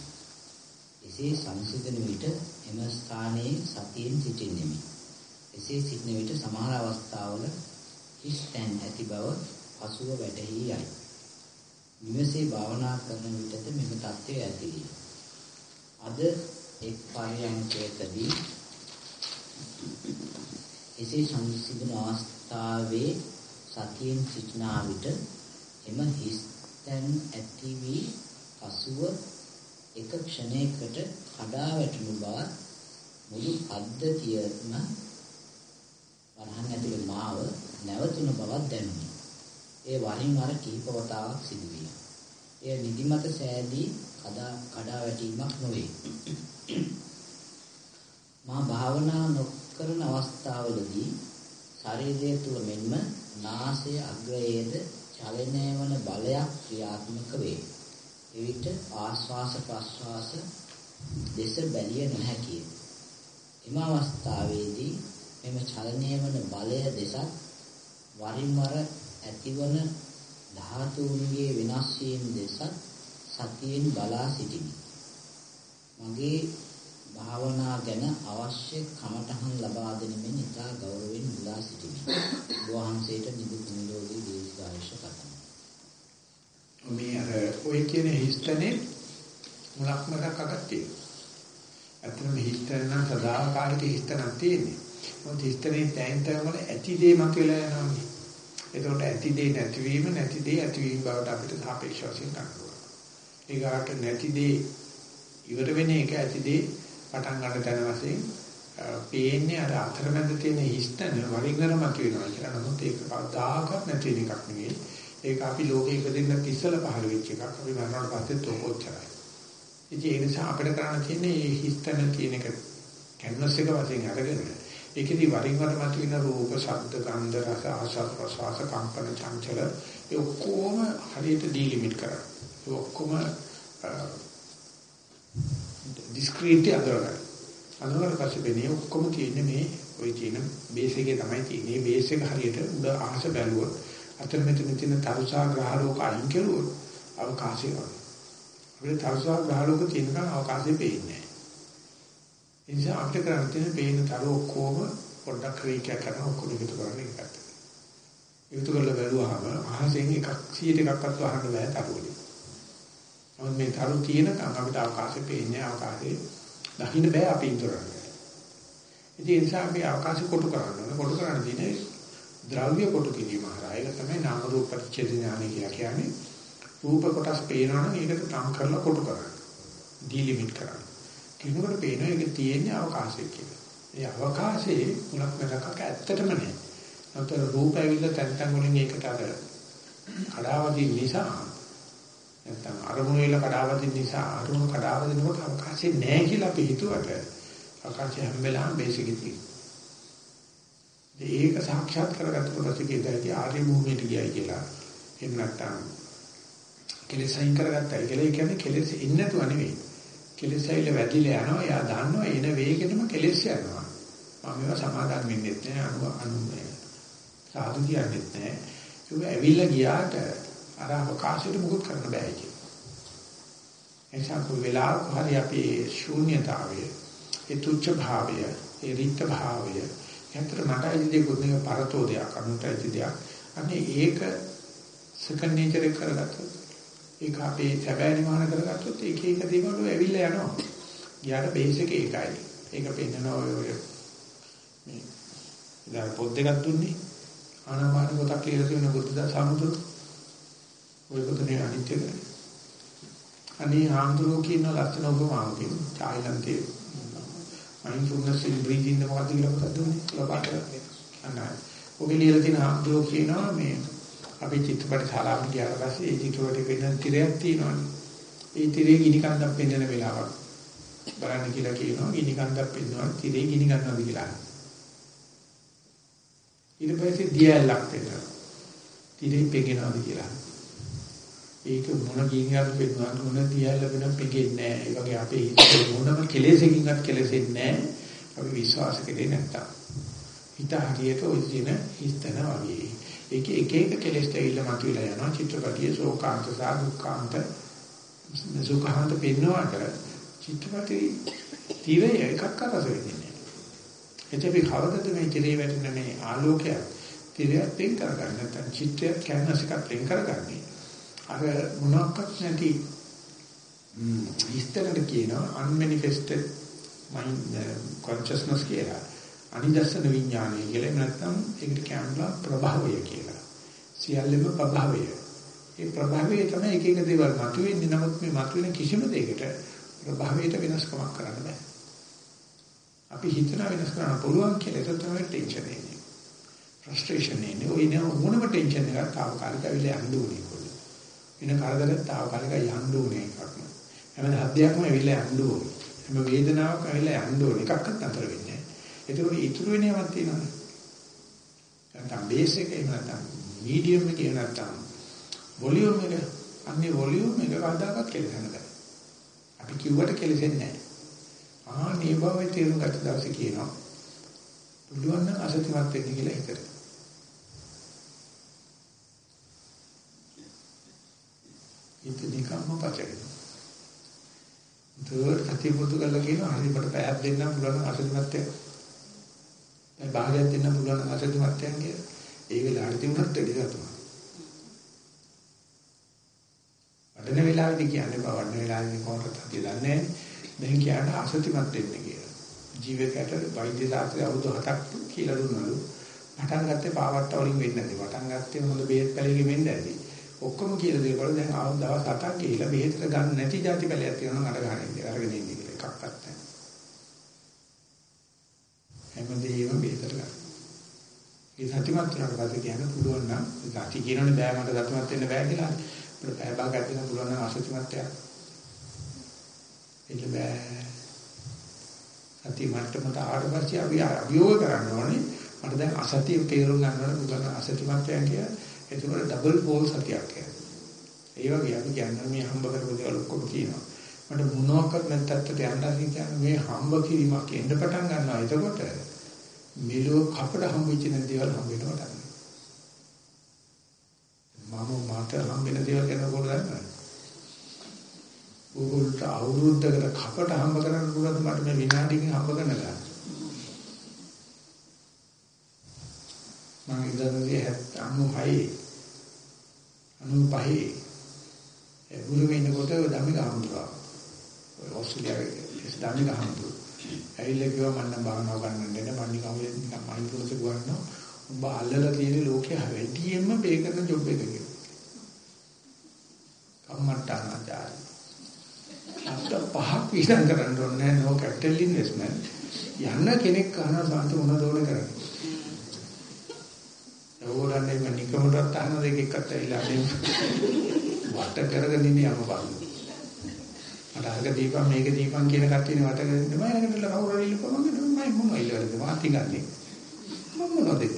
එසේ සංසිඳන විට එම ස්ථානයේ සතියෙන් සිටින්නෙමි. එසේ සිටින විට සමහර අවස්ථාවල හිස් තැන් ඇති බව පසුව වැටහි යයි. නිවසේ භාවනා කරන විටද මෙම தත්ත්වය ඇතිවිය. අද එක් පරියන්කයකදී එසේ සංසිඳන අවස්ථාවේ සතියෙන් සිටින විට එම හිස් තැන් ඇති වී පසුව එක ක්ෂණයකට කඩා වැටුණු බවත් මුළු පද්ධතියම වරහන් ඇතුලේ මාව නැවතුණු බවක් දැනුනි. ඒ වරින් වර කිහිප වතාවක් සිදුවිය. එය නිදිමත සෑදී කඩා කඩා වැටීමක් නොවේ. මා භාවනා නොකරන අවස්ථාවලදී ශරීරය තුල මෙන්ම නාසය අග්‍රයේද චලනය වන බලයක් ක්‍රියාත්මක වේ. එවිට ආශ්වාස ප්‍රශ්වාස දෙස බැලිය නොහැකිය. එම අවස්ථාවේදී මෙම චලනය වන බලය දෙසත් වරින් වර ඇතිවන ධාතුන්ගේ වෙනස් වීම දෙසත් සතියෙන් බලා සිටිමි. මගේ භාවනා ගැන අවශ්‍ය කමටහන් ලබා දෙන මෙන් ඉතා ගෞරවයෙන් මුලා සිටිමි. වහන්සේට නිදුක් නිරෝගී දීර්ඝායුෂ පතමි. මේ අර ඔය කියන හිස්තනේ මුලක් මතක් අගක් තියෙනවා. ඇත්තටම හිස්තන නම් සදාකාලික හිස්තනක් තියෙන්නේ. මොකද හිස්තනේ තැන් තැන් වල ඇති දේ මතුවලා යනවා. එතකොට ඇති දේ නැතිවීම නැති දේ ඇතිවීම බවට අපිට සාපේක්ෂව වශයෙන් ගන්නවා. ඒකට නැති දේ ඉවර වෙන එක ඇති දේ පටන් ගන්න තැන වශයෙන් පේන්නේ අර අතරමැද තියෙන හිස්තන වරින් වර මතුවෙනවා කියලා. නමුත් ඒක කවදාකවත් නැති වෙන එකක් නෙවෙයි. ඒක අපි ලෝකෙ ඉපදෙන්න ඉස්සෙල්ලා පහළ වෙච්ච එකක්. අපි මරණයට පස්සේ තෝකොච්චරයි. ඉතින් ඒ නිසා අපිට කරන්න තියෙන්නේ මේ හිස්තන කියන එක කැන්වස් එක වශයෙන් අරගෙන ඒකෙදි වරින් වර මතුවෙන රූප, ශබ්ද, ගන්ධ, රස, ආශාස, ප්‍රසවාස, කම්පන, චංචල ඒ ඔක්කොම හරියට ඩිලිමිට් කරා. ඒ ඔක්කොම ඩිස්ක්‍රීට්ලි අඳුරගන්න. අඳුරගන්න පස්සේ වෙන්නේ ඔක්කොම තියෙන්නේ මේ ওই කියන බේස් එකේ තමයි තියෙන්නේ. මේ බේස් එක හරියට උඩ අහස බැලුවොත් අතර මෙතන තියෙන තරුසා ග්‍රහලෝක අයින් කරුවොත් අවකාශය වගේ. අපිට තරුසා ග්‍රහලෝක තියෙනකන් අවකාශය පේන්නේ නැහැ. ඒ නිසා අපිට කරන්න තියෙන පේන තරු ඔක්කොම පොඩ්ඩක් රීකැප් කරන ඔක්කොම එකතු කරන්න එකකට. එකතු කරලා බැලුවාම අහසෙන් එකක් 100 එකක්වත් වහන්න බෑ තරුවලින්. මොකද මේ තරු තියෙනකන් අපිට අවකාශය පේන්නේ අවකාශයේ දකින්න බෑ අපි ඉදරන්නේ. ඉතින් ඒ නිසා අපි අවකාශය කොටු කරන්න ඕනේ. කොටු කරන්න දිනේ ද්‍රව්‍ය කොටු කිරීම හරහා ඒක තමයි නාම රූප පරිච්ඡේද ඥානය කියලා කියන්නේ. රූප කොටස් පේනවනම් ඒකට තම් කරලා කොටු කරන්න. ඩිලිමිට් කරන්න. කිනුකට පේන එක තියෙන්නේ අවකාශය කියලා. ඒ අවකාශයේ මුලක් මැදක් ඇත්තටම නැහැ. නැත්නම් රූප ඇවිල්ලා තැන් තැන් වලින් ඒකට අර කඩාවදින නිසා නැත්නම් අරමුණු වල කඩාවදින නිසා අරමුණු කඩාවදිනකොට අවකාශය නැහැ කියලා අපි හිතුවට අවකාශය හැම වෙලාවෙම බේසිකයි. ඒක සාක්ෂාත් කරගත්ත පස්සේ කියදයි ආර්ය භූමියට ගියයි කියලා. එහෙම නැත්නම් කෙලෙස් අයින් කරගත්තයි කියලා. ඒ කියන්නේ කෙලෙස් ඉන්නේ නැතුව නෙවෙයි. කෙලෙස් ඇවිල්ලා වැදිලා යනවා. එයා දන්නවා එන වේගෙටම කෙලෙස් යනවා. මම ඒවා සමාදන් වෙන්නේ නැහැ. අනු අනු සාදු කියන්නේ නැහැ. ඒක ඇවිල්ලා ගියාට අර අවකාශයට මුකුත් කරන්න බෑ කියලා. එනිසා කොයි වෙලාවක හරි අපි ශූන්‍යතාවය, ඒ තුච්ඡ භාවය, ඒ රිත් භාවය, යන්ත්‍ර මටයි දෙකුත් නේ පරතෝ දෙයක්, අනුතයි දෙයක්. අනේ ඒක සෙකන්ඩ් නේචර් එක කරගත්තොත් ඒක අපේ සැබෑ නිවහන කරගත්තොත් ඒක එක දේවල් වල ඇවිල්ලා යනවා. ගියාට බේස් එක ඒකයි. ඒක පෙන්නනවා ඔය මේ ඉතින් පොත් දෙකක් දුන්නේ ආනාපාන පොතක් කියලා තියෙන බුද්ධ සමුදුර ඔය පොතේ අනිත්‍ය කරන්නේ. අනේ ආන්දරෝ කියන ලස්සන උපමාවකින් තායිලන්තයේ mindfulness in breathing මොකක්ද කියලා පොතක් දුන්නේ කියලා පාට අනයි. ඔබ ලියලා තියෙන ආන්දරෝ කියනවා මේ අපි චිත්‍රපට ශාලාවට ගියාට පස්සේ ඒ චිත්‍රපටේ වෙන තිරයක් තියෙනවානේ. ඒ තිරේ ගිනි කන්දක් පෙන්වන වෙලාවක් බලන්න කියලා කියනවා ගිනි කන්දක් පෙන්වනවා තිරේ ගිනි ගන්නවද කියලා. ඊට පස්සේ දියැලක් පෙන්වනවා. තිරේ පෙගෙනවද කියලා. ඒක මොන ගිනියක්ද පෙන්වනවා මොන දියැල වෙන පෙගෙන්නේ නැහැ. ඒ වගේ අපේ හිතේ මොනම කෙලෙසකින්වත් කෙලෙසෙන්නේ නැහැ. අපි විශ්වාස කරේ නැත්තම්. හිත හරියට ඔය දින හිතන වගේ. ඒක එක එක කෙලෙස් දෙවිලා මතුවලා යනවා චිත්‍රපටියේ ශෝකාන්ත සහ දුක්ඛාන්ත සුඛාන්ත පෙන්වන්නට චිත්‍රපටි තීරය එකක් කරස වෙන්නේ එතකොට කවදද මේ තිරේ වැටෙන මේ ආලෝකය තිරයක් පෙන් කරගන්න නැත්නම් චිත්‍රයක් කැන්වස් එකක් පෙන් කරගන්නේ අර මොනක්වත් නැති ඉස්තරට කියනවා unmanifested mind consciousness කියලා අනිදර්ශන විඥානය කියලා නැත්නම් ඒකට කියනවා ප්‍රභාවය කියලා සියල්ලම ප්‍රභාවය ඒ ප්‍රභාවය තමයි එක එක දේවල් මතුවෙන්නේ නමුත් මේ මතුවෙන කිසිම දෙයකට ප්‍රභාවයට වෙනස්කමක් කරන්න බෑ අපි හිතන වෙනස් කරන්න පුළුවන් කියලා ඒක තමයි ටෙන්ෂන් එන්නේ. ෆ්‍රස්ට්‍රේෂන් එන්නේ. ඔය නේ මොනම ටෙන්ෂන් එකක් తాවකාලික අවිල යන්න ඕනේ. වෙන කරදරයක් తాවකාලික යන්න ඕනේ එකක් නෑ. හැම හදයක්ම ඇවිල්ලා යන්න ඕනේ. හැම වේදනාවක් ඇවිල්ලා යන්න ඕනේ. එකක්වත් අතර වෙන්නේ නෑ. ඒකෝට ඉතුරු වෙනවක් තියෙනවනේ. නැත්නම් බේස් එක එහෙම නැත්නම් මීඩියම් එක එහෙම නැත්නම් වොලියුම් එක අන්නේ වොලියුම් එක කවදාකවත් කෙලෙසන්න බෑ. අපි කිව්වට කෙලෙසෙන්නේ නෑ. ආ මේ බව තේරුම් ගත්ත දවසේ කියනවා පුළුවන් නම් අසතිමත් වෙන්න කියලා හිතට. හිත නිකම්ම පචගෙන. දුර සතිය පුරුදු කරලා කියනවා හරි මට පැයක් දෙන්නම් පුළුවන් නම් අසතිමත් වෙන්න. දැන් භාගයක් දෙන්නම් පුළුවන් නම් අසතිමත් වෙන්න කියලා. ඒ වෙලාවට තිබුණත් දෙඩි තමයි. වඩන වෙලාවේදී කියන්නේ බවන්න වෙලාවේදී කොහොමද අපි දන්නේ නැහැ. දැන් කියන්න අසතිමත් වෙන්න කියලා. ජීවිතයට වෛද්‍ය ශාස්ත්‍රය අවුරුදු 7ක් කියලා දුන්නලු. පටන් ගත්තේ පාවට්ට වලින් වෙන්නේ නැති. පටන් ගත්තේ මොකද බේත් පැලෙකින් වෙන්නේ නැති. ඔක්කොම කියලා දේවල් දැන් ආව දවස් 7ක් ගිහිලා බේතට ගන්න නැති જાති පැලයක් තියෙනවා නඩ ගන්න ඉන්නේ. අරගෙන ඉන්නේ කියලා එකක්වත් නැහැ. හැමදේම බේතර ගන්න. ඒ සත්‍යමත් වුණාට පස්සේ කියන්න පුළුවන් නම් සත්‍ය කියනෝනේ බෑ මට සත්‍යමත් වෙන්න බෑ කියලා. අපිට බෑ භාගයක් දෙන්න පුළුවන් නම් අසත්‍යමත් වෙන්න. ඒක බෑ. සත්‍ය මට්ටමට ආවට පස්සේ අපි අභියෝග කරන්න ඕනේ. මට දැන් අසත්‍ය තේරුම් ගන්නවට පුළුවන් අසත්‍යමත් වෙන්න කියලා. ඒකට ඩබල් පෝල් සත්‍යයක් කියලා. ඒ වගේ අපි කියන්නේ මේ හම්බ කරපු දේවල් ඔක්කොම කියනවා. මට මොනවාක්වත් නැත්තට යන්න කියන්නේ මේ හම්බ කිරීමක් එන්න පටන් ගන්නවා. එතකොට මෙලෝ කපඩ හම්බෙච්ච දේවල් හම්බ වෙනවා. මම මාත හම්බෙන දේවල් ගැන කොහොමද දන්නවද? ඕගොල්ලෝ අවුරුද්දකට කපට හම්බ කරන්න පුළුවන් මට මේ විනාඩියකින් හම්බ කරන්න ගන්න. මම ඉඳන්දී 96 95 ඒ බුරුමේ ඉන්නකොට ධම්මික හම්බුවා. ඔය ඔස්ට්‍රේලියාවේ ඉස් ධම්මික හම්බුවා. ඇවිල්ලා කිව්වා මම නම් භාවනාව ගන්න දෙන්න මම නිකන් ඔය නිකන් මයින්ඩ්ෆුල්නස් එක ගන්නවා. උඹ අල්ලලා තියෙන ලෝකයේ වැඩියෙන්ම පේ කරන ජොබ් එක කියලා. කම්මට්ටානාචාරය. අත පහක් විශ්ලේෂණ කරන්න ඕනේ නෝ කැපිටල් ඉන්වෙස්ට්මන්ට්. යන්න කෙනෙක් අහනවා සාන්ත මොනවද ඕනේ කරන්නේ. ඕරන්නේ මම නිකමටත් අහන දෙක එක්කත් ඇවිල්ලා මේ වට කරගෙන ඉන්නේ අමබල්. මට අරක දීපන් මේක දීපන් කියන කට්ටියනේ වට කරගෙන ඉන්න මම ළඟට කවුරු හරි ඉල්ලපුවා මම මම මොනවද ඉල්ලවලද මාත් ඉගන්නේ. මම මොනවද ඒක?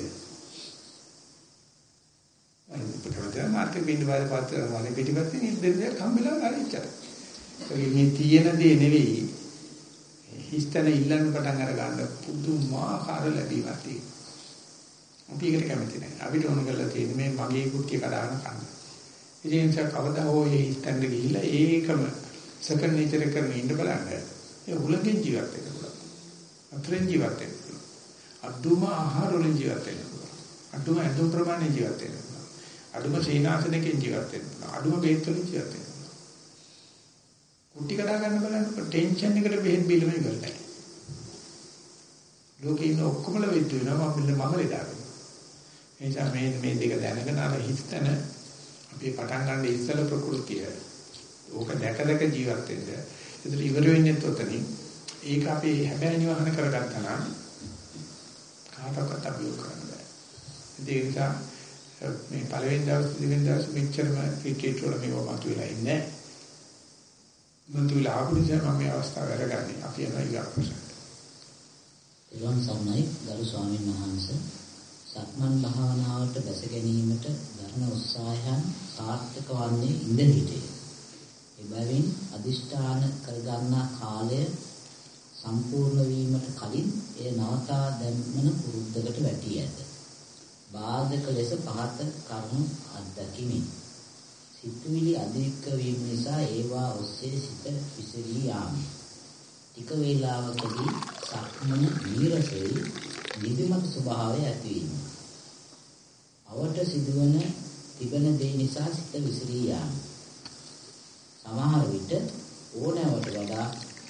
අර පිටවට මාර්කේ බින්ද වල පාත්‍ර වල පිටිපස්සේ ඉඳන් කම්බලා හරිච්චා. ඒ මේ තියෙන දේ නෙවෙයි හිස්තන ඉල්ලන්න පටන් අර ගන්න පුදුමාකාර ලැබීමක් තියෙනවා. අපි ඒකට කැමති නැහැ. අපිට ඕන කරලා තියෙන්නේ මේ මගේ කුට්ටිය කඩාගෙන කන්න. ඉතින් ඒක කවදා හෝ ඒ හිස්තන්න ගිහිල්ලා ඒකම සෙකන්ඩ් නේචර් කරගෙන ඉන්න බලන්න. ඒ උලගෙන් ජීවත් වෙන්න පුළුවන්. අත්‍රෙන් ජීවත් වෙන්න පුළුවන්. අදුම ආහාර වලින් ජීවත් වෙන්න පුළුවන්. අදුම ඇඳුම් ප්‍රමාණයෙන් ජීවත් වෙන්න පුළුවන්. අදුම සීනාසනකින් ජීවත් වෙන්න පුළුවන්. අදුම බේත් වලින් ජීවත් වෙන්න කුටි කඩා ගන්න බලන්න ටෙන්ෂන් එකට බෙහෙත් බීලම ඉවරයි. ලෝකේ ඉන්න ඔක්කොම ලෙඩ වෙනවා මම බිල්ල මම ලෙඩාගෙන. ඒ නිසා මේ මේ දෙක දැනගෙන අර හිතන අපි පටන් ගන්න ඉස්සල ප්‍රകൃතිය. ඕක දැක දැක ජීවත් වෙන්න. ඒතර ඉවර වෙන්නේ තොතනින්. ඒක අපි හැබැයි නිවහන කරගත්තා නම් කාටවත් අභියෝග කරන්න බෑ. ඒ නිසා මේ පළවෙනි දවස් දෙවෙනි දවස් මෙච්චරම රිට්‍රීට් වල මේව මතුවලා ඉන්නේ නැහැ. මතුවලා ආපු නිසා මම මේ අවස්ථාව අරගන්නේ. අපි යනවා ඊගා ප්‍රශ්නට. එවන් සම්මයි ගරු ස්වාමීන් වහන්සේ සක්මන් භාවනාවට බැස ගැනීමට දරන උත්සාහයන් සාර්ථක වන්නේ ඉඳ හිටේ. එබැවින් අදිෂ්ඨාන කරගන්නා කාලය සම්පූර්ණ වීමට කලින් එය නවතා දැම්මන පුරුද්දකට වැටී ඇත. බාධක ලෙස පහත කරුණු අත්දැකීමි. සිතුවිලි අධික වීම නිසා ඒවා ඔස්සේ සිත විසිරී යාමි. ටික වේලාවකදී සක්මන නීරසෙයි නිදිමත ස්වභාවය ඇතිවීම. අවට සිදුවන තිබෙන දේ නිසා සිත විසිරී යාම. සමහර විට ඕනෑවට වඩා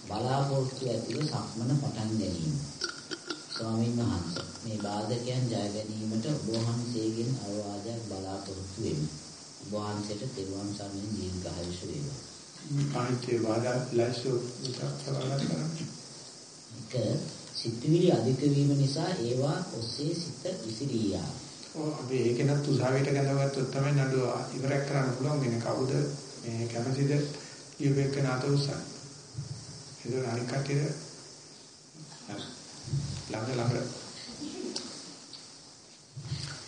බලාපොරොත්තු ඇතිව සක්මන පටන් ගැනීම. ස්වාමීන් වහන්සේ මේ බාධකයන් ජය ගැනීමට ඔබ වහන්සේගෙන් අවවාදයක් බලාපොරොත්තු වෙමි. ඔබ වහන්සේට තෙරුවන් සරණින් දීර්ඝායුෂ වේවා. උත්තරවල කරන්නේ. එක සිතුවිලි අධික වීම නිසා ඒවා ඔස්සේ සිත විසිරී යා. අපි ඒකෙනත් උසාවියට ගඳවත්තොත් තමයි නඩුව ඉවරක් කරන්න පුළුවන් වෙන කවුද මේ කැමතිද ලියුපෙක නාත උසන්. ඒක අනික් කටිය ළඟ ළඟ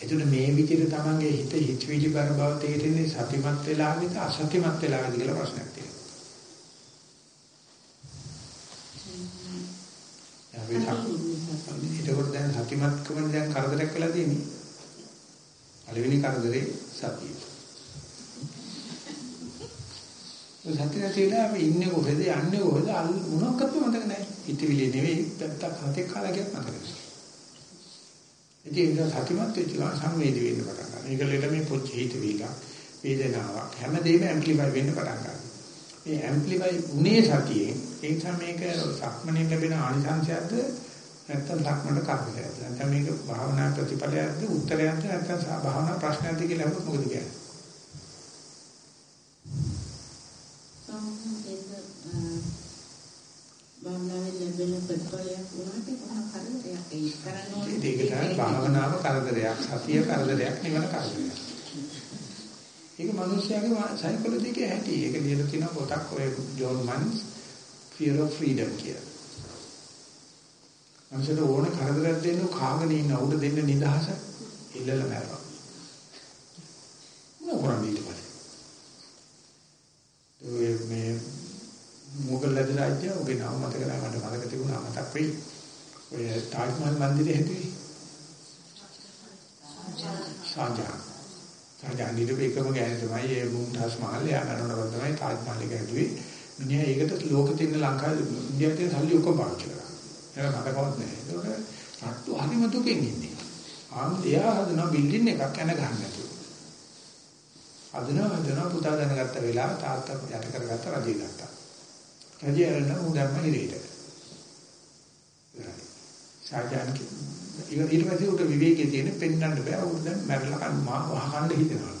එතකොට මේ විදිහට තමන්ගේ හිත හිතවිලි බර බව තේරෙන්නේ සතිමත් වෙලාවෙද අසතිමත් වෙලාවෙද කියලා ප්‍රශ්නයක් තියෙනවා. අපි එතකොට දැන් සතිමත්කම දැන් කරදරයක් වෙලා තියෙන්නේ. පළවෙනි කරදරේ සතිය. ඒ සතිය නැතිලා අපි ඉන්නේ කොහෙද යන්නේ කොහෙද මොනක්වත් මතක නැහැ. හිතවිලි නෙවෙයි පැත්තක් හතේ කාලා ගියත් මතක නැහැ. ඉතින් ඒක සතිමත් වෙච්ච ගමන් සංවේදී වෙන්න පටන් ගන්නවා. ඒකලෙට මේ පොච්ච හිතවිලා වේදනාවක් හැමදේම ඇම්ප්ලිෆයි වෙන්න පටන් ගන්නවා. මේ ඇම්ප්ලිෆයි උනේ සතියේ ඒ නිසා මේක සක්මණෙන් ලැබෙන ආනිසංශයක්ද නැත්නම් සක්මණට කර්මයක්ද නැත්නම් මේක භාවනා ප්‍රතිඵලයක්ද උත්තරයක්ද නැත්නම් භාවනා ප්‍රශ්නයක්ද කියලා අහුවොත් මොකද කියන්නේ? භාවනාවේ කරදරයක් සතිය කරදරයක්, නිවන කරදරයක්. ඒක මිනිස්යාගේ සයිකොලොජි එකේ හැටි. ඒක ලියලා තියෙන පොතක් ඔය ජෝන් මන්ස් Fear of Freedom කියලා. මනුෂ්‍යට ඕන කරදරයක් දෙන්න කාගෙන ඉන්න උඩ දෙන්න නිදහස ඉල්ලලා මැරෙනවා. මොන කරන්නේ ඊට පස්සේ? ඔය මේ මොගල් රාජ්‍ය ඔගේ නම මතක නැහැ මට මතක තිබුණා මතක් වෙයි. ඔය තාජ් මහල් මන්දිරය හැදුවේ. ශාජහාන්. ශාජහාන් ඊට එකම ගෑණි තමයි ඒ මුම්තාස් මහල් යා නරනවල තමයි තාජ් මහල් එක හැදුවේ. මිනිහා ඒකට ලෝකෙ තියෙන ලංකාවේ ඉන්දියාවේ තියෙන සල්ලි ඔක්කොම පාවිච්චි කරා. ඒක මතකවත් නැහැ. ඒකට රට්ටු හරිම දුකෙන් ඉන්නේ. ආන් එයා හදන බිල්ඩින් එකක් යන ගන්න නැතුව. හදනවා හදනවා පුතා දැනගත්ත වෙලාව තාත්තා යට කරගත්ත රජේ ගත්තා. රජේ අරන උන් දැම්ම හිරේට. සාජාන ඊට පස්සේ උට විවේකයේ තියෙන පෙන්වන්න බෑ උන් දැන් මැරලා කන් මා වහකණ්ඩ හිතනවා.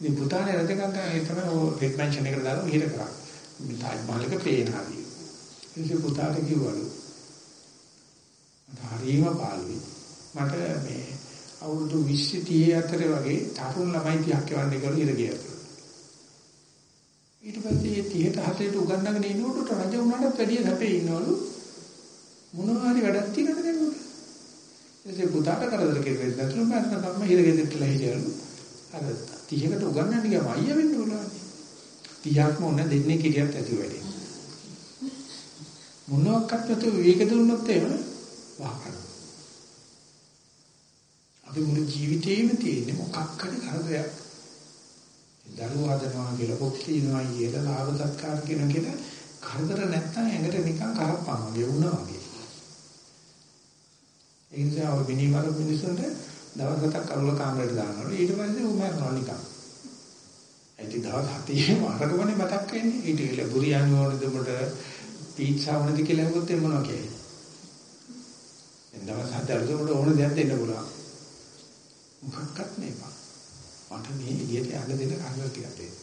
ඉතින් පුතානේ රජකම් ඒ තමයි ඔය රෙඩ් මැන්ෂන් එකට දාලා හිර කරා. මේ තාජ් මහලක පේනාදී. ඉතින් පුතාට කිව්වලු හරිම පාළුයි. මට මේ අවුරුදු 20 30 අතර වගේ තරුණ ළමයි 30ක් එවන්නේ කියලා ඉර ගියා. ඊට පස්සේ 30ට 40ට උගන්නගෙන ඉන්නකොට රජ වුණාට වැඩිය හැපේ ඉන්නවලු. මොනවා හරි වැඩක් තියෙනවද දැන් උඩ? එතේ පුතාට කරදර කෙරෙන්නේ නැතුණු මම තමයි හිර ගෙදරටලා හිටියලු. අර 30කට උගන්නන්න ගියාම අයියා වෙන්න ඕනනේ. 30ක්ම ඕන දෙන්නේ කිරියක් ඇති වෙන්නේ. මොනවාක්වත් නැතුව විවේක දුන්නොත් එහෙම වහකන. අපි මුළු ජීවිතේම තියෙන්නේ මොකක් හරි කරදරයක්. දරුවා හදනවා කියලා පොත් කියනවා කියලා ලාභ සත්කාර කියන කියලා කරදර නැත්තම් ඇඟට නිකන් කරප්පම් වගේ වුණා වගේ. ඒ නිසා ඔය මිනිමර මිනිසුන්ට දවස් හතක් අරුල කාමරේට දානවා. ඊට පස්සේ උ මරනවා නිකන්. ඒටි දවස් හතේ මාරකමනේ මතක් වෙන්නේ. ඊට ගිහලා බුරියානි ඕනද උඹට පීට්සා ඕනද කියලා හුවොත් එන්න මොනවා කියයි. දවස් හතරට උඩ ඕන දෙයක් දෙන්න පුළුවන්. මොකක්වත් නේපා. මට මේ එළියට යන්න දෙන්න කරුණ ටිකක් දෙන්න.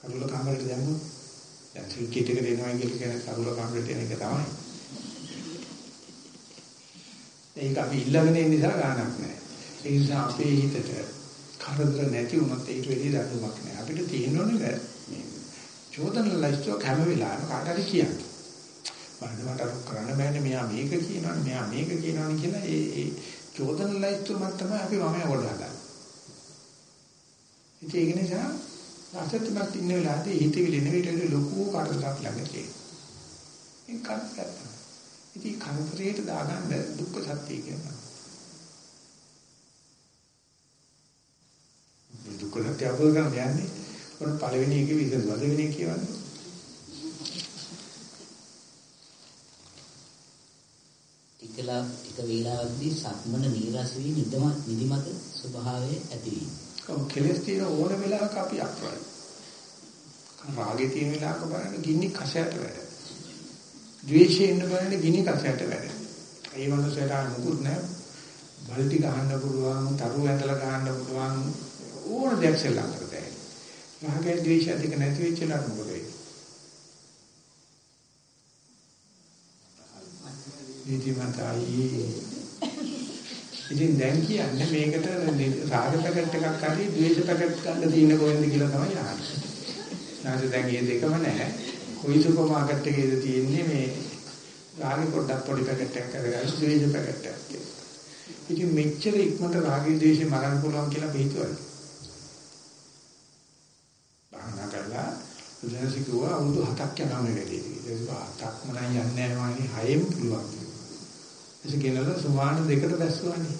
කරුණ කාමරේට දැම්මොත් දැන් ක්‍රිකට් එකට එනවා කියලා කරුණ කාමරේට එන එක තමයි. ඒක අපි ඉල්ලගෙන ඉන්න නිසා ගාණක් නැහැ. ඒ නිසා අපේ හිතට කරදර නැති වුණොත් ඒක වෙලී දඬුවමක් නැහැ. අපිට තියෙනෝනේ මේ චෝදන ලයිස්ට් හැම වෙලාවෙම කාට හරි කියන්නේ. බලන්න මට අර කරන්න බෑනේ මෙයා මේක කියනවනේ මෙයා මේක කියනවනේ කියලා ඒ ඒ චෝදන ලයිස්ට් මත තමයි අපි මම වඩ හදන්නේ. ඉතින් ඒක නිසා රසත්මත් ඉන්න වෙලාවදී හිතවිලි නෙවෙයි ලොකු කාටදක් ළඟ තියෙන්නේ. ඒක කරගත්තා. ඉතින් කරදරයට දාගන්න දුක්ඛ සත්‍ය කියනවා. මේ දුක්ඛ සත්‍ය අවබෝධ කරගන්න යන්නේ ඔන්න පළවෙනි එකේ විදිහට දෙවෙනි එක කියවන්නේ. ටිකලා ටික වේලාවකදී සක්මන නීරස වී නිදම නිදිමත ස්වභාවය ඇති වී. කොහොම කෙලස් තියෙන ඕන වෙලාවක අපි අක්‍රයි. රාගේ තියෙන වෙලාවක බලන්න ගින්නි කෂයට වැඩ. ද්වේෂයෙන් ඉන්න බලන්න ගිනි කෂයට වැඩ. ඒ මනුස්සයට මොකුත් නැහැ. බල්ටි ගහන්න පුළුවන්, තරු ඇඳලා ගහන්න පුළුවන් ඕන දෙයක් සෙල්ලම් කරතේ. රාගේ ද්වේෂය දෙක නැති වෙච්ච ලා මොකද නිදිමතයි. ඉතින් දැන් කියන්නේ මේකට රාග පැකට් එකක් හරි ද්වේෂ පැකට් ගන්න තියෙන කොහෙන්ද කියලා තමයි අහන්නේ. නැත්නම් දැන් මේ දෙකම නැහැ. කොයි සුපර් මාකට් එකේද තියෙන්නේ මේ රාග පොඩ්ඩක් පොඩි පැකට් එකක් අරගෙන ද්වේෂ පැකට් එකක් කියලා. ඉතින් මෙච්චර ඉක්මනට රාගය ද්වේෂය මරන්න පුළුවන් කියලා හිතුවද? බාහනා කරලා බුදුරජාණන් අවුරුදු 7ක් යනවා මේ වැඩේ. ඒක හතක්ම නම් යන්නේ නැහැ වගේ හයෙම පුළුවන්. ඒක ගෙනලා සුමාන දෙකට බැස්සුවානේ.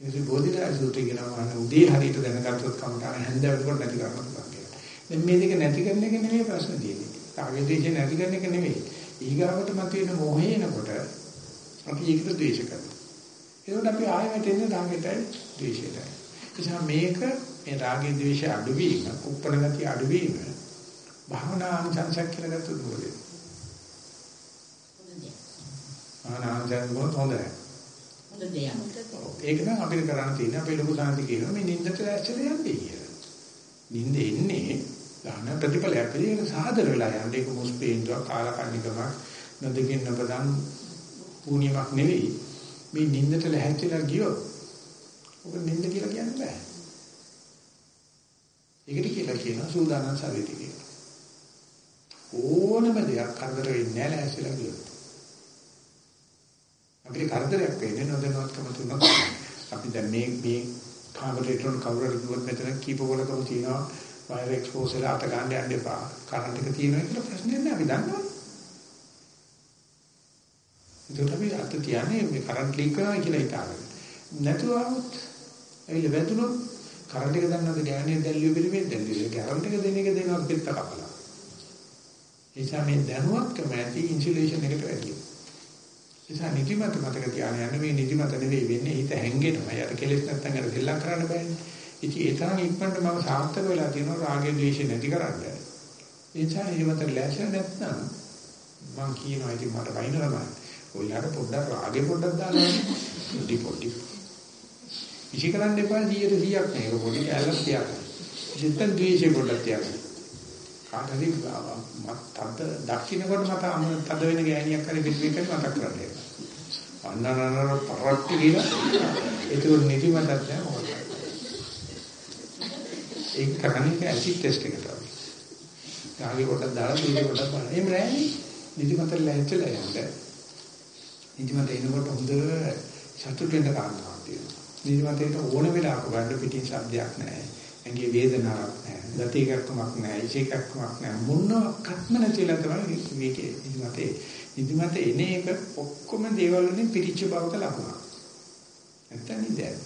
ඒක බෝධිරාජ සූත්‍රය කියනවා උදේ හරියට දැනගත්තොත් කමටහන හැන්දෑවට නැති කරන්න පුළුවන් කියලා. දැන් මේ දෙක නැති කරන එක නෙමෙයි ප්‍රශ්න තියෙන්නේ. කාගේ දේශේ නැති කරන එක නෙමෙයි. ඊගාවට මතුවෙන මොහේ එනකොට අපි ඒකට ද්වේෂ කරනවා. ඒකට අපි ආයෙත් එන්නේ රාගයටයි ද්වේෂයටයි. නිසා මේක මේ රාගයේ ද්වේෂය අඩුවීම, උප්පන ගතිය අඩුවීම භාවනා අංශයක් කියලා ගත්තොත් මොකද? භාවනා අංශයක් මොකද හොඳයි. හොඳ දෙයක්. ඒක නම් අපිට කරන්න තියෙන්නේ අපේ ලොකු සාන්ති කියනවා මේ නින්දට ඇස්සලා යන්නේ කියලා. නින්ද එන්නේ දාන ප්‍රතිඵලයක් විදිහට සාදර වෙලා යන්නේ ඒක මුස්පේන්තුවක් කාලකන්නිකමක් නොදකින් නොපදන් පුණ්‍යමක් නෙවෙයි මේ නින්දට ලැහැත්තිලා ගියොත් ඔබ නින්ද කියලා කියන්න බෑ ඒකට කියලා කියනවා සූදානම් සවිති කියලා ඕනම දෙයක් කරදර වෙන්නේ නැහැ ලැහැස්තිලා ගියොත් අපිට කරදරයක් වෙන්නේ නොදැනුවත්කම තුනක් අපි දැන් මේ මේ කාබරේටර් කවුරුහරි කිව්වොත් මෙතන කීපවලකම තියෙනවා වයර් එක්ස්පෝස් වෙලා අත ගන්න යන්න එපා. කරන්ට් එක තියෙනවා කියලා ප්‍රශ්නයක් නෑ අපි දන්නවා. ඒකට අපි අත තියන්නේ මේ කරන්ට් ලීක් කරනවා කියලා හිතාගෙන. නැතුව આવුත් ඇවිල්ලා වැදුනොත් කරන්ට් එක දන්නවද ගෑණිය දැල්ලිය පිළිමේ දැල්ලිය. කරන්ට් එක දෙන එක දෙනවා පිට කපලා. ඒ නිසා මේ දැනුවත්කම ඇති ඉන්සුලේෂන් එකට වැඩි. ඒ නිසා නිදිමත මතක තියාගෙන යන්න මේ නිදිමත නෙවෙයි වෙන්නේ හිත හැංගෙනවා. යට කෙලෙස් නැත්තම් අර දෙල්ලම් කරන්න බෑනේ. ඉතින් ඒ තරම් ඉක්මනට මම සාර්ථක වෙලා තියෙනවා රාගය ද්වේෂය නැති කරන්න. ඒ නිසා එහෙමත ලෑස්ති නැත්නම් මං කියනවා ඉතින් මට වයින් ළමයි. ඔයාලට පොඩ්ඩක් රාගේ පොඩ්ඩක් දාන්න. පොඩි පොඩි. ඉෂි කරන්න එපා 100ට 100ක් නේ. ඒක පොඩි කැලක් තියාගන්න. ඉතින් ද්වේෂය පොඩ්ඩක් තියාගන්න. කාට හරි මත් දක්ෂිනකොට මට අම තද වෙන ගෑණියක් හරි පිළිවෙල කරි මතක් කරන්නේ. අන්නනනර පරට්ටි කියලා ඒක නිදිමතක් නෑ මොකද. ඒක කරන්නේ ඇසිඩ් ටෙස්ට් එකට තමයි. ගාගේ කොටක් දාලා දීලේ කොටක් බලන්න. එහෙම නෑනේ. නිදිමත ලැහැත්ලා යන්න. නිදිමත එනකොට හොඳ සතුට වෙන කාරණාවක් තියෙනවා. නිදිමතේට ඕන වෙලාවක ගන්න පිටින් ශබ්දයක් නෑ. ඇඟේ වේදනාවක් නෑ. දති එකක්මක් නෑ. ඉෂේකක්මක් නෑ. මොනක්වත්ම නැතිලා තමයි මේකේ නිදිමතේ. නිදිමත එන එක ඔක්කොම දේවල් වලින් පිරිච්ච බවක ලකුණක්. නැත්තම් නිදැයි.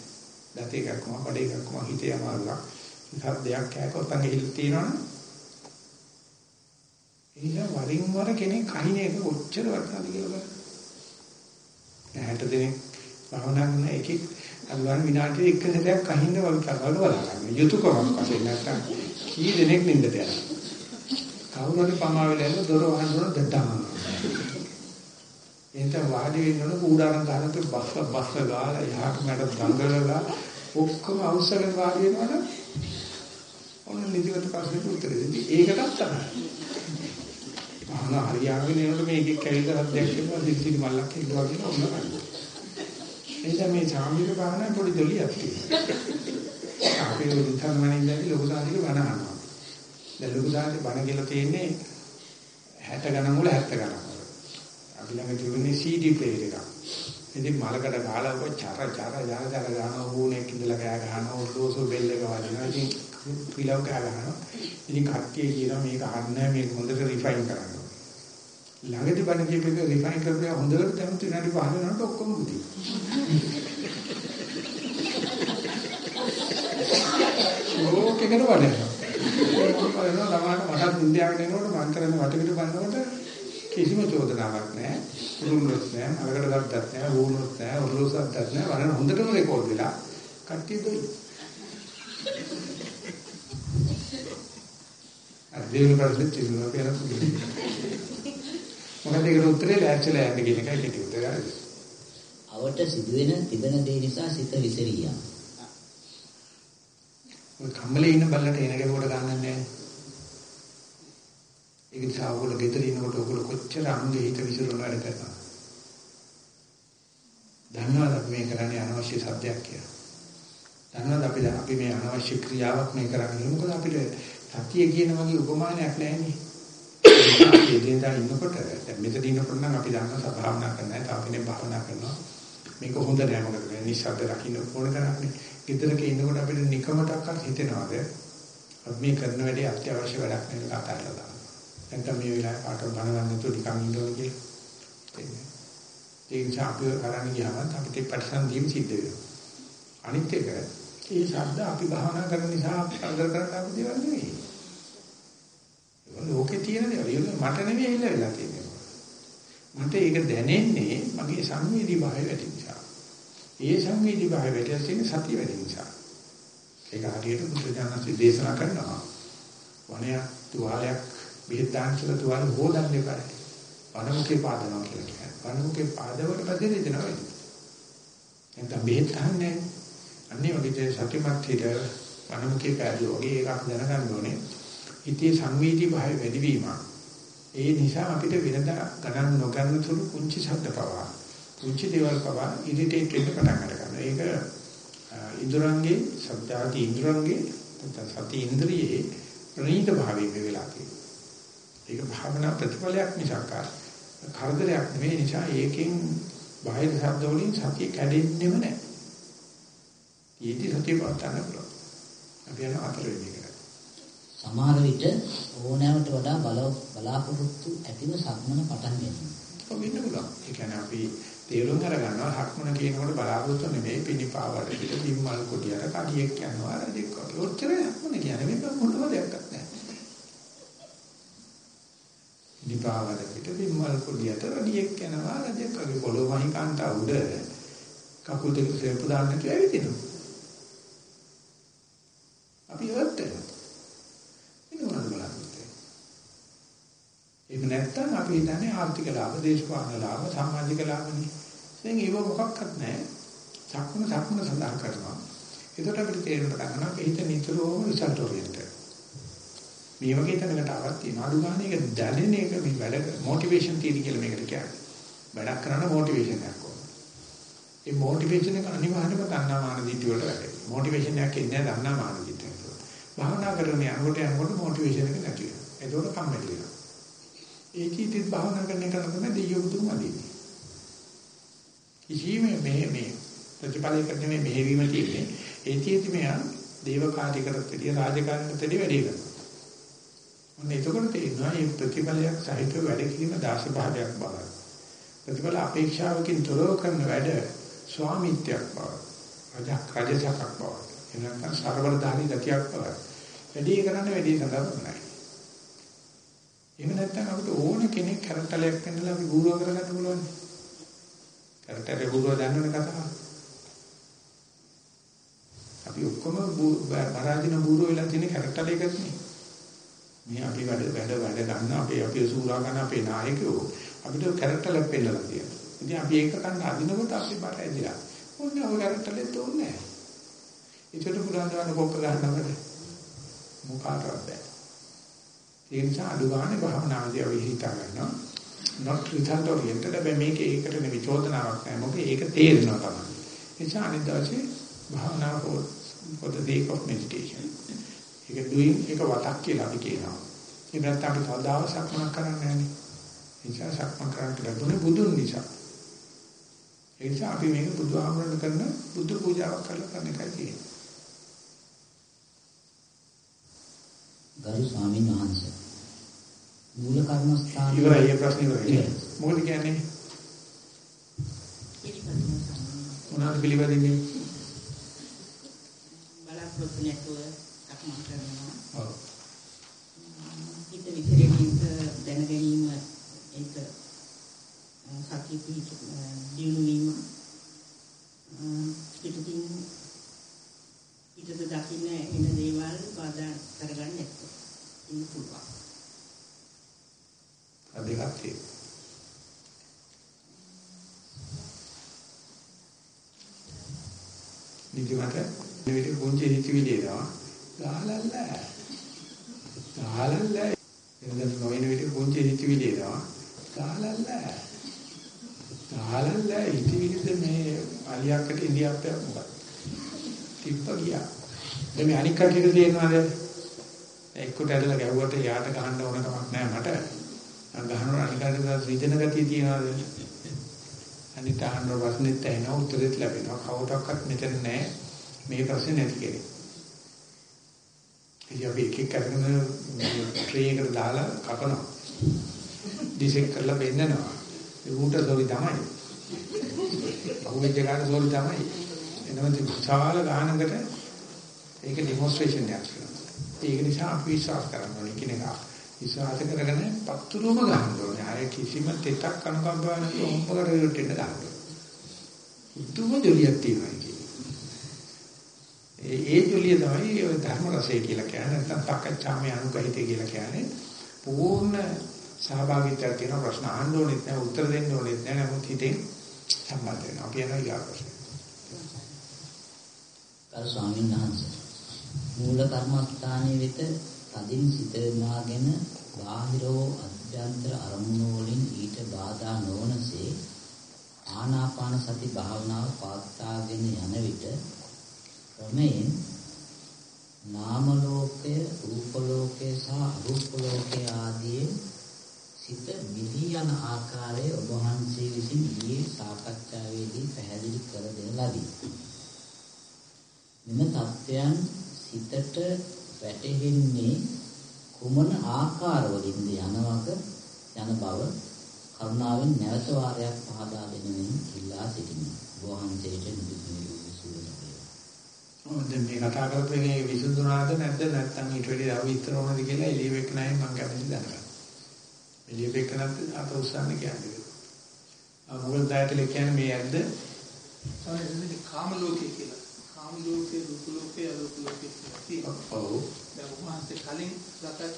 දති එකක්ම, බඩ එකක්ම හිතේ අමාරුවක්. සද්දයක් කෑකොත් අංගෙහිල් තියෙනවනේ. එහෙනම් වරින් වර කෙනෙක් කහින එක කොච්චර වටනද කියලා බලන්න. 60 දෙනෙක් භවනා කරන එකෙක් අල්ලන විනාඩියේ එක සැරයක් කහින්න වගේ කරවල බලන්න. යුතුයකමක් වශයෙන් නැත්තම් කී දෙනෙක් නින්දට යනවා. කවුරුහරි පමා වෙලා ඉන්න දොර වහන්න දෙට්ටම. එතන වාඩි වෙන්නොත් කූඩාරම් ගන්න තු බස් බස් ගාලා යහට මට දඟලලා ඔක්කොම අවශ්‍යකම් වාඩි වෙනවනම් ඔන්න නිදිමත ප්‍රශ්නෙට උත්තරේ දෙන්නේ. ඒකටත් තමයි. අහන හරියාගෙන එනකොට මේකෙක් කැවිලා සද්දයක් කියනවා සිසිලි මල්ලක් හිටුවා කියන ඔන්න ගන්න. එනිසා මේ සාමික භාවනා පොඩි දෙලියක් තියෙනවා. අපි උත්තර මනින්දදී ලොකු සාධික බණ අහනවා. දැන් ලොකු සාධික බණ කියලා තියෙන්නේ 60 ගණන් වල 70 ගණන් වල. අපි ළඟ තිබුණේ CD player එකක්. ඉතින් මලකට ගහලා ඔය චර චර යන චර ගන්න ඕනේ කිඳලා ගෑ ගන්නවා ඔල්ලෝසු බෙල් එක වදිනවා. ඉතින් පිලව් ගෑ ගන්නවා. ඉතින් කට්ටිය කියනවා මේක අහන්නේ මේක හොඳට රිෆයින් කරන්න. ළඟදී බණ කියපු එක රිෆයින් කරලා හොඳට දැනුත් විනාඩි 5 වෙනකොට ඔක්කොම බුදි. ඕකේකට වඩනවා. ඒක ළමාට මට ඉන්දියාවට එනකොට මම කරන්නේ වටපිට බලනකොට කිසිම චෝදනාවක් නැහැ. කුරුල්ලොත් නැහැ, අලකට ගත්තත් නැහැ, වුණොත් නැහැ, ඔරලෝසක්වත් නැහැ. වරන හොඳටම රෙකෝඩ් වෙලා කට්ටිය දොයි. අර දෙවෙනි ප්‍රශ්නේ තිබුණා කියලා මොකද ඒකට උත්තරේ ලෑස්තිලා යන්න කියන එකයි කෙටි උත්තරය. අවට සිදුවෙන තිබෙන දේ නිසා සිත විසිරියා. ඔය කම්මලේ ඉන්න බල්ලට එන කෙනෙකුට ගන්නන්නේ නැහැ. ඒක නිසා ඔයගොල්ලෝ ගෙදර ඉන්නකොට ඔයගොල්ලෝ කොච්චර අංගෙ හිත විසිරන වැඩ කරනවා. දන්නවද අපි මේ කරන්නේ අනවශ්‍ය සද්දයක් කියලා? දන්නවද අපි අපි මේ අනවශ්‍ය ක්‍රියාවක් මේ කරන්නේ මොකද අපිට සතිය කියන වගේ උපමානයක් නැහැනේ. අපි එදිනදා ඉන්නකොට දැන් මෙතන ඉන්නකොට නම් අපි දන්නවා සභාවනා කරනවා තා අපිනේ භාවනා කරනවා. මේක හොඳ නෑ මොකද මේ නිස්සද්ද රකින්න ඕන කරන්නේ. ගෙදරක ඉන්නකොට අපිට නිකමටක්වත් හිතෙනවද? අපි මේ කරන වැඩේ අත්‍යවශ්‍ය වැඩක් නෙවෙයි කතා කරලා. නැත්නම් මේ වෙලාවේ කාටවත් බනවන්න නැතුව නිකන් ඉන්නවා කියලා. ඒ නිසා අපි කරන්නේ ගියාම අපිට පරිසම් දීම සිද්ධ වෙනවා. අනිත් එක ඒ ශබ්ද අපි භාවනා කරන නිසා අපි කරදර කරන්න ආපු දේවල් නෙවෙයි. ලෝකේ තියෙන දේවල් මට නෙවෙයි ඉල්ල වෙලා තියෙන්නේ. මට ඒක දැනෙන්නේ මගේ සංවේදී භාවය වැඩි නිසා. ඒ සංවේදී භාවය වැඩි තියෙන සතිය වැඩි නිසා. ඒක හරියට බුදුජානක දේශනා කරනවා. වණයක් තුවාලයක් බෙහෙත් දාන්න කියලා තුවාල හොදන්න එපා. වනමුකේ පාදනවා කියලා කියන්නේ. වනමුකේ පාදවල පදේ දෙනවා. නැත්නම් බෙහෙත් ගන්නෑ. අන්නේ වගේ සතිමත් හිත වනමුකේ පෑදුවා වගේ එකක් දැනගන්න ඕනේ. හිතේ සංවේදී භාවය වැඩි වීම. ඒ නිසා අපිට වෙනදා ගණන් නොගන්න තුරු කුංචි ශබ්ද පවා කුංචි දේවල් පවා ඉරිටේට් වෙන්න පටන් ගන්නවා. ඒක ඉන්ද්‍රයන්ගේ ශබ්දාදී ඉන්ද්‍රයන්ගේ සති ඉන්ද්‍රියේ ප්‍රණීත භාවයේ මේ වෙලා තියෙනවා. ඒක භාවනා ප්‍රතිඵලයක් මිසක් කරදරයක් නෙවෙයි නිසා ඒකෙන් බාහිර ශබ්ද වලින් සතිය කැඩෙන්නේම නැහැ. ඊටි සතිය පවත්න්න පුළුවන්. අපි යන අතර වෙන්නේ සමහර විට ඕනෑමට වඩා බල බලාපොරොත්තු ඇතිව සක්මන පටන් ගන්නවා. ඔව් වෙන්න පුළුවන්. ඒ කියන්නේ අපි තේරුම් අරගන්නවා හක්මන කියනකොට බලාපොරොත්තු නෙමෙයි පිනිපාවට පිට බිම්මල් කොටියට කඩියෙක් යනවා රජෙක් වගේ. ඔච්චරයි හක්මන කියන්නේ මේක මොනම දෙයක් නැහැ. පිනිපාවට පිට බිම්මල් කොටියට රජෙක් යනවා රජෙක් වගේ පොළොව වහි කාන්තා උඩ කකුල් දෙක සෙප්පු දාන්න කියලා ඇවිදිනවා. අපි හර්ට් වෙනවා. ඉන්නවද බලන්න. එහෙම නැත්නම් අපි හිතන්නේ ආර්ථික ලාභ, දේශපාලන ලාභ, සමාජික ලාභනේ. දැන් ඒව මොකක්වත් නැහැ. සක්මන සක්මන සඳහන් කරනවා. ඒකට අපිට තේරෙන්න පටන් ගන්නවා අපි හිත නිතරම රිසල්ට් ඔරියන්ටඩ්. මේ වගේ තැනකට ආවත් තියෙන අඩු ගන්න එක දැනෙන එක මේ වැඩ මොටිවේෂන් තියරි කියලා මේකට කියන්නේ. වැඩක් කරන්න මොටිවේෂන් එකක් ඕන. ඒ මොටිවේෂන් එක අනිවාර්යයෙන්ම තණ්හා මාන දිටි වලට වැටෙනවා. මොටිවේෂන් එකක් ඉන්නේ නැහැ තණ්හා මාන දිටි වලට. භාවනා කරන යනකොට යනකොට මොටිවේෂන් එක නැති වෙනවා. ඒකෝට කම්මැලි වෙනවා. ඒ කීටිත් භාවනා කරන එක තමයි දෙයියෝ බුදුන් වදින්නේ. කිසිම මේ මේ ප්‍රතිපලයකට නෙමෙයි මෙහෙවීම තියෙන්නේ. ඒ තියෙදි මෙයා දේව කාර්ය කරත්තේ රාජකාරීත්වයට වැඩි කරනවා. මොන එතකොට තේරෙනවා මේ ප්‍රතිපලයක් සහිතව වැඩ කිරීම දාස භාවයක් බව. ප්‍රතිපල අපේක්ෂාවකින් තොරව කරන වැඩ ස්වාමිත්වයක් බව. රජක් රජසකක් බව. එනකන් සර්වබලධාරී ගතියක් බව. වැඩි කරන්න වැඩි සඳහන් එහෙම නැත්නම් අපිට ඕන කෙනෙක් කරටලයක් පෙන්නලා අපි ගුරුව කරගන්න පුළුවන්. කරටලේ ගුරුව දන්නවනේ කතාව. අපි ඔක්කොම පරාජින ගුරුව වෙලා තියෙන කරටලයකනේ. මේ අපි වැඩ වැඩ වැඩ ගන්න අපේ අපේ සූරා ගන්න අපේ නායකයෝ අපිට කරටලයක් පෙන්නලා තියෙනවා. ඉතින් අපි ඒක ගන්න අදිනකොට අපි බට ඇදිලා. ඕනේ ඔය කරටලෙත් ඕනේ නැහැ. ඒකට පුරාණ ගන්න කොක්ක ගන්නවට මොකාටවත් බෑ. ඒ නිසා අඩු ගන්න භාවනාදී අපි හිතා ගන්නවා. not result oriented හැබැයි මේක ඒකට නෙවෙයි චෝදනාවක් නෑ. මොකද ඒක තේරෙනවා තමයි. ඒ නිසා අනිත් දවසේ භාවනාව for the sake of meditation. ඒක doing එක වතක් කියලා අපි කියනවා. ඒ නැත්නම් අපි සදාව සක්මන් කරන්නේ නෑනේ. ඒ නිසා සක්මන් කරන්න ලැබුණේ බුදුන් නිසා. ඒ නිසා අපි මේක බුදුහාමරණ කරන බුදු පූජාවක් කරලා කරන එකයි තියෙන්නේ. ගරු ස්වාමීන් වහන්සේ මූල කර්මස්ථාන ඉවරයි ඒ ප්‍රශ්නේ ඉවරයි. මොකද කියන්නේ? මොනවද පිළිවෙලින්නේ? බලාපොරොත්තු නැතුව සක්මන් කරනවා. ඔව්. හිත විසිරෙන දැන ගැනීම ඒක සතිය පිහිට දිනු වීම පිටින් ඊටද දකින්න එන දේවල් බාධා කරගන්න නැත්නම් ඉන්න පුළුවන්. අදේකක් තියෙනවා. නිදිමත නෙවෙයි පුංචි හිතවිලි එනවා. ගහලල්ල. ගහලල්ල. එතන නොවන විදිහ පුංචි හිතවිලි එනවා. ගහලල්ල. ගහලල්ල හිතවිලිද මේ අලියක්කට ඉන්දියාප්පයක් මොකක්ද? තිප්ප ගියා. දැන් මේ අනික් කටියට තියෙනවාද? එක්කට ඇදලා ගැහුවට යාට ගහන්න ඕන කමක් නැහැ මට. මම ගහනවා අනිකාට රිදෙන ගතිය තියනවාද? අනිත් අහන්න ප්‍රශ්නෙත් ඇහෙනවා උත්තරෙත් ලැබෙනවා. කවුරක්වත් මෙතන නැහැ. මේ ප්‍රශ්නේ නැති කෙනෙක්. ඉතින් අපි එක එක කරගෙන ට්‍රේ එකට දාලා කපනවා. ඩිසෙක් කරලා බෙන්නනවා. ඒ ඌට සෝරි තමයි. බහුවෙච්ච ගන්න සෝරි තමයි. එනවද විශාල ගානකට ඒක ඩෙමොන්ස්ට්‍රේෂන් එකක් කරනවා. ඒක නිසා අපි විශ්වාස කරන්න ඕනේ කෙනෙක්. විශ්වාස කරගෙන පතුරුම ගන්න ඕනේ. ආයේ කිසිම තෙතක් අනුකම්පාවක් නැතුව හොම්බකට රිට් වෙන්න ගන්න. උතුම ජොලියක් තියෙනවා කියන්නේ. ඒ ඒ ජොලිය තමයි ඔය ධර්ම රසය කියලා කියන්නේ. නැත්නම් තක්කච්ඡාමේ අනුගහිතය කියලා කියන්නේ. පූර්ණ සහභාගීත්වයක් තියෙන ප්‍රශ්න අහන්න ඕනෙත් නැහැ, උත්තර දෙන්න ඕනෙත් නැහැ. නමුත් හිතෙන් සම්බන්ධ වෙනවා. අපි යනවා ඊගා ප්‍රශ්න. ගරු ස්වාමීන් වහන්සේ මූල කර්මස්ථානයේ වෙත තදින් සිතනාගෙන බාහිරෝ අභ්‍යන්තර අරමුණු වලින් ඊට බාධා නොවනසේ ආනාපාන සති භාවනාව පවත්වාගෙන යන විට ක්‍රමයෙන් නාම ලෝකය රූප ලෝකය සහ අරූප ලෝකය ආදී සිත මිදී යන ආකාරය ඔබ වහන්සේ විසින් ඊයේ සාකච්ඡාවේදී පැහැදිලි කර දෙන ලදී. මෙම தත්වයන් සිතට වැටෙන්නේ කුමන ආකාරවලින්ද යනවක යන බව කරුණාවෙන් නැවත වාරයක් පහදා දෙනමින් ඉල්ලා සිටිමි. වහන්සේට නිදුක් මේ කතා කරපු එකේ විසඳුනාද නැද්ද නැත්නම් ඊට වැඩි දව විතර ඕනද කියලා එළියෙක නැහැ මම කැමති දැනගන්න. එළියෙක නැත් අත උස්සන්න කියන්නේ. ආ මොකද දැයටල කියන්නේ මේ ඇද්ද? තමයි කාම ලෝකේ කියලා. කාම ලෝකේ රූප ලෝකේ අරූප ලෝකේ කියලා තියෙනවා. ඔව්. දැන් උපවාසයේ කලින් සකස්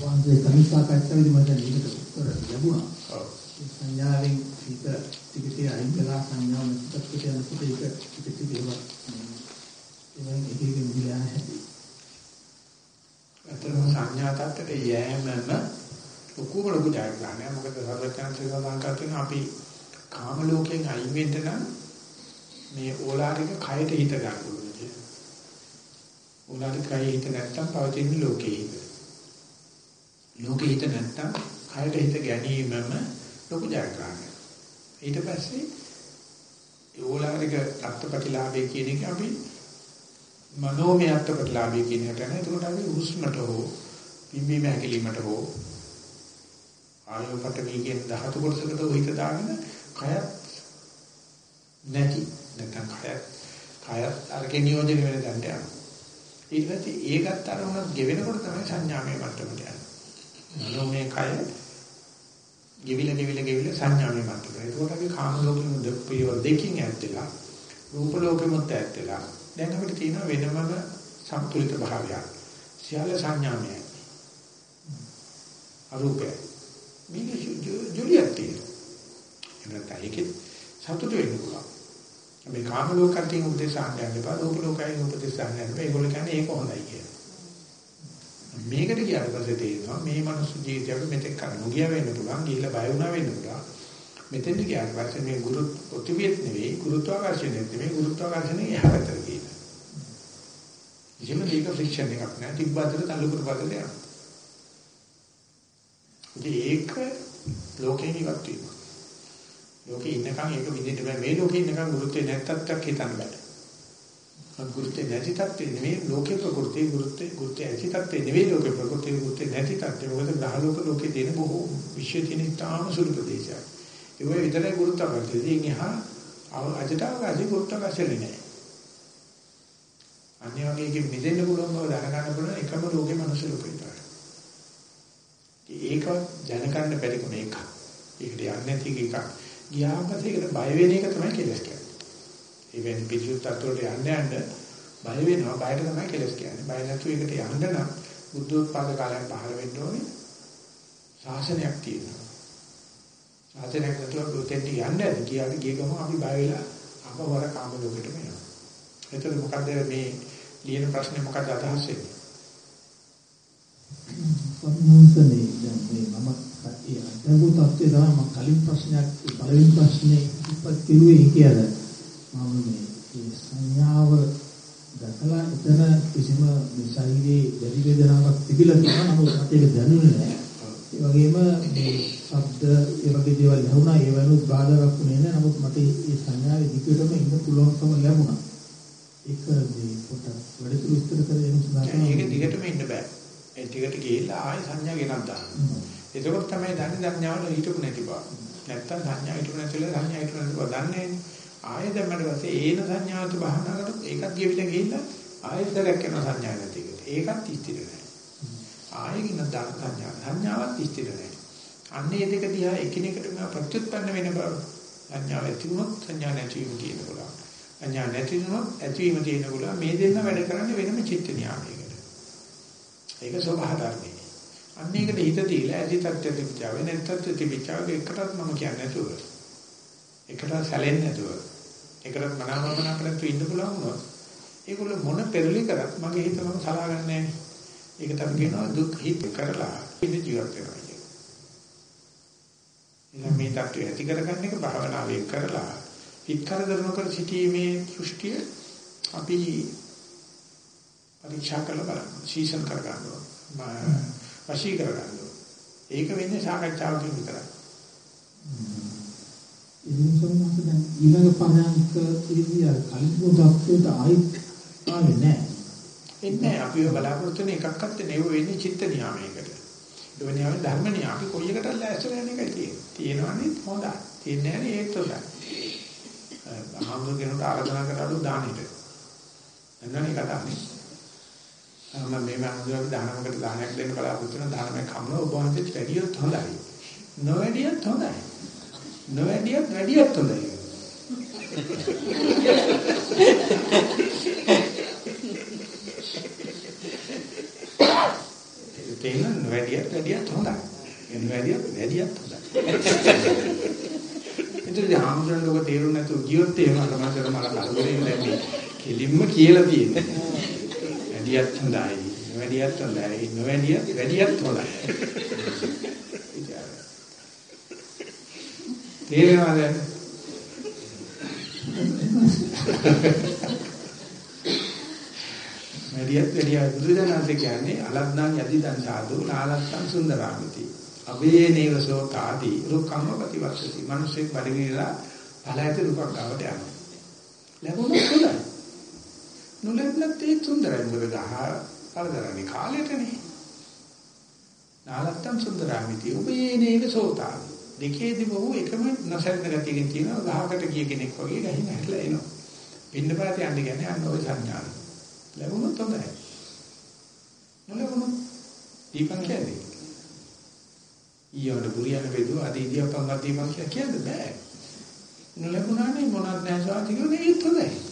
වහන්සේ කලින් සාකච්ඡාවේදී මට මේකට උත්තර ලැබුණා. ඔව්. සංඥාවෙන් හිත ටික ටික අයින් කළා සංඥාව මෙතට යනකොට ඒක ටික ටික ඒවා ඒවෙන් එක එක විදිහට හැටි. අතරම සංඥා tattට යෑමම ලොකුම ලොකු ජයග්‍රහණයක්. මොකද සර්වඥාන්සේ සඳහන් කරගෙන අපි කාම ලෝකයෙන් අයින් වෙන්න නම් මේ ඕලාරික කයට හිත ගන්න ඕනේ. ඕලාරික කයේ හිත නැත්තම් පවතින ලෝකේ හිත. ලෝකේ හිත නැත්තම් කයට හිත ගැනීමම ලොකු ජයග්‍රහණයක්. ඊට පස්සේ ඒ ඕලාරික අත්පටිලාභය කියන එක අපි මනෝමය අත්පටිලාභය කියන එකට නේද? ඒකට අපි හුස්මට හෝ පිම්බීම හැකිලීමට හෝ ආයෝපට වීගෙන ධාතු කොටසකට උහිත දාගෙන කයත් නැති නැත්නම් කයත් කයත් අරගෙන නියෝජනය වෙන තැනට යනවා. ඊට පස්සේ ඒකත් අරමුණක් ගෙවෙනකොට තමයි සංඥාමය මට්ටමට යන්නේ. මනෝමය කය ගෙවිල ගෙවිල ගෙවිල සංඥාමය මට්ටමට. ඒකෝට අපි කාම ලෝකෙම දෙපියව දෙකින් ඇත්තලා රූප ලෝකෙමත් ඇත්තලා දැන් අපිට තියෙන වෙනමම සම්තුලිත භාවයක්. සියල්ල සංඥාමයයි. අරූපයි. මේක ජොලියක් තියෙනවා. එහෙනම් ඒකේ සතුට වෙන්න පුළුවන්. මේ කාම ලෝකයෙන් උපදේශ ආන්නයන් එපා රූප ලෝකයෙන් උපදේශ ආන්නයන් එපා ඒගොල්ලෝ කියන්නේ ඒක හොඳයි කියලා. මේකට කියන පස්සේ තේරෙනවා මේ මනුස්ස ජීවිතය අපි මෙතෙක් කරනු ගියා වෙන්න පුළුවන් ගිහිල්ලා බය වුණා වෙන්න පුළුවන්. මෙතෙන්ට ගියාට පස්සේ මේ ගුරු ප්‍රතිවියත් නෙවෙයි ගුරුත්වාකර්ෂණයත් නෙවෙයි ගුරුත්වාකර්ෂණය එහා පැත්තට ගිහින්. කිසිම දෙයක ෆ්‍රික්ෂන් එකක් නැහැ තිබ්බතර තල්ලු කරපදල යනවා. ඒක ලෝකේ ඉවත් වීම. ලෝකේ ඉන්නකම් ඒක විඳින්න බෑ. මේ ලෝකේ ඉන්නකම් ගුරුත්වේ නැත්තත්ක් හිතන්න බෑ. ගුරුත්වේ නැති තත්ත්වේ නෙමෙයි ලෝකේ ප්‍රകൃති ගුරුත්වේ ගුරුත්වේ ඇති තත්ත්වේ නෙමෙයි ලෝකේ ප්‍රകൃති ගුරුත්වේ නැති තත්ත්වේ. මොකද ග්‍රහ ලෝක ලෝකේ තියෙන බොහෝ විශ්වයේ තියෙන ඉතාම සුළු ප්‍රදේශයක්. ඒ වගේ විතරයි ගුරුත්වාකර්ෂණය. ඉතින් එහා අජටාවකාශي ගුරුත්වාකර්ෂණය නෑ. අනිත් වගේ එකෙ මිදෙන්න පුළුවන් බව දැනගන්න පුළුවන් එකම ලෝකේ මනුෂ්‍ය ලෝකේ විතරයි. ඒක දැනගන්න බැරි කෙනෙක්. ඒකට යන්නේ නැති එකක්. ගියාම පස්සේ ඒකට බය වෙන එක තමයි කෙලස් කියන්නේ. ඒ වෙන පිසුත් තත්ත්වයට යන්න යන්න බය වෙනවා. බයට තමයි කෙලස් කියන්නේ. බය නැතුව ඒකට යන්න නම් බුද්ධෝත්පාද කාලයක් පහළ වෙන්න ඕනේ. ශාසනයක් තියෙනවා. ශාසනයක් නැතුව උතෙන්ට යන්න ඇති. කියාට ගිය ගමන් අපි බය වෙලා අපවර කාම ලෝකෙටම යනවා. එතකොට මොකද මේ ලියන ප්‍රශ්නේ මොකද අදහස් වෙන්නේ? සම්මුතිනේ දැන් මේ මම ඒ අදහු තත්ත්වය තමයි මම කලින් ප්‍රශ්නයක් පළවෙනි ප්‍රශ්නේ ඉපත් කිව්වේ කියලා. මම මේ සංඥාව දැකලා එතන කිසිම ශරීරයේ දැඩි වේදනාවක් තිබිලා තියෙනවා නමුත් මට ඒක දැනුනේ නැහැ. ඒ වගේම මේ ශබ්ද ඒ වගේ දේවල් ලැබුණා ඒ වගේ බාධාවක් වුණේ නැහැ. නමුත් මට මේ සංඥාවේ දිගටම ඉන්න පුළුවන්කම ලැබුණා. ඒක මේ පොඩ්ඩක් වැඩිපුර විස්තර කරගෙන සඳහන් ඒක දිගටම ඉන්න බෑ. ඒ ටිකට ගිහිල්ලා ආයෙ සංඥා ගෙනත් දාන්න. එතකොට තමයි දන්නේ සංඥාවල හිටුනේ නැති බව. නැත්තම් සංඥා හිටුනේ නැතිල සංඥා හිටුනේ නැති බව දන්නේ නැහැ. ආයෙ දැම්මට පස්සේ ඒන සංඥාවට බහනා කරලා ඒකත් ගිවිලා ගිහිල්ලා ආයෙත් දැක් කරන සංඥා නැති එකට. ඒකත් ඉස්තිර නැහැ. ආයෙ ගින දාන සංඥා සංඥාවත් ඉස්තිර නැහැ. අන්නේ දෙක දිහා එකිනෙකටම ප්‍රත්‍යুৎපන්න වෙන බව. සංඥාව ඇති වුණොත් සංඥා නැති වීම කියන කොලා. සංඥා නැති වුණොත් ඇතිවීම තියෙන කොලා මේ දෙන්න වැඩ කරන්නේ වෙනම චිත්ත නියාමයකට. ඒක ස්වභාව ධර්මයි. අන්න ඒකට හිත දීලා ඇති තත්ත්වෙ තිබිච්චා වෙන තත්ත්වෙ තිබිච්චා එකටත් මම කියන්නේ නැතුව. එකට සැලෙන්නේ නැතුව. එකට මනාවමනා කරත් ඉන්න පුළුවන් වුණොත් ඒගොල්ලෝ මොන පෙරලි කරත් මගේ හිත මම සලාගන්නේ නැහැ. ඒකට අපි කියනවා දුක් හිත කරලා ඉඳ ජීවත් වෙනවා කියන. එහෙනම් මේ தත්ත්වය ඇති කරගන්න එක භාවනාවෙන් කරලා හිත කරදර නොකර සිටීමේ දෘෂ්ටිය අපි පරීක්ෂා කරලා බලන්න. සීසන් කර ගන්නවා. වශී කර ගන්නවා. ඒක වෙන්නේ සාකච්ඡාවකින් විතරයි. ඉතින් සම්මත දැන් ඊළඟ පරයන්ක ඉදී අර කලින් දක්වයට ආයිත් ආවේ නැහැ. එන්නේ අපි බලාපොරොත්තු වෙන එකක්වත් නෙවෙයි වෙන්නේ චිත්ත නියාමයකට. ඒ වෙනියම ධර්ම නියාම අපි කොයි එකටද ලෑස්ති වෙන එකයි තියෙන්නේ. තියෙනවනේ හොඳයි. තියෙන්නේ නැහැ ඒත් හොඳයි. අහම්දුගෙනුට ආරාධනා කරලා දානෙට. එන්නනේ කතාවේ. මම මේ මනුස්සයාට දානමකට දානයක් දෙන්න බලාපොරොත්තු වෙන දානමක් හම්බ ඔබ වහන්සේට වැඩියොත් හොඳයි. නොවැඩියත් හොඳයි. නොවැඩියත් වැඩියත් හොඳයි. තේන නොවැඩියත් වැඩියත් හොඳයි. නොවැඩියත් වැඩියත් හොඳයි. ඉතින් ආම්සන් ලෝක තේරුම් නැතුව ගියොත් එහෙම තමයි මල කලබලෙන් දැන් කෙලින්ම කියලා තියෙන්නේ. වැඩියත් හොඳයි. නොවැඩියත් හොඳයි. නොවැඩියත් වැඩියත් හොඳයි. තේරෙනවද? වැඩියත් වැඩිය බුදුදහමේ කියන්නේ අලද්දන් යදිදන් සාදු නාලත්තන් සුන්දරාමති. අබේ නේවසෝ තාදී රුක්කම්ම ප්‍රතිවක්ෂති. මිනිස්සෙක් බඩගිනලා පළහැට රුකක් ගාවට යනවා. ලැබුණොත් හොඳයි. නොලැබුණත් ඒ සුන්දරයි මොකද ගහ පළදරන්නේ කාලෙටනේ. නාලත්තම් සුන්දරාමිති උපේ නේව සෝතා. දෙකේදී බොහෝ එකම නොසැලෙන ගතියකින් තියෙනවා ගහකට ගිය කෙනෙක් වගේ ගහින් හැටලා එනවා. පින්න පාත යන්නේ කියන්නේ අන්න ওই සංඥාව. ලැබුණොත් හොඳයි. නොලැබුණොත් දීපන් කියන්නේ. ඊයොඩ බුරියන වේදුව අද ඉදියාපන් අදීපන් කියන්නේ බෑ. නොලැබුණානේ මොනක් නැහැ සාතිකෝ නෙවෙයි හොඳයි.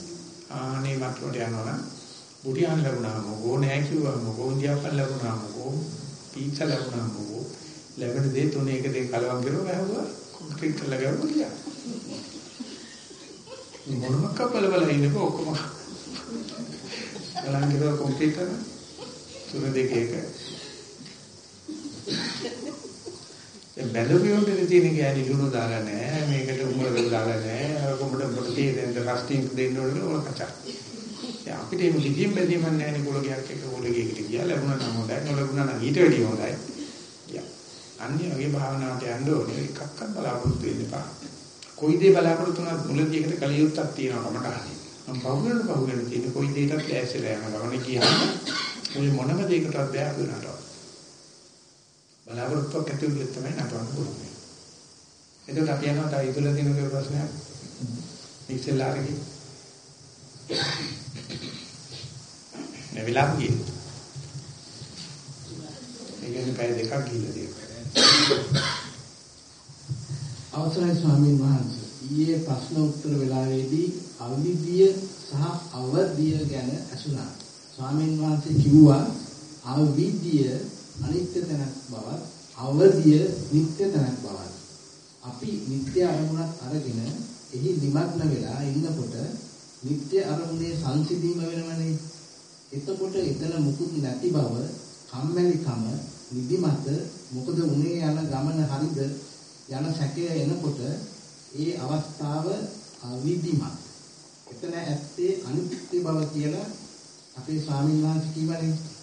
ආනේ මත්වට යනවනම් බුරියන් ලැබුණාම ඕ නැහැ කිව්වම ඕ ඉදියපන් ලැබුණාම ඕ පීචා ලැබුණාම ඕ ලැබෙන දේ තුනේ එක දෙක කලවම් කරුවා වැහුවා කොන්ක්‍රීට් කරලා ගාවා කියලා. මොනම කපල වල ඉන්නකො ඔක්කොම බලන් කරුවා කොන්ක්‍රීට් කරන තුන දෙක එක. දැන් බැලුවියෝනේ තියෙන ගෑණි ලුණු දාලා නැහැ මේකට උඹල දාලා නැහැ කොඹට කොට තේරෙන්න රස්ටිං දෙන්න ඕනේ ඕන කචා. දැන් අපිට මේ ලිදියෙන් බැදීමක් නැහැ නේ කුලගයක් එක කුලගයකට ගියා ලැබුණා නම් හොඳයි නොලැබුණා නම් ඊට වැඩිය හොඳයි. අන්නේ වගේ භාවනාවට යන්න ඕනේ එකක්වත් බලාපොරොත්තු වෙන්න එපා. කොයි දේ බලාපොරොත්තු වුණත් මුලදී එකට කලියුත්තක් තියෙනවා කමටහනේ. මම පහුවෙන පහුවෙන තියෙන කොයි දෙයකටත් ඇස්සලා යන ගමන කියහම ඔය මොනම දෙයකටවත් බෑ වෙනට. බලාපොරොත්තුක් ඇති වෙන්න තමයි නටවන්න පුළුවන්. එතකොට අපි යනවා තව ඉතුරු දිනක ප්‍රශ්නයක්. ඉස්සෙල්ලාරගේ. නැවිලා ගියේ. ඒ කියන්නේ පැය දෙකක් ගිහිල්ලා තියෙනවා. අවසරයි ස්වාමීන් වහන්සේ ඊයේ ප්‍රශ්න උත්තර වෙලාවේදී අවිද්‍ය සහ අවදිය ගැන අසුණා ස්වාමීන් වහන්සේ කිව්වා අවිද්‍ය අනිත්‍ය තැනක් බවත් අවදිය නිත්‍ය තැනක් බවත්. අපි නිත්‍ය අරමුණක් අරගෙන එහි නිමග්න වෙලා ඉන්නකොට නිත්‍ය අරමුණේ සංසිඳීම වෙනවනේ. එතකොට එතන මුකුත් නැති බව කම්මැලිකම නිදිමත මොකද උනේ යන ගමන හරිද යන සැකය එනකොට ඒ අවස්ථාව අවිධිමත්. එතන ඇත්තේ අනිත්‍ය බව කියලා අපේ ස්වාමීන් වහන්සේ කියවනේ.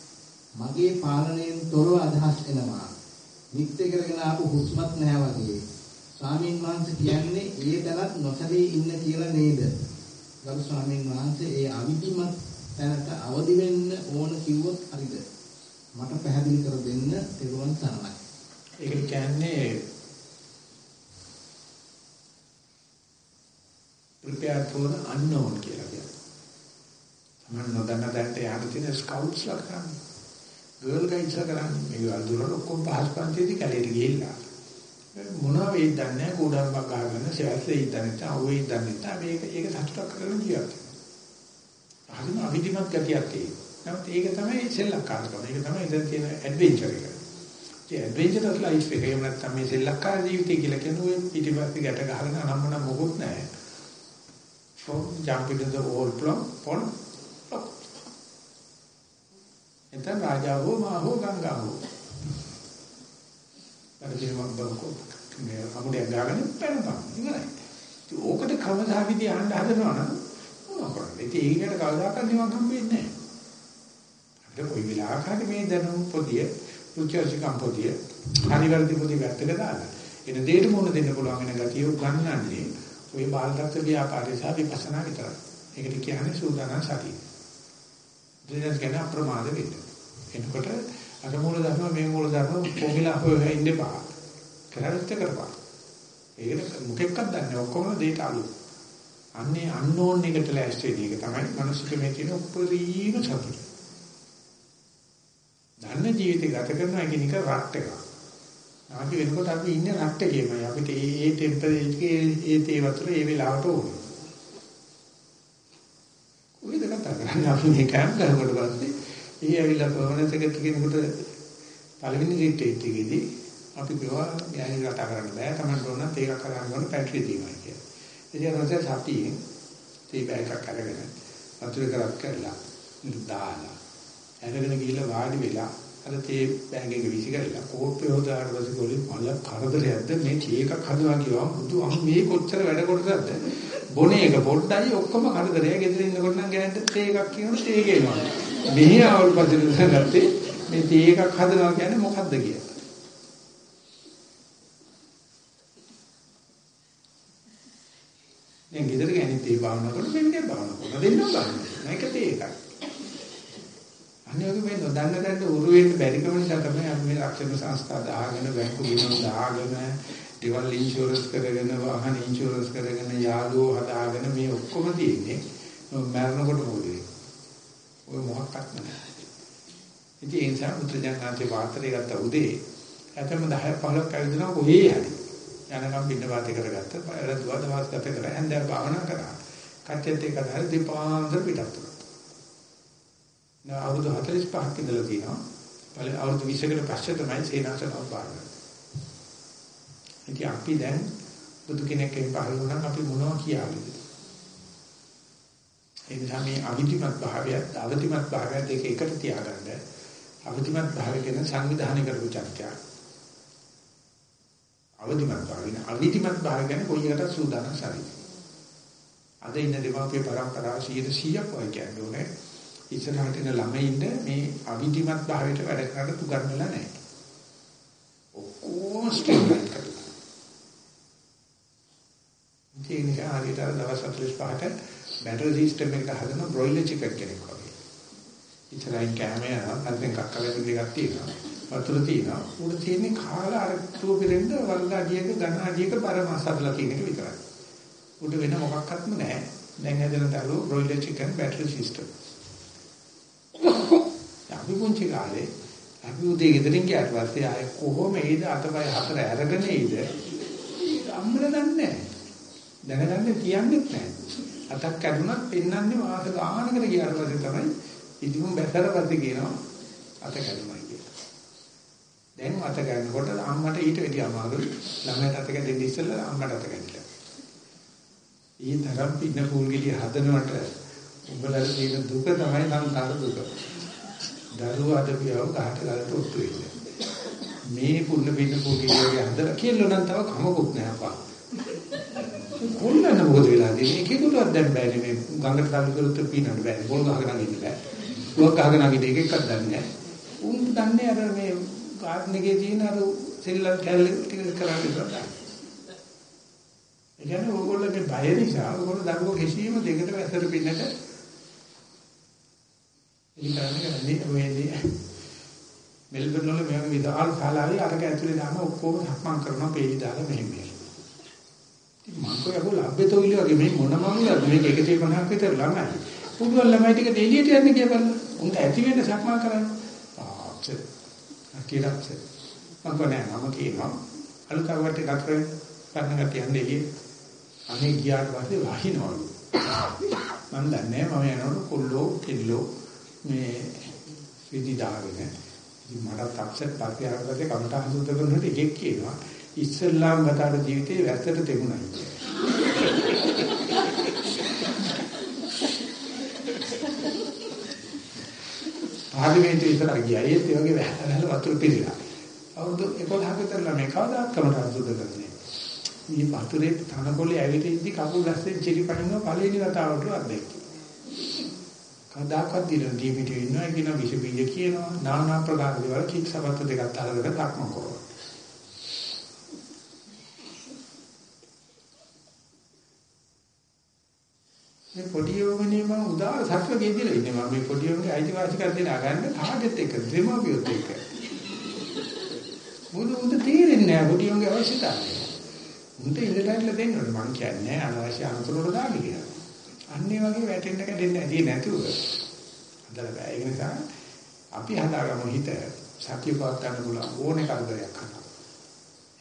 මගේ පාලනයෙන් තොරව අදහස් එනවා. නිත්‍ය කරගෙන ආපු හුස්මත් නැහැ වගේ. ස්වාමීන් වහන්සේ කියන්නේ ඒ දැනත් නොසලී ඉන්න කියලා නේද? ගරු ස්වාමීන් වහන්සේ ඒ අවිධිමත් තැනට අවදි වෙන්න ඕන කිව්වොත් හරිද? මට පැහැදිලි කර දෙන්න තෙරුවන් සරණයි. ඒක කියන්නේ prepare for the unknown කියලා කියනවා. තමයි නොදන්න දැනට යන්න තියෙන ස්කවුට්ස් ලා කරන්නේ. ගර්ල් ගයිඩ්ස් ලා කරන්නේ. මේ වලදුරට ඔක්කොම පහස් පන්තියේදී කැලේට ගිහිල්ලා. මොනවා වෙයිද දන්නේ නැහැ. කෝඩාවක් ගහගෙන සෙවස් වෙයිද දන්නේ නැහැ. අවුෙයිද දන්නේ නැහැ. මේක ඒක සතුටක් කරගෙන ජීවත් වෙනවා. අහගෙන අවිධිමත් ගතියක් තියෙනවා. නමුත් ඒක තමයි සෙල්ලක්කාරකම. ඒක තමයි ඉතින් තියෙන ඇඩ්වෙන්චර් එක. ඒ ඇඩ්වෙන්චරස් ලයිෆ් එක එහෙම නැත්නම් මේ සෙල්ලක්කාර ජීවිතය කියලා කියන්නේ පිටිපස්සේ ගැට ගහගෙන අනම්මන මොකුත් නැහැ. from jumping to the whole plump pond. And නැත්නම් රාජා හෝ මා හෝ ගංගා හෝ. අර දිනමක් බංකෝ මේ අමුඩේ ගාගෙන පැනපන් ඉවරයි. ඕකට කවදා විදි අහන්න හදනවා නම් මොනවා කරන්නේ? ඉතින් ඒකට කවදාකවත් නිවන් හම්බෙන්නේ නැහැ. අපිට කොයි වෙලාවක හරි මේ දැනුම් පොදිය, රුචර්ජිකම් පොදිය, හරිවර්ධි පොදිය වැත්තක දාලා එන දෙයට මොන දෙන්න පුළුවන් වෙන ගතිය උගන්වන්නේ ওই බාලදත්ත ව්‍යාපාරය සහ විපස්සනා විතරයි. ඒකට කියන්නේ සූදානම් සතිය. දෙයක් ගැන අප්‍රමාද වෙන්න. එනකොට අර මූල ධර්ම මේ මූල ධර්ම කොමිලා හොය ඉන්න බා. කරවිත කරපන්. ඒකට මුකෙක්වත් දන්නේ ඔක්කොම දෙයට අලු. අන්නේ අන්නෝන් එකට ලෑස්ති වෙන එක තමයි මනුස්සක මේ තියෙන උපරිම සතුට. ධර්ම ජීවිතය ගත කරනවා කියන එක රට් එකක්. අපි වෙනකොට අපි ඉන්නේ රට් එකේමයි. අපිට ඒ ඒ ටෙම්පරේචර් ඒ තේ වතුර ඒ වෙලාවට ඕනේ. කොහෙද කතා කරන්නේ අපි මේ කැම්ප් කරනකොට පස්සේ ඒ ඇවිල්ලා ප්‍රවණත එක කෙනෙකුට පළවෙනි රිට්‍රීට් එකේදී අපි කිව්වා යහි කතා කරන්න බෑ. තමයි ඕනත් ඒක කරන්න ඕන පැටරි තියෙනවා කියලා. ඉතින් රොසේ සතියේ තේ බෑග් එකක් අරගෙන වතුර කරක් කරලා දාලා අරගෙන ගිහිල්ලා වාඩි වෙලා අර තේ බෑග් එක විසි කරලා කෝප්පේ හොදාට පස්සේ ගොලි මල කරදරයක්ද? මේ තේ එකක් හදනවා කියවා බුදු අම් මේ කොච්චර වැඩ කොටසක්ද? බොනේ එක පොඩ්ඩයි ඔක්කොම කරදරය. ගෙදර ඉන්නකොට නම් ගෑනට තේ එකක් කියනවා තේ ගේනවා මෙහි ආවල් පස්සේ ගත්තේ මේ තේ එකක් හදනවා කියන්නේ මොකද්ද කියලා. දැන් ගෙදර ගෑනිත් ඒ භාවනා කරන මෙන්නේ භාවනා කරන දෙන්නෝ භාවනා මේක තේ එකයි අනිවාර්යයෙන් මේ නොදන්න දැන්න උරු වෙන්න බැරි කම නිසා තමයි අපි මේ රක්ෂණ සංස්ථා දාගෙන බැංකු ගිණුම් දාගෙන ඩිවල් ඉන්ෂුරන්ස් කරගෙන වාහන ඉන්ෂුරන්ස් කරගෙන යාළුවෝ හදාගෙන මේ ඔක්කොම තියෙන්නේ මරණකොට මොකද ඔය මොකක්වත් නැහැ ඉතින් ඒ නිසා උත්තරජනනාන්තේ වාර්තේ ගත්ත උදේ ඇතම 10 15ක් ඇවිදිනවා කොහේ හරි. යනකම් පින්න වාතේ කරගත්ත පයර දුව දවස් ගත කරා හැන්දෑව භාවනා කරා. කච්චෙත් එක දාලා දීපාන්තර පිටත් වුණා. අවුරුදු 45ක් ඉඳලා තියෙනවා. පළවෙනි අවුරුදු 20කට පස්සේ තමයි සේනාසනව බාරගන්නේ ඉතින් අපි දැන් බුදු කෙනෙක්ගෙන් පහළ වුණා අපි මොනවා කියාවිද ඒ නිසා මේ අවිධිමත් භාවයත් අවදිමත් භාවයත් දෙක එකට තියාගන්න. අවදිමත් භාවය කියන සංවිධානය කරපු චර්චා. අවදිමත් භාවය අවිධිමත් භාවය කියන්නේ කොයි එකට සූදානම් ශරීරය අද ඉන්න දෙමාපිය පරම්පරාව 100ක් වගේ කියන්නේ ඉස්සරහට එන ළමයින්ද මේ අවිධිමත් භාවයට වැඩ කරන්න තුගන්නලා නැහැ. ඔක්කොම ස්ටේබල් කරලා. ඒ නිසා හරියට අර දවස් 45ට බැටරි සිස්ටම් එක හදන බ්‍රොයිලර් චිකන් කෙනෙක් වගේ. ඉතරයි කැමරා අතෙන් කක්කලෙන් දෙකක් තියෙනවා. වතුර තියෙනවා. උඩ තියෙන්නේ කාලා අර තුව පිරෙන්න වර්ගාඩියක ඝනාඩියක පරමාස හදලා තියෙන එක විතරයි. උඩ වෙන මොකක්වත්ම නැහැ. දැන් හැදෙන දරුවෝ බ්‍රොයිලර් චිකන් බැටරි සිස්ටම්. අපි පුංචි කාලේ අපි උදේ ගෙදරින් ගියාට පස්සේ ආයේ කොහොම එයිද අතපය හතර අරගෙන එයිද අම්මලා දන්නේ නැහැ. දැනගන්න කියන්නේත් නැහැ. අතක් කැඩුනත් පෙන්වන්නේ මාස ගානකට ගියාට පස්සේ තමයි ඉදිමුම් බැසර පස්සේ කියනවා අත කැඩුනා කියලා. දැන් අත කැඩනකොට අම්මට ඊට වැඩි අමාරුයි. ළමයට අත කැඩෙන්න ඉස්සෙල්ලා අම්මට අත කැඩිලා. ඊ තරම් පින්න පූල් ගෙඩිය හදනවට උඹලට තියෙන දුක තමයි සංසාර දුක. දරුවා අද පියව ගහට ගලට ඔත්තු වෙන්නේ. මේ පුන්න පින්න පූල් ගෙඩිය හදලා කියලා නම් තව කමකුත් නෑ අපා. කොල්ලන්න මොකද වෙලා තියෙන්නේ? එකෙකුටවත් දැන් බෑනේ මේ ගඟට තල්ලු කරොත් පීනන්න බෑනේ. පොල් ගහගෙන ඉන්න බෑ. කුවක් ගහගෙන ඉන්න එක එකක් දන්නේ නැහැ. උන් දන්නේ අර මේ ගාඩන් එකේ තියෙන අර සෙල්ලම් කැල්ල ටික කරන්නේ තමයි. ඒ කියන්නේ ඕගොල්ලෝගේ බය නිසා ඕගොල්ලෝ දරුවෝ කිසිම දෙයකට වැසර පින්නට ඉතින් මේ මෙල්බර්න් වල මේ විදාල් ශාලාවේ අරක ඇතුලේ දාන ඔක්කොම සක්මන් කරනවා පේලි දාලා මෙහෙම මෙහෙම. ඉතින් මම කොහොමද ලැබෙතෝ ඉල්ල වගේ මේ මොන මමුලද මේක 150ක් විතර ළමයි. පුදුල් ළමයි ටික එළියට යන්න කියලා. උන්ට ඇති වෙන්න සක්මන් කරන්න. ආච්ච. අකිරච්ච. මම කොහේ මම කියනවා අලුතවට ගත කරගෙන පන්න ගතිය යන්නේ එළිය. අනේ ගියාට පස්සේ වහිනවලු. මම දන්නේ මම යනකොට කොල්ලෝ කෙල්ලෝ මේ විදි දාගෙන ඉතින් මට අප්සෙට් පස්සේ ආවද කමට හසුත කරනකොට එකෙක් කියනවා ඉස්සල්ලාම් ගතට ජීවිතේ වැස්සට තිබුණයි පාර්ලිමේන්තුවේ ඉස්සරහ ගියා. ඒත් ඒ වගේ වැහලා වතුර පිළිලා. අවුරුදු 11ක විතර ළමයි කවදාත් කමට අසුද කරන්නේ. මේ වතුරේ තනකොළේ ඇවිදින්දි කකුල් දැස්සෙන් චිරිපණිනවා පළවෙනි වතාවට අද්දෙක්කේ. කවදාකවත් දින දීපිටේ ඉන්නවා කියන විස බීජ කියනවා নানা ප්‍රකාර දේවල් කික් සබත් දෙකක් අරගෙන දක්ම කරනවා. මේ පොඩි යෝගනේ මම උදාර සත්ව ගෙදිලා ඉන්නේ මම මේ පොඩි යෝගනේ අයිතිවාසිකම් දෙන ගන්න කාගෙත් එක්ක දෙමාපියොත් එක්ක. මොකද උන්ට තේරෙන්නේ නැහැ පොඩි යෝගගේ අවශ්‍යතාවය. උන්ට ඉල්ලලා දෙන්න ඕනේ මං කියන්නේ අනවශ්‍ය අනුතරවල දාන්න කියලා. අන්නේ වගේ වැටෙන්න කැඩෙන්න ඇදී නැතුව හදලා බෑ. ඒ නිසා අපි හදාගමු හිත සතිය පවත් ගන්න පුළුවන් ඕනේ කරදරයක් කරනවා.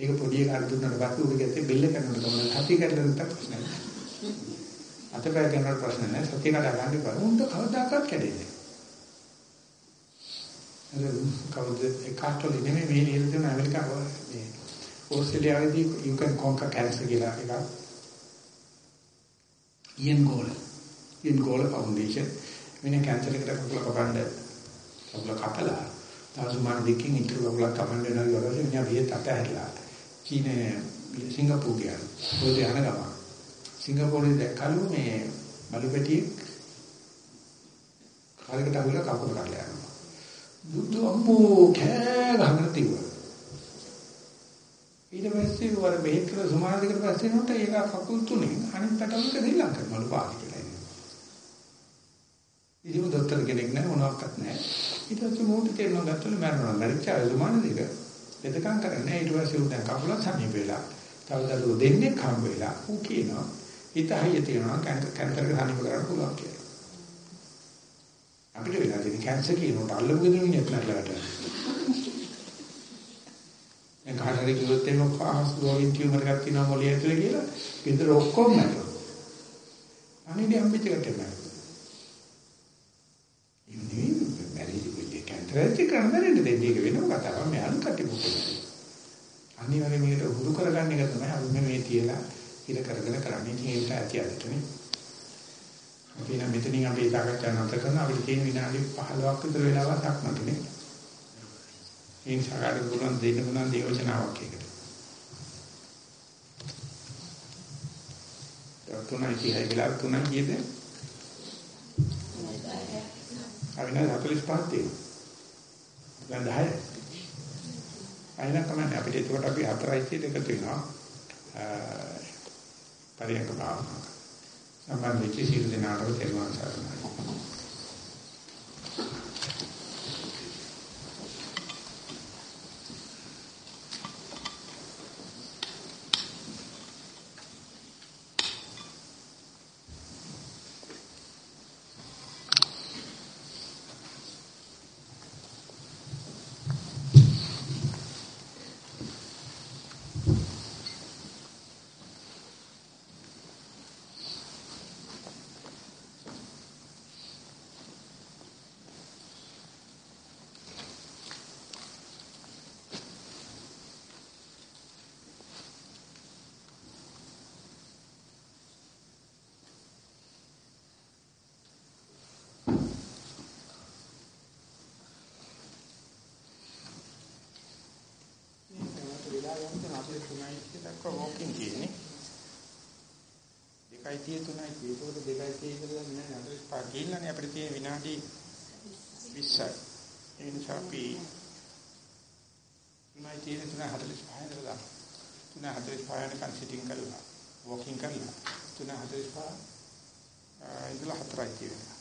ඒක පොඩි එකට දුන්නාට පස්සේ උඩ ගැත්තේ බෙල්ල කරනකොට තමයි සතිය කැඩලා නැත්තම් ප්‍රශ්න නැහැ. අතපය ගන්නවට ප්‍රශ්න නැහැ. සතිය කඩා ගන්න බෑ. උන්ට කවදාකවත් කැඩෙන්නේ නැහැ. කවුද? ඒකට නෙමෙයි මේ ලියලා තියෙන ඇමරිකාව මේ ඕස්ට්‍රේලියාවේදී you can conquer cancer කියලා එකක්. ඉයන් ගෝල ඉයන් ගෝල ෆවුන්ඩේෂන් වෙන කැන්සර් එකට කකුල කපන්න කකුල කපලා තාසුමාන දෙකකින් ඉතුරු කකුල කපන්න වෙනවා. කියලා මිනිහා වියත් අතහැරලා චීනේ සිංගප්පූරු ගියා. පොඩි යන ගම සිංගප්පූරුවේ දැක්කලු මේ බලුපැටියෙක් කාලයකට අහුවලා කකුල කඩලා යනවා බුදු අම්මෝ කෑ ගහන තිබුණා ඊට පස්සේ වර බෙහෙත් කරලා සුමාන දෙකට පස්සේ නෝට ඒක කකුල් තුනේ අනිත් පැටවලට දෙල්ලම් කරනවලු පාටි කියලා ඉන්නේ. ඉතින් දොස්තර කෙනෙක් නැහැ මොනවත් නැහැ. ඊට පස්සේ මොකද තේරෙනවා ගත්තලු මරනවා. මරිච්චා සුමාන දෙක දෙදකම් කරන්නේ ඊට පස්සේ උන් දැන් කකුල සනීප වෙලා. තව දරුවෝ දෙන්නේ කම් වෙලා. ඌ කියනවා හිත හයිය තියනවා කැන්සර් කැන්සර් සනීප කරන්න පුළුවන් කියලා. අපිට වෙලා තියෙන කැන්සර් කියනකොට අල්ලපු ගෙදර මිනිහත් නැట్లా දැන් කාට හරි කිව්වොත් එimhe කාස් ගෝවින් ටියුමර් එකක් තියෙනවා මොළය ඇතුලේ කියලා ගෙදර ඔක්කොම නැතෝ. අනිත් අම්මිට කටම. ඉන්නේ මැරිලි වෙන්නේ කැන්තරේ කරන්නේ දෙන්නේ ඒක වෙනම කතාවක් මේ අන්කට මොකද. අනිවාර්යයෙන් මේකට හුරු කරගන්න එක තමයි අපි මේ තියලා ඉල කරගෙන කරන්නේ. ඉතින් ඒක ඇති අදටනේ. අපි නම් මෙතනින් අපි සාකච්ඡා නැවත කරන අපිට තියෙන විනාඩි 15ක් විතර වෙලාවක් දක්නටනේ. ඒ නිසා කාටද පුළුවන් දෙන්න පුළුවන් දේවචනාවක් එකට. තුනයි කියයි කියලා තුනයි කියද? අවිනා 45 තියෙනවා. දැන් 10. අයින කමන්නේ අපිට ඒකට අපි හතරයි කියන එකතු වෙනවා. පරියක භාවනා සම්බන්ධ වෙච්ච සීල දනාට තේරුම් ගන්න. 3යි කියලා වොකින් තියෙන්නේ. 2යි 3යි කියනකොට 2යි 3 කියලා නෑ නේද? පහ ගිල්ලනේ අපිට තියෙන විනාඩි 20යි. ඒ නිසා අපි 3යි 3 45 දරලා 3 45 යනකම් සිටින් කරලා වොකින් කරලා 3 45 ඉඳලා 4යි කියන්නේ.